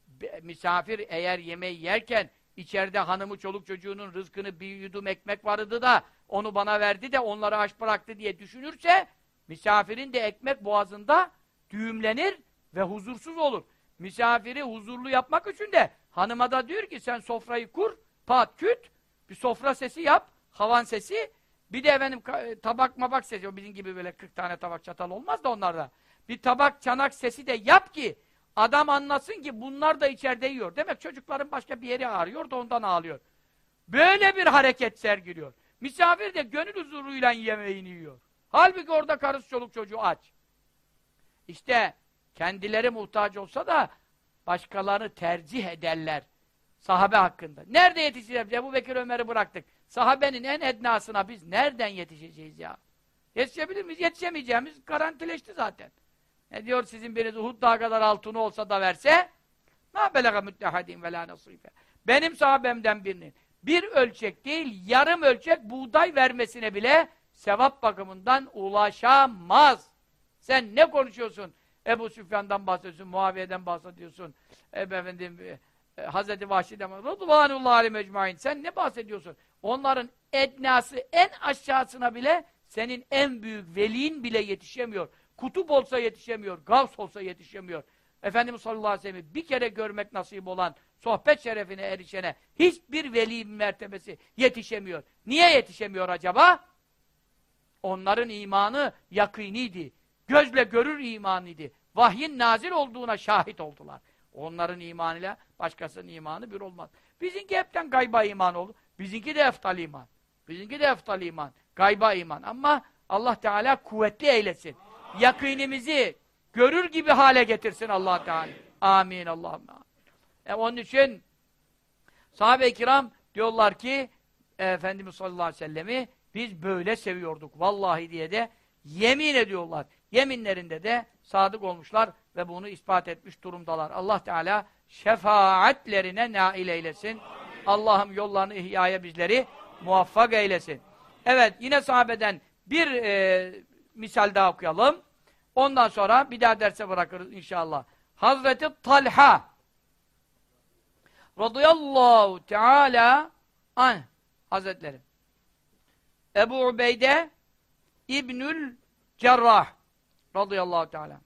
Be, misafir eğer yemeği yerken içeride hanımı çoluk çocuğunun rızkını bir yudum ekmek vardı da onu bana verdi de onları aç bıraktı diye düşünürse misafirin de ekmek boğazında düğümlenir ve huzursuz olur. Misafiri huzurlu yapmak için de hanıma da diyor ki sen sofrayı kur, pat küt, bir sofra sesi yap, havan sesi, bir de efendim tabak mabak sesi, o bizim gibi böyle 40 tane tabak çatal olmaz da onlarda. Bir tabak çanak sesi de yap ki adam anlasın ki bunlar da içeride yiyor. Demek çocukların başka bir yeri ağrıyor da ondan ağlıyor. Böyle bir hareket sergiliyor. Misafir de gönül huzuruyla yemeğini yiyor. Halbuki orada karısı çoluk çocuğu aç. İşte kendileri muhtaç olsa da başkalarını tercih ederler sahabe hakkında. Nerede yetişeceğiz? Ebu Bekir Ömer'i bıraktık. Sahabenin en ednasına biz nereden yetişeceğiz ya? Yetişebilir miyiz? Yetişemeyeceğimiz garantileşti zaten. Ne diyor sizin biriniz Uhud dağı kadar altını olsa da verse ma belega müttehadin ve la nasife. Benim sahabemden birinin bir ölçek değil yarım ölçek buğday vermesine bile sevap bakımından ulaşamaz. Sen ne konuşuyorsun? Ebu Süfyan'dan bahsediyorsun, Muaviye'den bahsediyorsun. Efendim, e, Hazreti Vahşi'den mecmain. Sen ne bahsediyorsun? Onların etnası en aşağısına bile senin en büyük velin bile yetişemiyor. Kutup olsa yetişemiyor, gavs olsa yetişemiyor. Efendimiz sallallahu aleyhi ve sellem bir kere görmek nasip olan sohbet şerefine erişene hiçbir veli mertebesi yetişemiyor. Niye yetişemiyor acaba? Onların imanı yakîniydi. Gözle görür imanıydı. Vahyin nazil olduğuna şahit oldular. Onların imanıyla başkasının imanı bir olmaz. Bizimki hepten gayba iman olur. Bizimki de eftal iman. Bizimki de eftal iman. Gayba iman. Ama Allah Teala kuvvetli eylesin. Yakınimizi görür gibi hale getirsin Allah Teala. Amin Allah'ım. E onun için sahabe-i kiram diyorlar ki Efendimiz sallallahu aleyhi ve sellemi biz böyle seviyorduk. Vallahi diye de yemin ediyorlar. Yeminlerinde de sadık olmuşlar ve bunu ispat etmiş durumdalar. Allah Teala şefaatlerine nail eylesin. Allah'ım yollarını ihyaya bizleri muvaffak eylesin. Evet yine sahabeden bir e, misal daha okuyalım. Ondan sonra bir daha derse bırakırız inşallah. Hazreti Talha radıyallahu teala an hazretleri Ebu Ubeyde İbnül Cerrah radıyallahu teala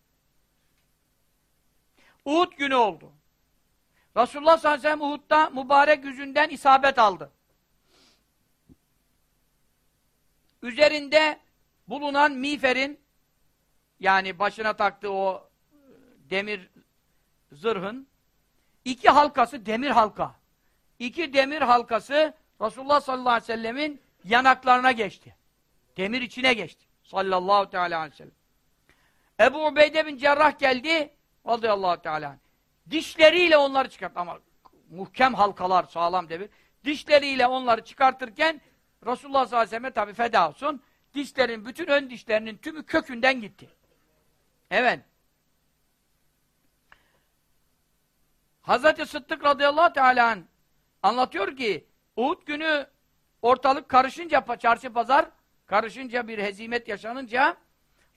Uhud günü oldu. Resulullah sallallahu aleyhi ve sellem Uhud'da mübarek yüzünden isabet aldı. Üzerinde bulunan miğferin yani başına taktığı o demir zırhın iki halkası demir halka. İki demir halkası Resulullah sallallahu aleyhi ve sellemin yanaklarına geçti. Demir içine geçti. Sallallahu teala aleyhi ve sellem. Ebu Ubeyde bin Cerrah geldi radıyallahu teala. Dişleriyle onları çıkart ama muhkem halkalar sağlam demir. Dişleriyle onları çıkartırken Resulullah sallallahu aleyhi ve sellem tabi feda olsun dişlerin, bütün ön dişlerinin tümü kökünden gitti. Evet. Hazreti Sıddık radıyallahu teala anlatıyor ki Uhud günü ortalık karışınca, çarşı pazar karışınca bir hezimet yaşanınca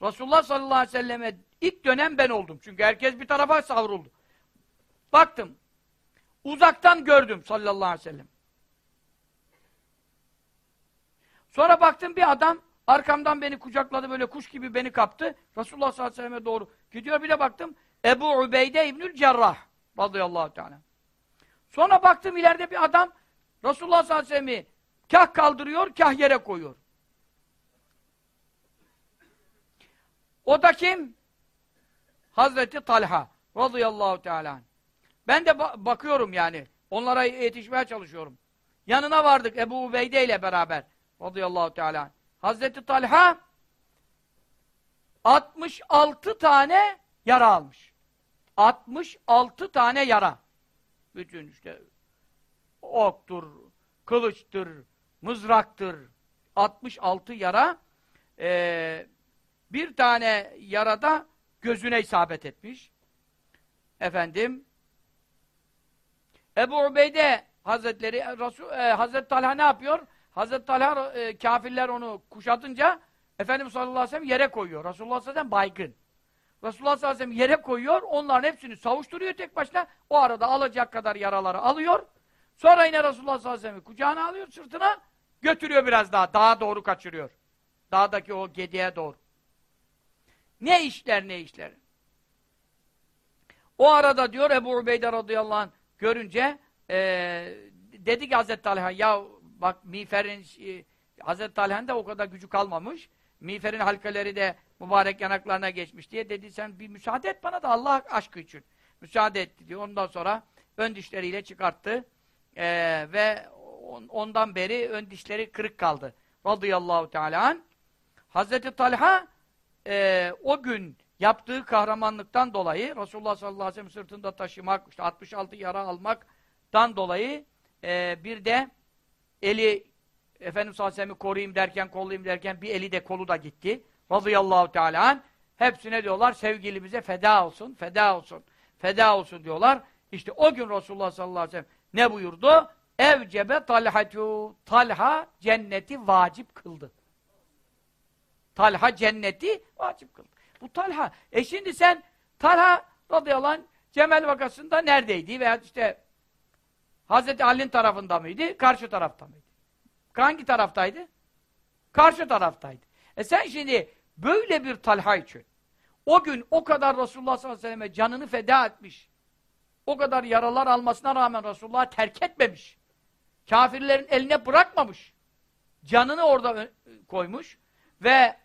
Resulullah sallallahu aleyhi ve selleme ilk dönem ben oldum. Çünkü herkes bir tarafa savruldu. Baktım. Uzaktan gördüm sallallahu aleyhi ve sellem. Sonra baktım bir adam arkamdan beni kucakladı böyle kuş gibi beni kaptı. Resulullah sallallahu aleyhi ve selleme doğru gidiyor. Bir de baktım Ebu Ubeyde İbnül Cerrah radıyallahu teala. Sonra baktım ileride bir adam Resulullah sallallahu aleyhi ve sellem'i kah kaldırıyor, kah yere koyuyor. O da kim? Hazreti Talha radıyallahu teala. Ben de ba bakıyorum yani. Onlara yetişmeye çalışıyorum. Yanına vardık Ebu Ubeyde ile beraber radıyallahu teala. Hazreti Talha 66 tane yara almış. 66 tane yara. Bütün işte oktur, kılıçtır, mızraktır. 66 yara. Ee, bir tane yarada gözüne isabet etmiş. Efendim Ebu Ubeyde Hazretleri Resul, e, Hazreti Talha ne yapıyor? Hazreti Talha e, kafirler onu kuşatınca Efendimiz sallallahu aleyhi ve sellem yere koyuyor. Resulullah sallallahu aleyhi ve sellem baygın. Resulullah sallallahu aleyhi ve sellem yere koyuyor. Onların hepsini savuşturuyor tek başına. O arada alacak kadar yaraları alıyor. Sonra yine Resulullah sallallahu aleyhi ve sellem kucağına alıyor sırtına götürüyor biraz daha. Dağa doğru kaçırıyor. Dağdaki o gediye doğru. Ne işler ne işler. O arada diyor Ebu Ubeyde radıyallahu anh görünce e, dedi ki Hazreti Talha ya bak miğferin e, Hazreti Talha'nın da o kadar gücü kalmamış. Miğferin halkaları de mübarek yanaklarına geçmiş diye dedi sen bir müsaade et bana da Allah aşkı için. Müsaade etti diyor. Ondan sonra ön dişleriyle çıkarttı. E, ve on, ondan beri ön dişleri kırık kaldı. Radıyallahu teala Hazreti Talha e, o gün yaptığı kahramanlıktan dolayı Resulullah sallallahu aleyhi ve sellem sırtında taşımak, işte 66 yara almaktan dolayı e, bir de eli Efendimiz sallallahu aleyhi koruyayım derken, kollayayım derken bir eli de kolu da gitti. Radıyallahu teala. Hepsine diyorlar sevgilimize feda olsun, feda olsun, feda olsun diyorlar. İşte o gün Resulullah sallallahu aleyhi ve sellem ne buyurdu? Evcebe talhatu. Talha cenneti vacip kıldı. Talha cenneti vacip kıldı. Bu Talha. E şimdi sen Talha radıyallahu anh Cemel vakasında neredeydi? Veya işte Hazreti Ali'nin tarafında mıydı? Karşı tarafta mıydı? Hangi taraftaydı? Karşı taraftaydı. E sen şimdi böyle bir Talha için o gün o kadar Resulullah sallallahu aleyhi ve selleme canını feda etmiş. O kadar yaralar almasına rağmen Resulullah'ı terk etmemiş. Kafirlerin eline bırakmamış. Canını orada koymuş ve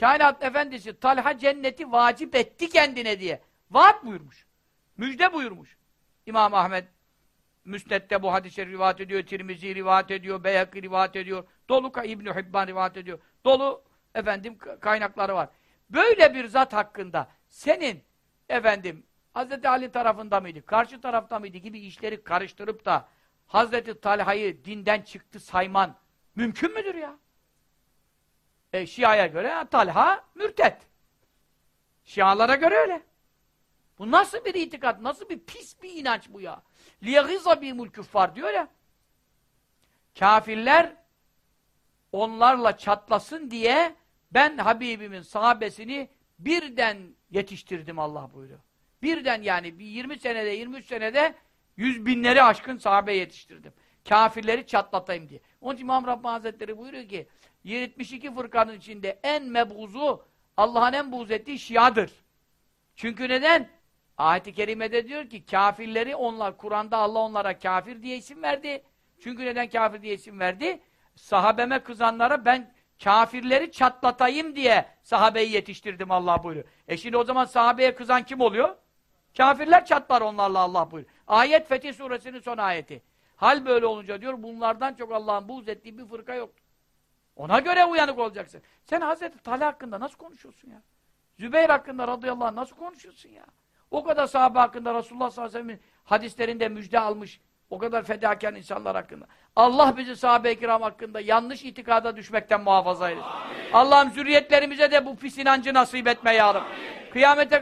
kainat efendisi Talha cenneti vacip etti kendine diye vaat buyurmuş. Müjde buyurmuş. İmam Ahmet Müsned'de bu hadise rivayet ediyor, Tirmizi rivayet ediyor, Beyhaki rivayet ediyor, dolu İbn Hibban rivayet ediyor. Dolu efendim kaynakları var. Böyle bir zat hakkında senin efendim Hz. Ali tarafında mıydı, karşı tarafta mıydı gibi işleri karıştırıp da Hazreti Talha'yı dinden çıktı sayman mümkün müdür ya? E, Şia'ya göre Talha mürtet. Şialara göre öyle. Bu nasıl bir itikat, nasıl bir pis bir inanç bu ya? لِيَغِزَ بِهِمُ küffar diyor ya. Kafirler onlarla çatlasın diye ben Habibimin sahabesini birden yetiştirdim Allah buyuruyor. Birden yani bir 20 senede, 23 senede yüz binleri aşkın sahabe yetiştirdim. Kafirleri çatlatayım diye. Onun için İmam Rabbani Hazretleri buyuruyor ki 72 fırkanın içinde en mebguzu Allah'ın en buğz ettiği Şia'dır. Çünkü neden? Ayet-i Kerime'de diyor ki kafirleri onlar, Kur'an'da Allah onlara kafir diye isim verdi. Çünkü neden kafir diye isim verdi? Sahabeme kızanlara ben kafirleri çatlatayım diye sahabeyi yetiştirdim Allah buyuruyor. E şimdi o zaman sahabeye kızan kim oluyor? Kafirler çatlar onlarla Allah buyuruyor. Ayet Fetih suresinin son ayeti. Hal böyle olunca diyor bunlardan çok Allah'ın buğz ettiği bir fırka yoktur. Ona göre uyanık olacaksın. Sen Hazreti Talha hakkında nasıl konuşuyorsun ya? Zübeyir hakkında radıyallahu anh nasıl konuşuyorsun ya? O kadar sahabe hakkında Resulullah sallallahu aleyhi ve sellem'in hadislerinde müjde almış O kadar fedakar insanlar hakkında. Allah bizi sahabe-i kiram hakkında yanlış itikada düşmekten muhafaza eylesin. Allah'ım zürriyetlerimize de bu pis inancı nasip etme ya Rabbi. Kıyamete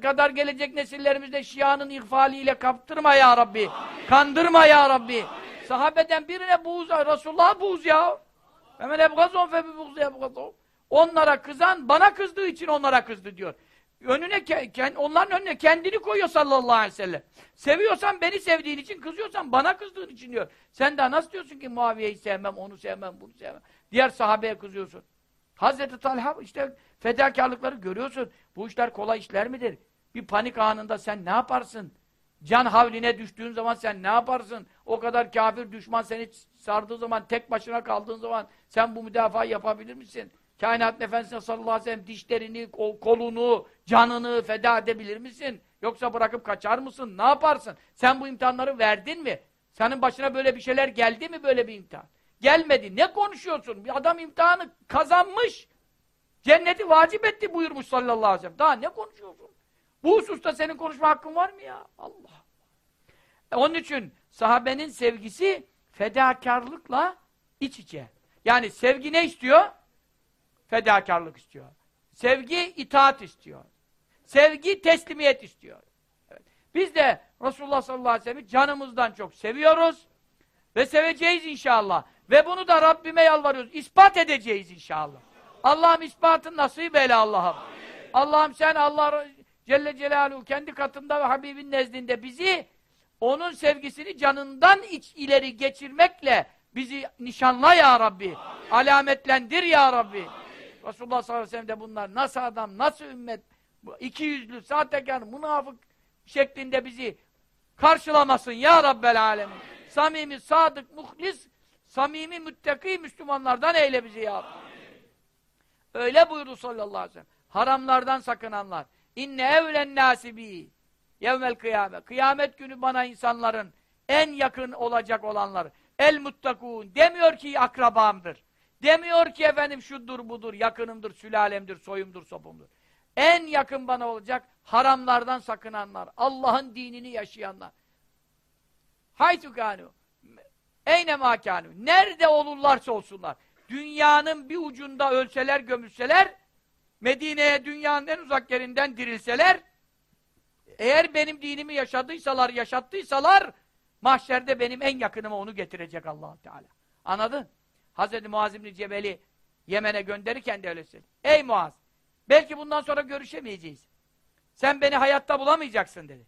kadar, gelecek nesillerimizde Şia'nın ihfaliyle kaptırma ya Rabbi. Kandırma ya Rabbi. Sahabeden birine buğz, Resulullah'a buğz ya. Hemen ebgazon fe bi buğz ebgazon. Onlara kızan bana kızdığı için onlara kızdı diyor. Önüne onların önüne kendini koyuyor sallallahu aleyhi ve sellem. Seviyorsan beni sevdiğin için, kızıyorsan bana kızdığın için diyor. Sen daha nasıl diyorsun ki Muaviye'yi sevmem, onu sevmem, bunu sevmem. Diğer sahabeye kızıyorsun. Hazreti Talha işte fedakarlıkları görüyorsun. Bu işler kolay işler midir? Bir panik anında sen ne yaparsın? Can havline düştüğün zaman sen ne yaparsın? O kadar kafir düşman seni sardığı zaman, tek başına kaldığın zaman sen bu müdafaa yapabilir misin? Kainat Efendisi sallallahu aleyhi ve sellem dişlerini, kolunu, canını feda edebilir misin? Yoksa bırakıp kaçar mısın? Ne yaparsın? Sen bu imtihanları verdin mi? Senin başına böyle bir şeyler geldi mi böyle bir imtihan? Gelmedi. Ne konuşuyorsun? Bir adam imtihanı kazanmış. Cenneti vacip etti buyurmuş sallallahu aleyhi ve sellem. Daha ne konuşuyorsun? Bu hususta senin konuşma hakkın var mı ya? Allah. E onun için sahabenin sevgisi fedakarlıkla iç içe. Yani sevgi ne istiyor? Fedakarlık istiyor. Sevgi itaat istiyor. Sevgi teslimiyet istiyor. Evet. Biz de Resulullah sallallahu aleyhi ve sellem'i canımızdan çok seviyoruz ve seveceğiz inşallah. Ve bunu da Rabbime yalvarıyoruz. İspat edeceğiz inşallah. Allah'ım ispatın nasip eyle Allah'ım. Allah'ım sen Allah Celle Celaluhu kendi katında ve Habibin nezdinde bizi onun sevgisini canından iç ileri geçirmekle bizi nişanla ya Rabbi. Alametlendir ya Rabbi. Resulullah sallallahu aleyhi ve sellem de bunlar nasıl adam, nasıl ümmet, iki yüzlü, sahtekar, münafık şeklinde bizi karşılamasın ya Rabbel alemin. Samimi, sadık, muhlis, samimi, müttaki Müslümanlardan eyle bizi ya Rabbi. Öyle buyurdu sallallahu aleyhi ve sellem. Haramlardan sakınanlar. İnne evlen nasibi. Yevmel kıyamet. Kıyamet günü bana insanların en yakın olacak olanlar. El muttakun. Demiyor ki akrabamdır. Demiyor ki efendim şudur budur, yakınımdır, sülalemdir, soyumdur, sopumdur. En yakın bana olacak haramlardan sakınanlar. Allah'ın dinini yaşayanlar. Haytu kanu. Eyne makanu. Nerede olurlarsa olsunlar. Dünyanın bir ucunda ölseler, gömülseler, Medine'ye dünyanın en uzak yerinden dirilseler, eğer benim dinimi yaşadıysalar, yaşattıysalar, mahşerde benim en yakınıma onu getirecek allah Teala. Anladın? Hz. Muaz İbni Cebel'i Yemen'e gönderirken de öylesin. Ey Muaz! Belki bundan sonra görüşemeyeceğiz. Sen beni hayatta bulamayacaksın dedi.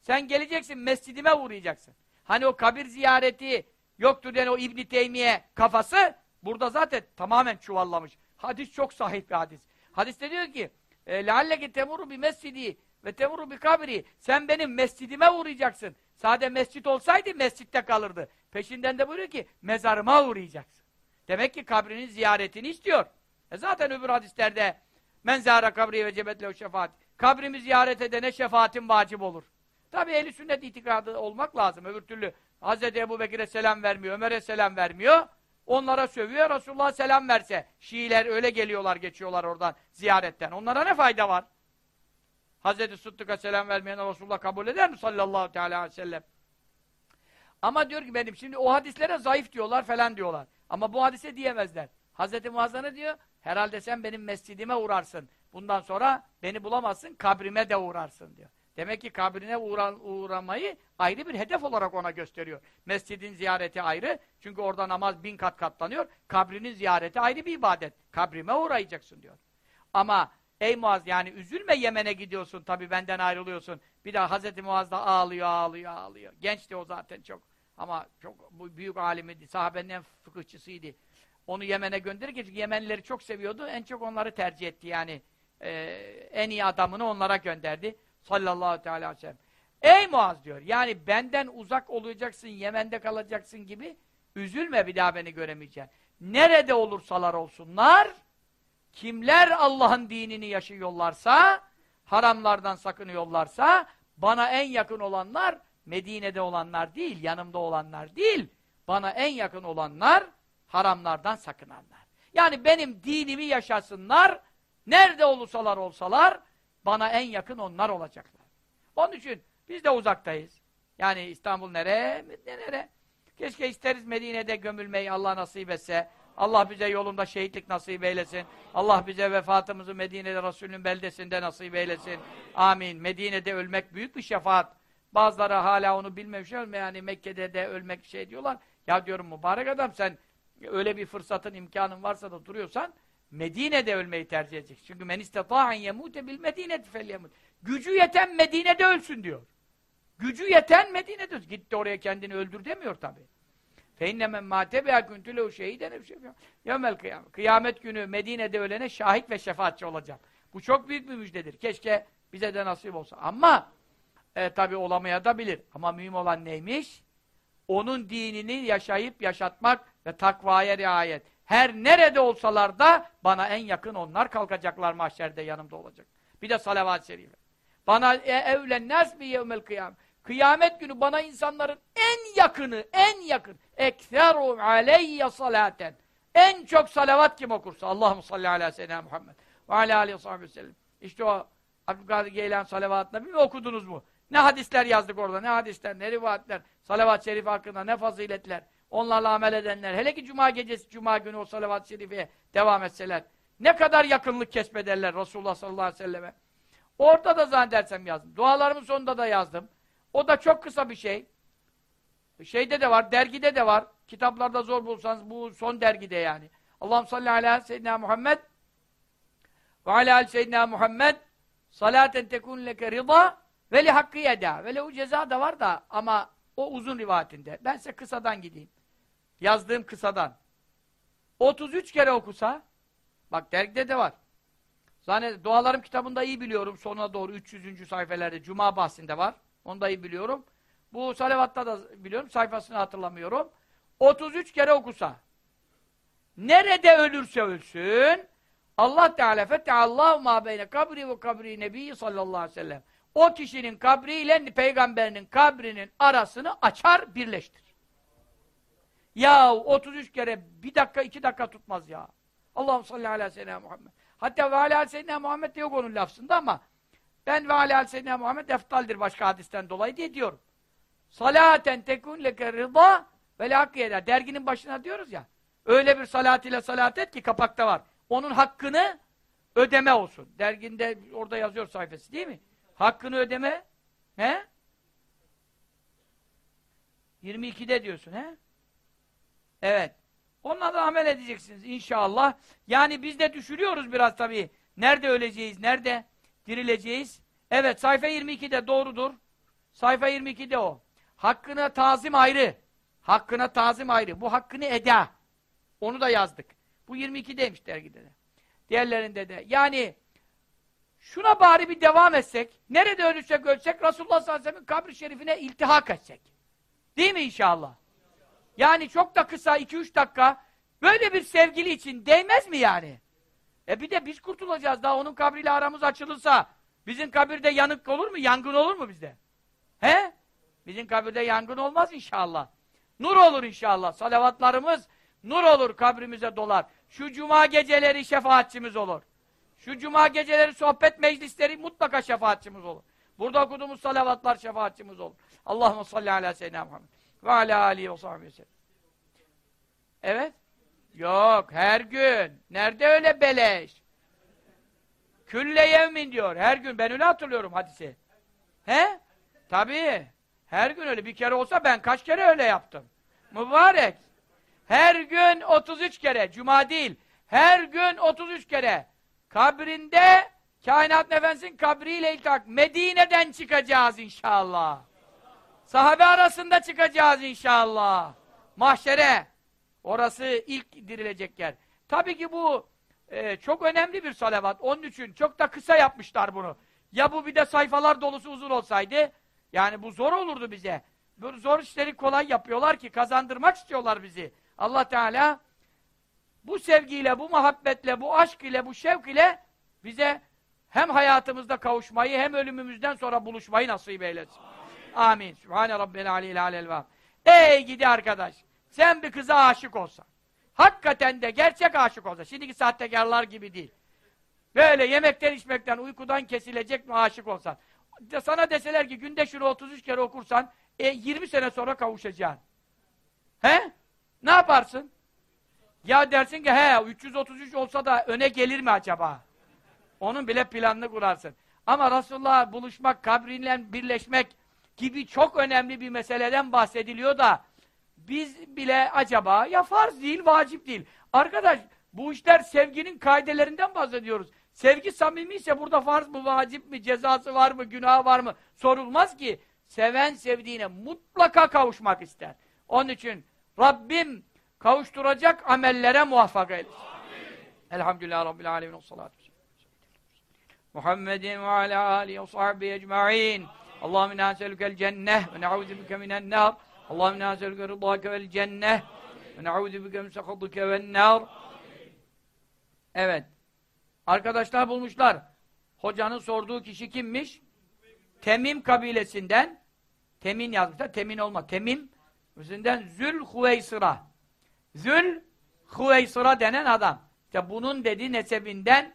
Sen geleceksin, mescidime uğrayacaksın. Hani o kabir ziyareti yoktur yani o İbn Teymiye kafası burada zaten tamamen çuvallamış. Hadis çok sahih bir hadis. Hadiste diyor ki لَعَلَّكِ temuru bir mescidi ve temuru bir kabri. Sen benim mescidime uğrayacaksın. Sade mescit olsaydı mescitte kalırdı. Peşinden de buyuruyor ki mezarıma uğrayacaksın. Demek ki kabrinin ziyaretini istiyor. E zaten öbür hadislerde men zâra kabri ve cebetlehu şefaat. Kabrimi ziyaret edene şefaatin vacip olur. Tabi ehli sünnet itikadı olmak lazım. Öbür türlü Hz. Ebu Bekir'e selam vermiyor, Ömer'e selam vermiyor. Onlara sövüyor, Resulullah selam verse. Şiiler öyle geliyorlar, geçiyorlar oradan ziyaretten. Onlara ne fayda var? Hz. Sıddık'a selam vermeyen Resulullah kabul eder mi sallallahu teala aleyhi ve sellem? Ama diyor ki benim şimdi o hadislere zayıf diyorlar falan diyorlar. Ama bu hadise diyemezler. Hz. Muazzan'a diyor, herhalde sen benim mescidime uğrarsın. Bundan sonra beni bulamazsın, kabrime de uğrarsın diyor. Demek ki kabrine uğra uğramayı ayrı bir hedef olarak ona gösteriyor. Mescidin ziyareti ayrı. Çünkü orada namaz bin kat katlanıyor. Kabrinin ziyareti ayrı bir ibadet. Kabrime uğrayacaksın diyor. Ama ey Muaz yani üzülme Yemen'e gidiyorsun tabii benden ayrılıyorsun. Bir daha Hazreti Muaz da ağlıyor ağlıyor ağlıyor. Gençti o zaten çok. Ama çok büyük alimiydi. Sahabenin en fıkıhçısıydı. Onu Yemen'e gönderirken çünkü Yemenlileri çok seviyordu. En çok onları tercih etti yani. Ee, en iyi adamını onlara gönderdi. Sallallahu teala aleyhi ve sellem. Ey Muaz diyor. Yani benden uzak olacaksın, Yemen'de kalacaksın gibi üzülme bir daha beni göremeyeceksin. Nerede olursalar olsunlar kimler Allah'ın dinini yaşıyorlarsa haramlardan sakınıyorlarsa bana en yakın olanlar Medine'de olanlar değil, yanımda olanlar değil. Bana en yakın olanlar haramlardan sakınanlar. Yani benim dinimi yaşasınlar, nerede olursalar olsalar, bana en yakın onlar olacaklar. Onun için biz de uzaktayız. Yani İstanbul nere? Medine nere? Keşke isteriz Medine'de gömülmeyi Allah nasip etse. Allah bize yolunda şehitlik nasip eylesin. Allah bize vefatımızı Medine'de Resulünün beldesinde nasip eylesin. Amin. Medine'de ölmek büyük bir şefaat. Bazıları hala onu bilmemiş yani Mekke'de de ölmek şey diyorlar. Ya diyorum mübarek adam sen öyle bir fırsatın imkanın varsa da duruyorsan Medine'de ölmeyi tercih edeceksin. Çünkü men istata'en yemute bil medineti felyemut. Gücü yeten Medine'de ölsün diyor. Gücü yeten Medine'de ölsün. Gitti oraya kendini öldür demiyor tabi. Feinne men mate biha kuntu lehu şehiden yevmel kıyamet. Kıyamet günü Medine'de ölene şahit ve şefaatçi olacak. Bu çok büyük bir müjdedir. Keşke bize de nasip olsa. Ama e, tabi olamaya da bilir. Ama mühim olan neymiş? Onun dinini yaşayıp yaşatmak ve takvaya riayet. Her nerede olsalar da bana en yakın onlar kalkacaklar mahşerde yanımda olacak. Bir de salavat-ı şerife. Bana e, evlen nas bi yevmel kıyam. Kıyamet günü bana insanların en yakını, en yakın. Ekseru aleyye salaten. En çok salavat kim okursa. Allahümme salli ala seyyidina Muhammed. Ve ala aleyhi ve sellem. İşte o Abdülkadir Geylan salavatını bir okudunuz mu? Ne hadisler yazdık orada, ne hadisler, ne rivayetler, salavat-ı şerif hakkında ne faziletler, onlarla amel edenler, hele ki cuma gecesi, cuma günü o salavat-ı şerifeye devam etseler, ne kadar yakınlık kesbederler Resulullah sallallahu aleyhi ve selleme. Orada da zannedersem yazdım. Dualarımın sonunda da yazdım. O da çok kısa bir şey. Şeyde de var, dergide de var. Kitaplarda zor bulsanız bu son dergide yani. Allah'ım salli ala seyyidina Muhammed ve ala seyyidina Muhammed salaten tekun leke rıza ve li hakkı yeda. Ve lehu ceza da var da ama o uzun rivayetinde. Ben size kısadan gideyim. Yazdığım kısadan. 33 kere okusa bak dergide de var. Zanned Dualarım kitabında iyi biliyorum. Sonuna doğru 300. sayfelerde Cuma bahsinde var. Onu da iyi biliyorum. Bu salavatta da biliyorum. Sayfasını hatırlamıyorum. 33 kere okusa. Nerede ölürse ölsün Allah Teala fetteallahu ma beyne kabri ve kabri nebi sallallahu aleyhi ve sellem. O kişinin kabriyle peygamberinin kabrinin arasını açar, birleştir. Ya 33 kere bir dakika, iki dakika tutmaz ya. Allah'ım salli ala seyyidina Muhammed. Hatta ve ala seyyidina Muhammed de yok onun lafzında ama ben ve ala seyyidina Muhammed eftaldir başka hadisten dolayı diye diyorum. Salaten tekun leke rıza ve la Derginin başına diyoruz ya. Öyle bir salat ile salat et ki kapakta var. Onun hakkını ödeme olsun. Derginde orada yazıyor sayfası değil mi? Hakkını ödeme. He? 22'de diyorsun he? Evet. Onunla da amel edeceksiniz inşallah. Yani biz de düşürüyoruz biraz tabii. Nerede öleceğiz, nerede dirileceğiz? Evet, sayfa 22'de doğrudur. Sayfa 22'de o. Hakkına tazim ayrı. Hakkına tazim ayrı. Bu hakkını eda. Onu da yazdık. Bu 22'deymiş dergide de. Diğerlerinde de. Yani şuna bari bir devam etsek, nerede ölürsek ölsek Resulullah sallallahu aleyhi ve kabri şerifine iltihak etsek. Değil mi inşallah? Yani çok da kısa, 2-3 dakika böyle bir sevgili için değmez mi yani? E bir de biz kurtulacağız daha onun kabriyle aramız açılırsa bizim kabirde yanık olur mu? Yangın olur mu bizde? He? Bizim kabirde yangın olmaz inşallah. Nur olur inşallah. Salavatlarımız nur olur kabrimize dolar. Şu cuma geceleri şefaatçimiz olur. Şu cuma geceleri sohbet meclisleri mutlaka şefaatçimiz olur. Burada okuduğumuz salavatlar şefaatçimiz olur. Allahumme salli ala seyyidina Muhammed ve ala alihi ve sellem. Evet. Yok, her gün. Nerede öyle beleş? Külle yevmin diyor. Her gün. Ben öyle hatırlıyorum hadisi. He? Tabii. Her gün öyle. Bir kere olsa ben kaç kere öyle yaptım. Mübarek. Her gün 33 kere. Cuma değil. Her gün 33 kere. Kabrinde kainat nefesin kabriyle iltak. Medine'den çıkacağız inşallah. Sahabe arasında çıkacağız inşallah. Mahşere. Orası ilk dirilecek yer. Tabii ki bu e, çok önemli bir salavat. Onun için çok da kısa yapmışlar bunu. Ya bu bir de sayfalar dolusu uzun olsaydı, yani bu zor olurdu bize. Bu zor işleri kolay yapıyorlar ki kazandırmak istiyorlar bizi. Allah Teala bu sevgiyle, bu muhabbetle, bu aşk ile, bu şevk ile bize hem hayatımızda kavuşmayı hem ölümümüzden sonra buluşmayı nasip eylesin. Amin. Amin. Sübhane Rabbel aleyhi alel Ey gidi arkadaş! Sen bir kıza aşık olsan, hakikaten de gerçek aşık olsan, şimdiki sahtekarlar gibi değil. Böyle yemekten içmekten, uykudan kesilecek mi aşık olsan, sana deseler ki günde şunu 33 kere okursan e, 20 sene sonra kavuşacaksın. He? Ne yaparsın? Ya dersin ki he 333 olsa da öne gelir mi acaba? Onun bile planını kurarsın. Ama Resulullah'a buluşmak, kabrinle birleşmek gibi çok önemli bir meseleden bahsediliyor da biz bile acaba ya farz değil, vacip değil. Arkadaş bu işler sevginin kaidelerinden bahsediyoruz. Sevgi samimi ise burada farz mı, vacip mi, cezası var mı, günah var mı sorulmaz ki. Seven sevdiğine mutlaka kavuşmak ister. Onun için Rabbim kavuşturacak amellere muvaffak eylesin. Elhamdülillah Rabbil Alemin. Muhammedin ve ala alihi ve sahbihi ecma'in. Allahümme inna eselükel cenneh ve ne'udhu bike minen nar. Allahümme inna eselüke rıdâke vel cenneh ve ne'udhu bike min sekhatıke ven nar. Evet. Arkadaşlar bulmuşlar. Hocanın sorduğu kişi kimmiş? Temim kabilesinden Temin yazmışlar. Temin olma. Temim yüzünden Zül Huveysıra. Zül Huveysıra denen adam. İşte bunun dedi nesebinden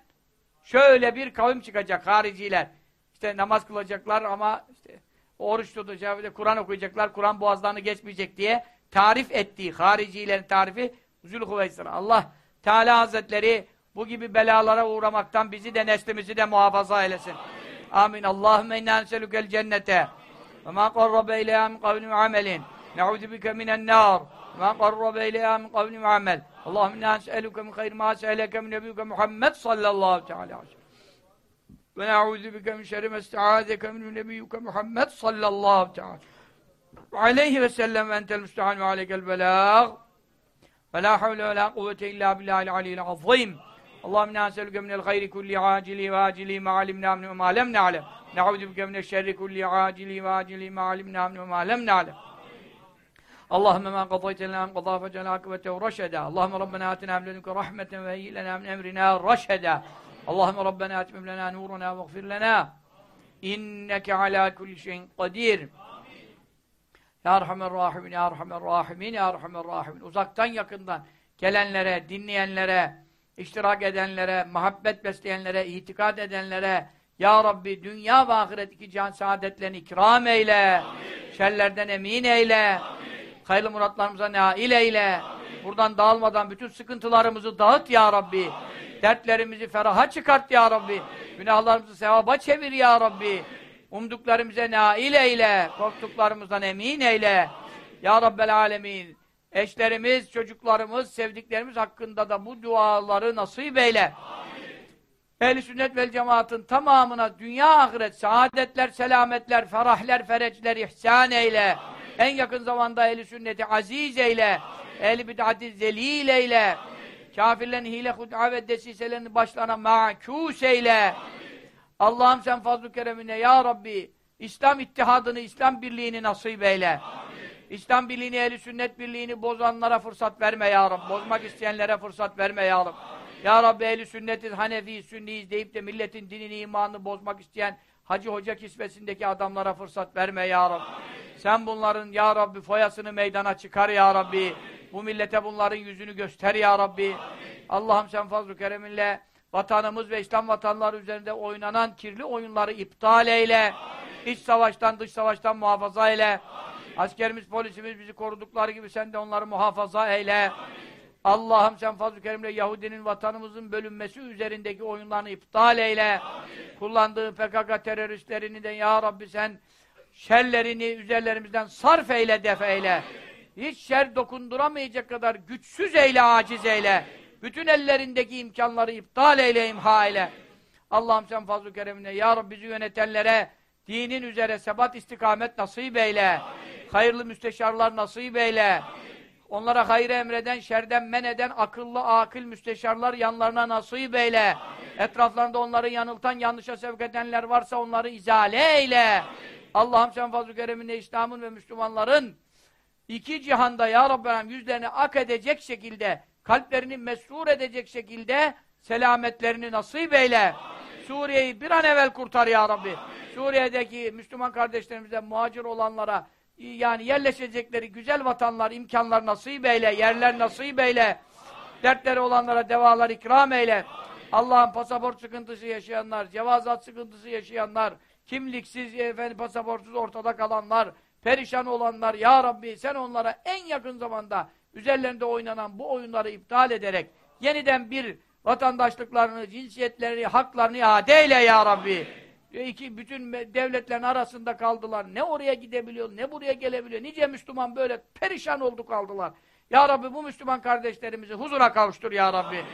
şöyle bir kavim çıkacak hariciler. İşte namaz kılacaklar ama işte oruç tutacak, Kur'an okuyacaklar, Kur'an boğazlarını geçmeyecek diye tarif ettiği haricilerin tarifi Zül Huveysıra. Allah Teala Hazretleri bu gibi belalara uğramaktan bizi de neslimizi de muhafaza eylesin. Amin. Allahümme inna neselükel cennete ve ma qarrabe ileyha min amelin. Ne'udhu bike minen nar. ما قرب إليها من قول وعمل. اللهم إنا نسألك من خير ما سألك من نبيك محمد صلى الله تعالى عليه وسلم. ونعوذ بك من شر ما استعاذك من نبيك محمد صلى الله تعالى عليه وسلم أنت المستعان وعليك البلاغ. فلا حول ولا قوة إلا بالله العلي العظيم. اللهم إنا نسألك من الخير كل عاجل وآجل ما علمنا منه وما لم نعلم. نعوذ بك من الشر كل عاجل وآجل ما علمنا منه وما لم نعلم. Allahümme men kadayte lena men kadâ fecel akıbetehu raşedâ. Allahümme Rabbena atina emledünke rahmeten ve eyyilena min emrina raşedâ. Allahümme Rabbena etmim lena nuruna ve gfir lena. İnneke alâ kulli şeyin kadir. Ya Erhamer Rahimin, Ya Erhamer Rahimin, Ya Erhamer Rahimin. Uzaktan yakından gelenlere, dinleyenlere, iştirak edenlere, muhabbet besleyenlere, itikad edenlere, Ya Rabbi dünya ve ahiret iki can saadetlerini ikram eyle, Amin. şerlerden emin eyle, Amin. Hayırlı muratlarımıza nail eyle. Amin. Buradan dağılmadan bütün sıkıntılarımızı dağıt Ya Rabbi. Amin. Dertlerimizi feraha çıkart Ya Rabbi. Amin. Günahlarımızı sevaba çevir Ya Rabbi. Umduklarımıza nail eyle. Korktuklarımızdan emin eyle. Ya Rabbel Alemin. Eşlerimiz, çocuklarımız, sevdiklerimiz hakkında da bu duaları nasip eyle. Ehl-i sünnet vel cemaatın tamamına dünya ahiret, saadetler, selametler, ferahler, fereçler ihsan eyle. Amin. En yakın zamanda ehl-i sünneti aziz eyle. Ehl-i bid'ati zelil eyle. Amin. Kafirlerin hile, hud'a ve desiselerini başlarına ma'kûs eyle. Allah'ım sen fazl-ı keremine ya Rabbi İslam ittihadını, İslam birliğini nasip eyle. Amin. İslam birliğini, ehli sünnet birliğini bozanlara fırsat verme ya Rabbi. Bozmak isteyenlere fırsat verme ya Rabbi. Ya Rabbi ehli sünnetiz, Hanefi, Sünniyiz deyip de milletin dinini, imanını bozmak isteyen Hacı Hoca kisvesindeki adamlara fırsat verme ya Rabbi. Sen bunların ya Rabbi foyasını meydana çıkar ya Rabbi. Bu millete bunların yüzünü göster ya Rabbi. Allah'ım sen fazl-ı kereminle vatanımız ve İslam vatanları üzerinde oynanan kirli oyunları iptal eyle. İç savaştan, dış savaştan muhafaza eyle. Amin. Askerimiz, polisimiz bizi korudukları gibi sen de onları muhafaza eyle. Allah'ım sen fazl-ı kerimle Yahudinin vatanımızın bölünmesi üzerindeki oyunlarını iptal eyle. Amin. Kullandığı PKK teröristlerini de ya Rabbi sen şerlerini üzerlerimizden sarf eyle, def eyle. Amin. Hiç şer dokunduramayacak kadar güçsüz eyle, aciz eyle. Bütün ellerindeki imkanları iptal eyle, imha eyle. Allah'ım sen fazl-ı keremine ya Rabbi bizi yönetenlere dinin üzere sebat istikamet nasip eyle. Amin hayırlı müsteşarlar nasip eyle. Amin. Onlara hayrı emreden, şerden men eden akıllı, akıl müsteşarlar yanlarına nasip eyle. Amin. Etraflarında onları yanıltan, yanlışa sevk edenler varsa onları izale eyle. Allah'ım sen fazl-ı kereminde İslam'ın ve Müslümanların iki cihanda ya Rabbi yüzlerini ak edecek şekilde, kalplerini mesrur edecek şekilde selametlerini nasip eyle. Suriye'yi bir an evvel kurtar ya Rabbi. Amin. Suriye'deki Müslüman kardeşlerimize, muhacir olanlara, yani yerleşecekleri güzel vatanlar, imkanlar nasip eyle, yerler nasip eyle. Dertleri olanlara devalar ikram eyle. Allah'ın pasaport sıkıntısı yaşayanlar, cevazat sıkıntısı yaşayanlar, kimliksiz, efendim, pasaportsuz ortada kalanlar, perişan olanlar, Ya Rabbi sen onlara en yakın zamanda üzerlerinde oynanan bu oyunları iptal ederek yeniden bir vatandaşlıklarını, cinsiyetlerini, haklarını iade eyle Ya Rabbi. E iki, bütün devletlerin arasında kaldılar. Ne oraya gidebiliyor, ne buraya gelebiliyor. Nice Müslüman böyle perişan oldu kaldılar. Ya Rabbi bu Müslüman kardeşlerimizi huzura kavuştur Ya Rabbi.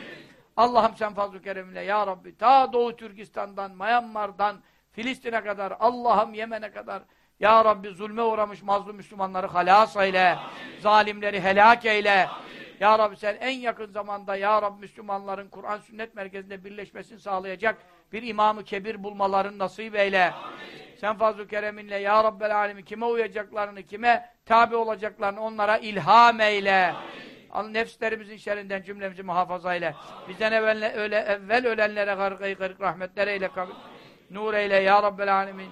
Allah'ım sen fazl-ı kereminle Ya Rabbi ta Doğu Türkistan'dan, Myanmar'dan, Filistin'e kadar, Allah'ım Yemen'e kadar Ya Rabbi zulme uğramış mazlum Müslümanları halas eyle. Zalimleri helak eyle. Ya Rabbi sen en yakın zamanda Ya Rabbi Müslümanların Kur'an sünnet merkezinde birleşmesini sağlayacak bir imamı kebir bulmalarını nasip eyle. Sen fazl-ı kereminle Ya Rabbel Alemin kime uyacaklarını, kime tabi olacaklarını onlara ilham eyle. Al nefslerimizin şerrinden cümlemizi muhafaza eyle. Bizden evvel, öyle, evvel ölenlere gargayı garık rahmetler eyle. kabul- Nur eyle Ya Rabbel Alemin.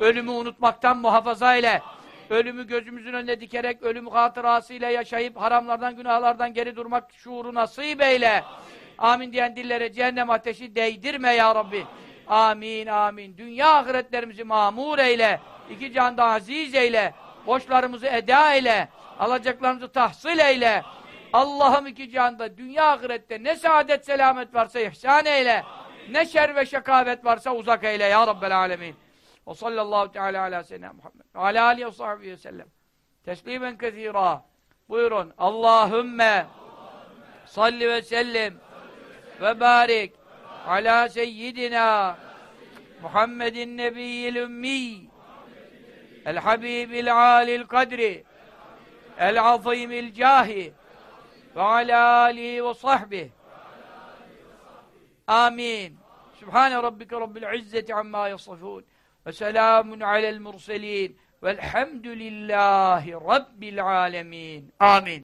Ölümü unutmaktan muhafaza eyle. Ölümü gözümüzün önüne dikerek ölüm hatırasıyla yaşayıp haramlardan, günahlardan geri durmak şuuru nasip eyle. Amin diyen dillere cehennem ateşi değdirme ya Rabbi. Amin amin. Dünya ahiretlerimizi mamur eyle. İki canda aziz eyle. Borçlarımızı eda eyle. Alacaklarımızı tahsil eyle. Allah'ım iki canda, dünya ahirette ne saadet selamet varsa ihsan eyle. Ne şer ve şakavet varsa uzak eyle ya Rabbel alemin. Ve sallallahu teala ala seyyidina Muhammed. Ala alihi sahbihi sellem. Teslimen kezira. Buyurun. Allahümme salli ve sellim ve barik ala seyyidina Muhammedin nebiyyil ümmi el habibil alil kadri el azimil cahi ve ala alihi ve sahbihi amin Sübhane rabbike rabbil izzeti amma yasifun ve selamun alel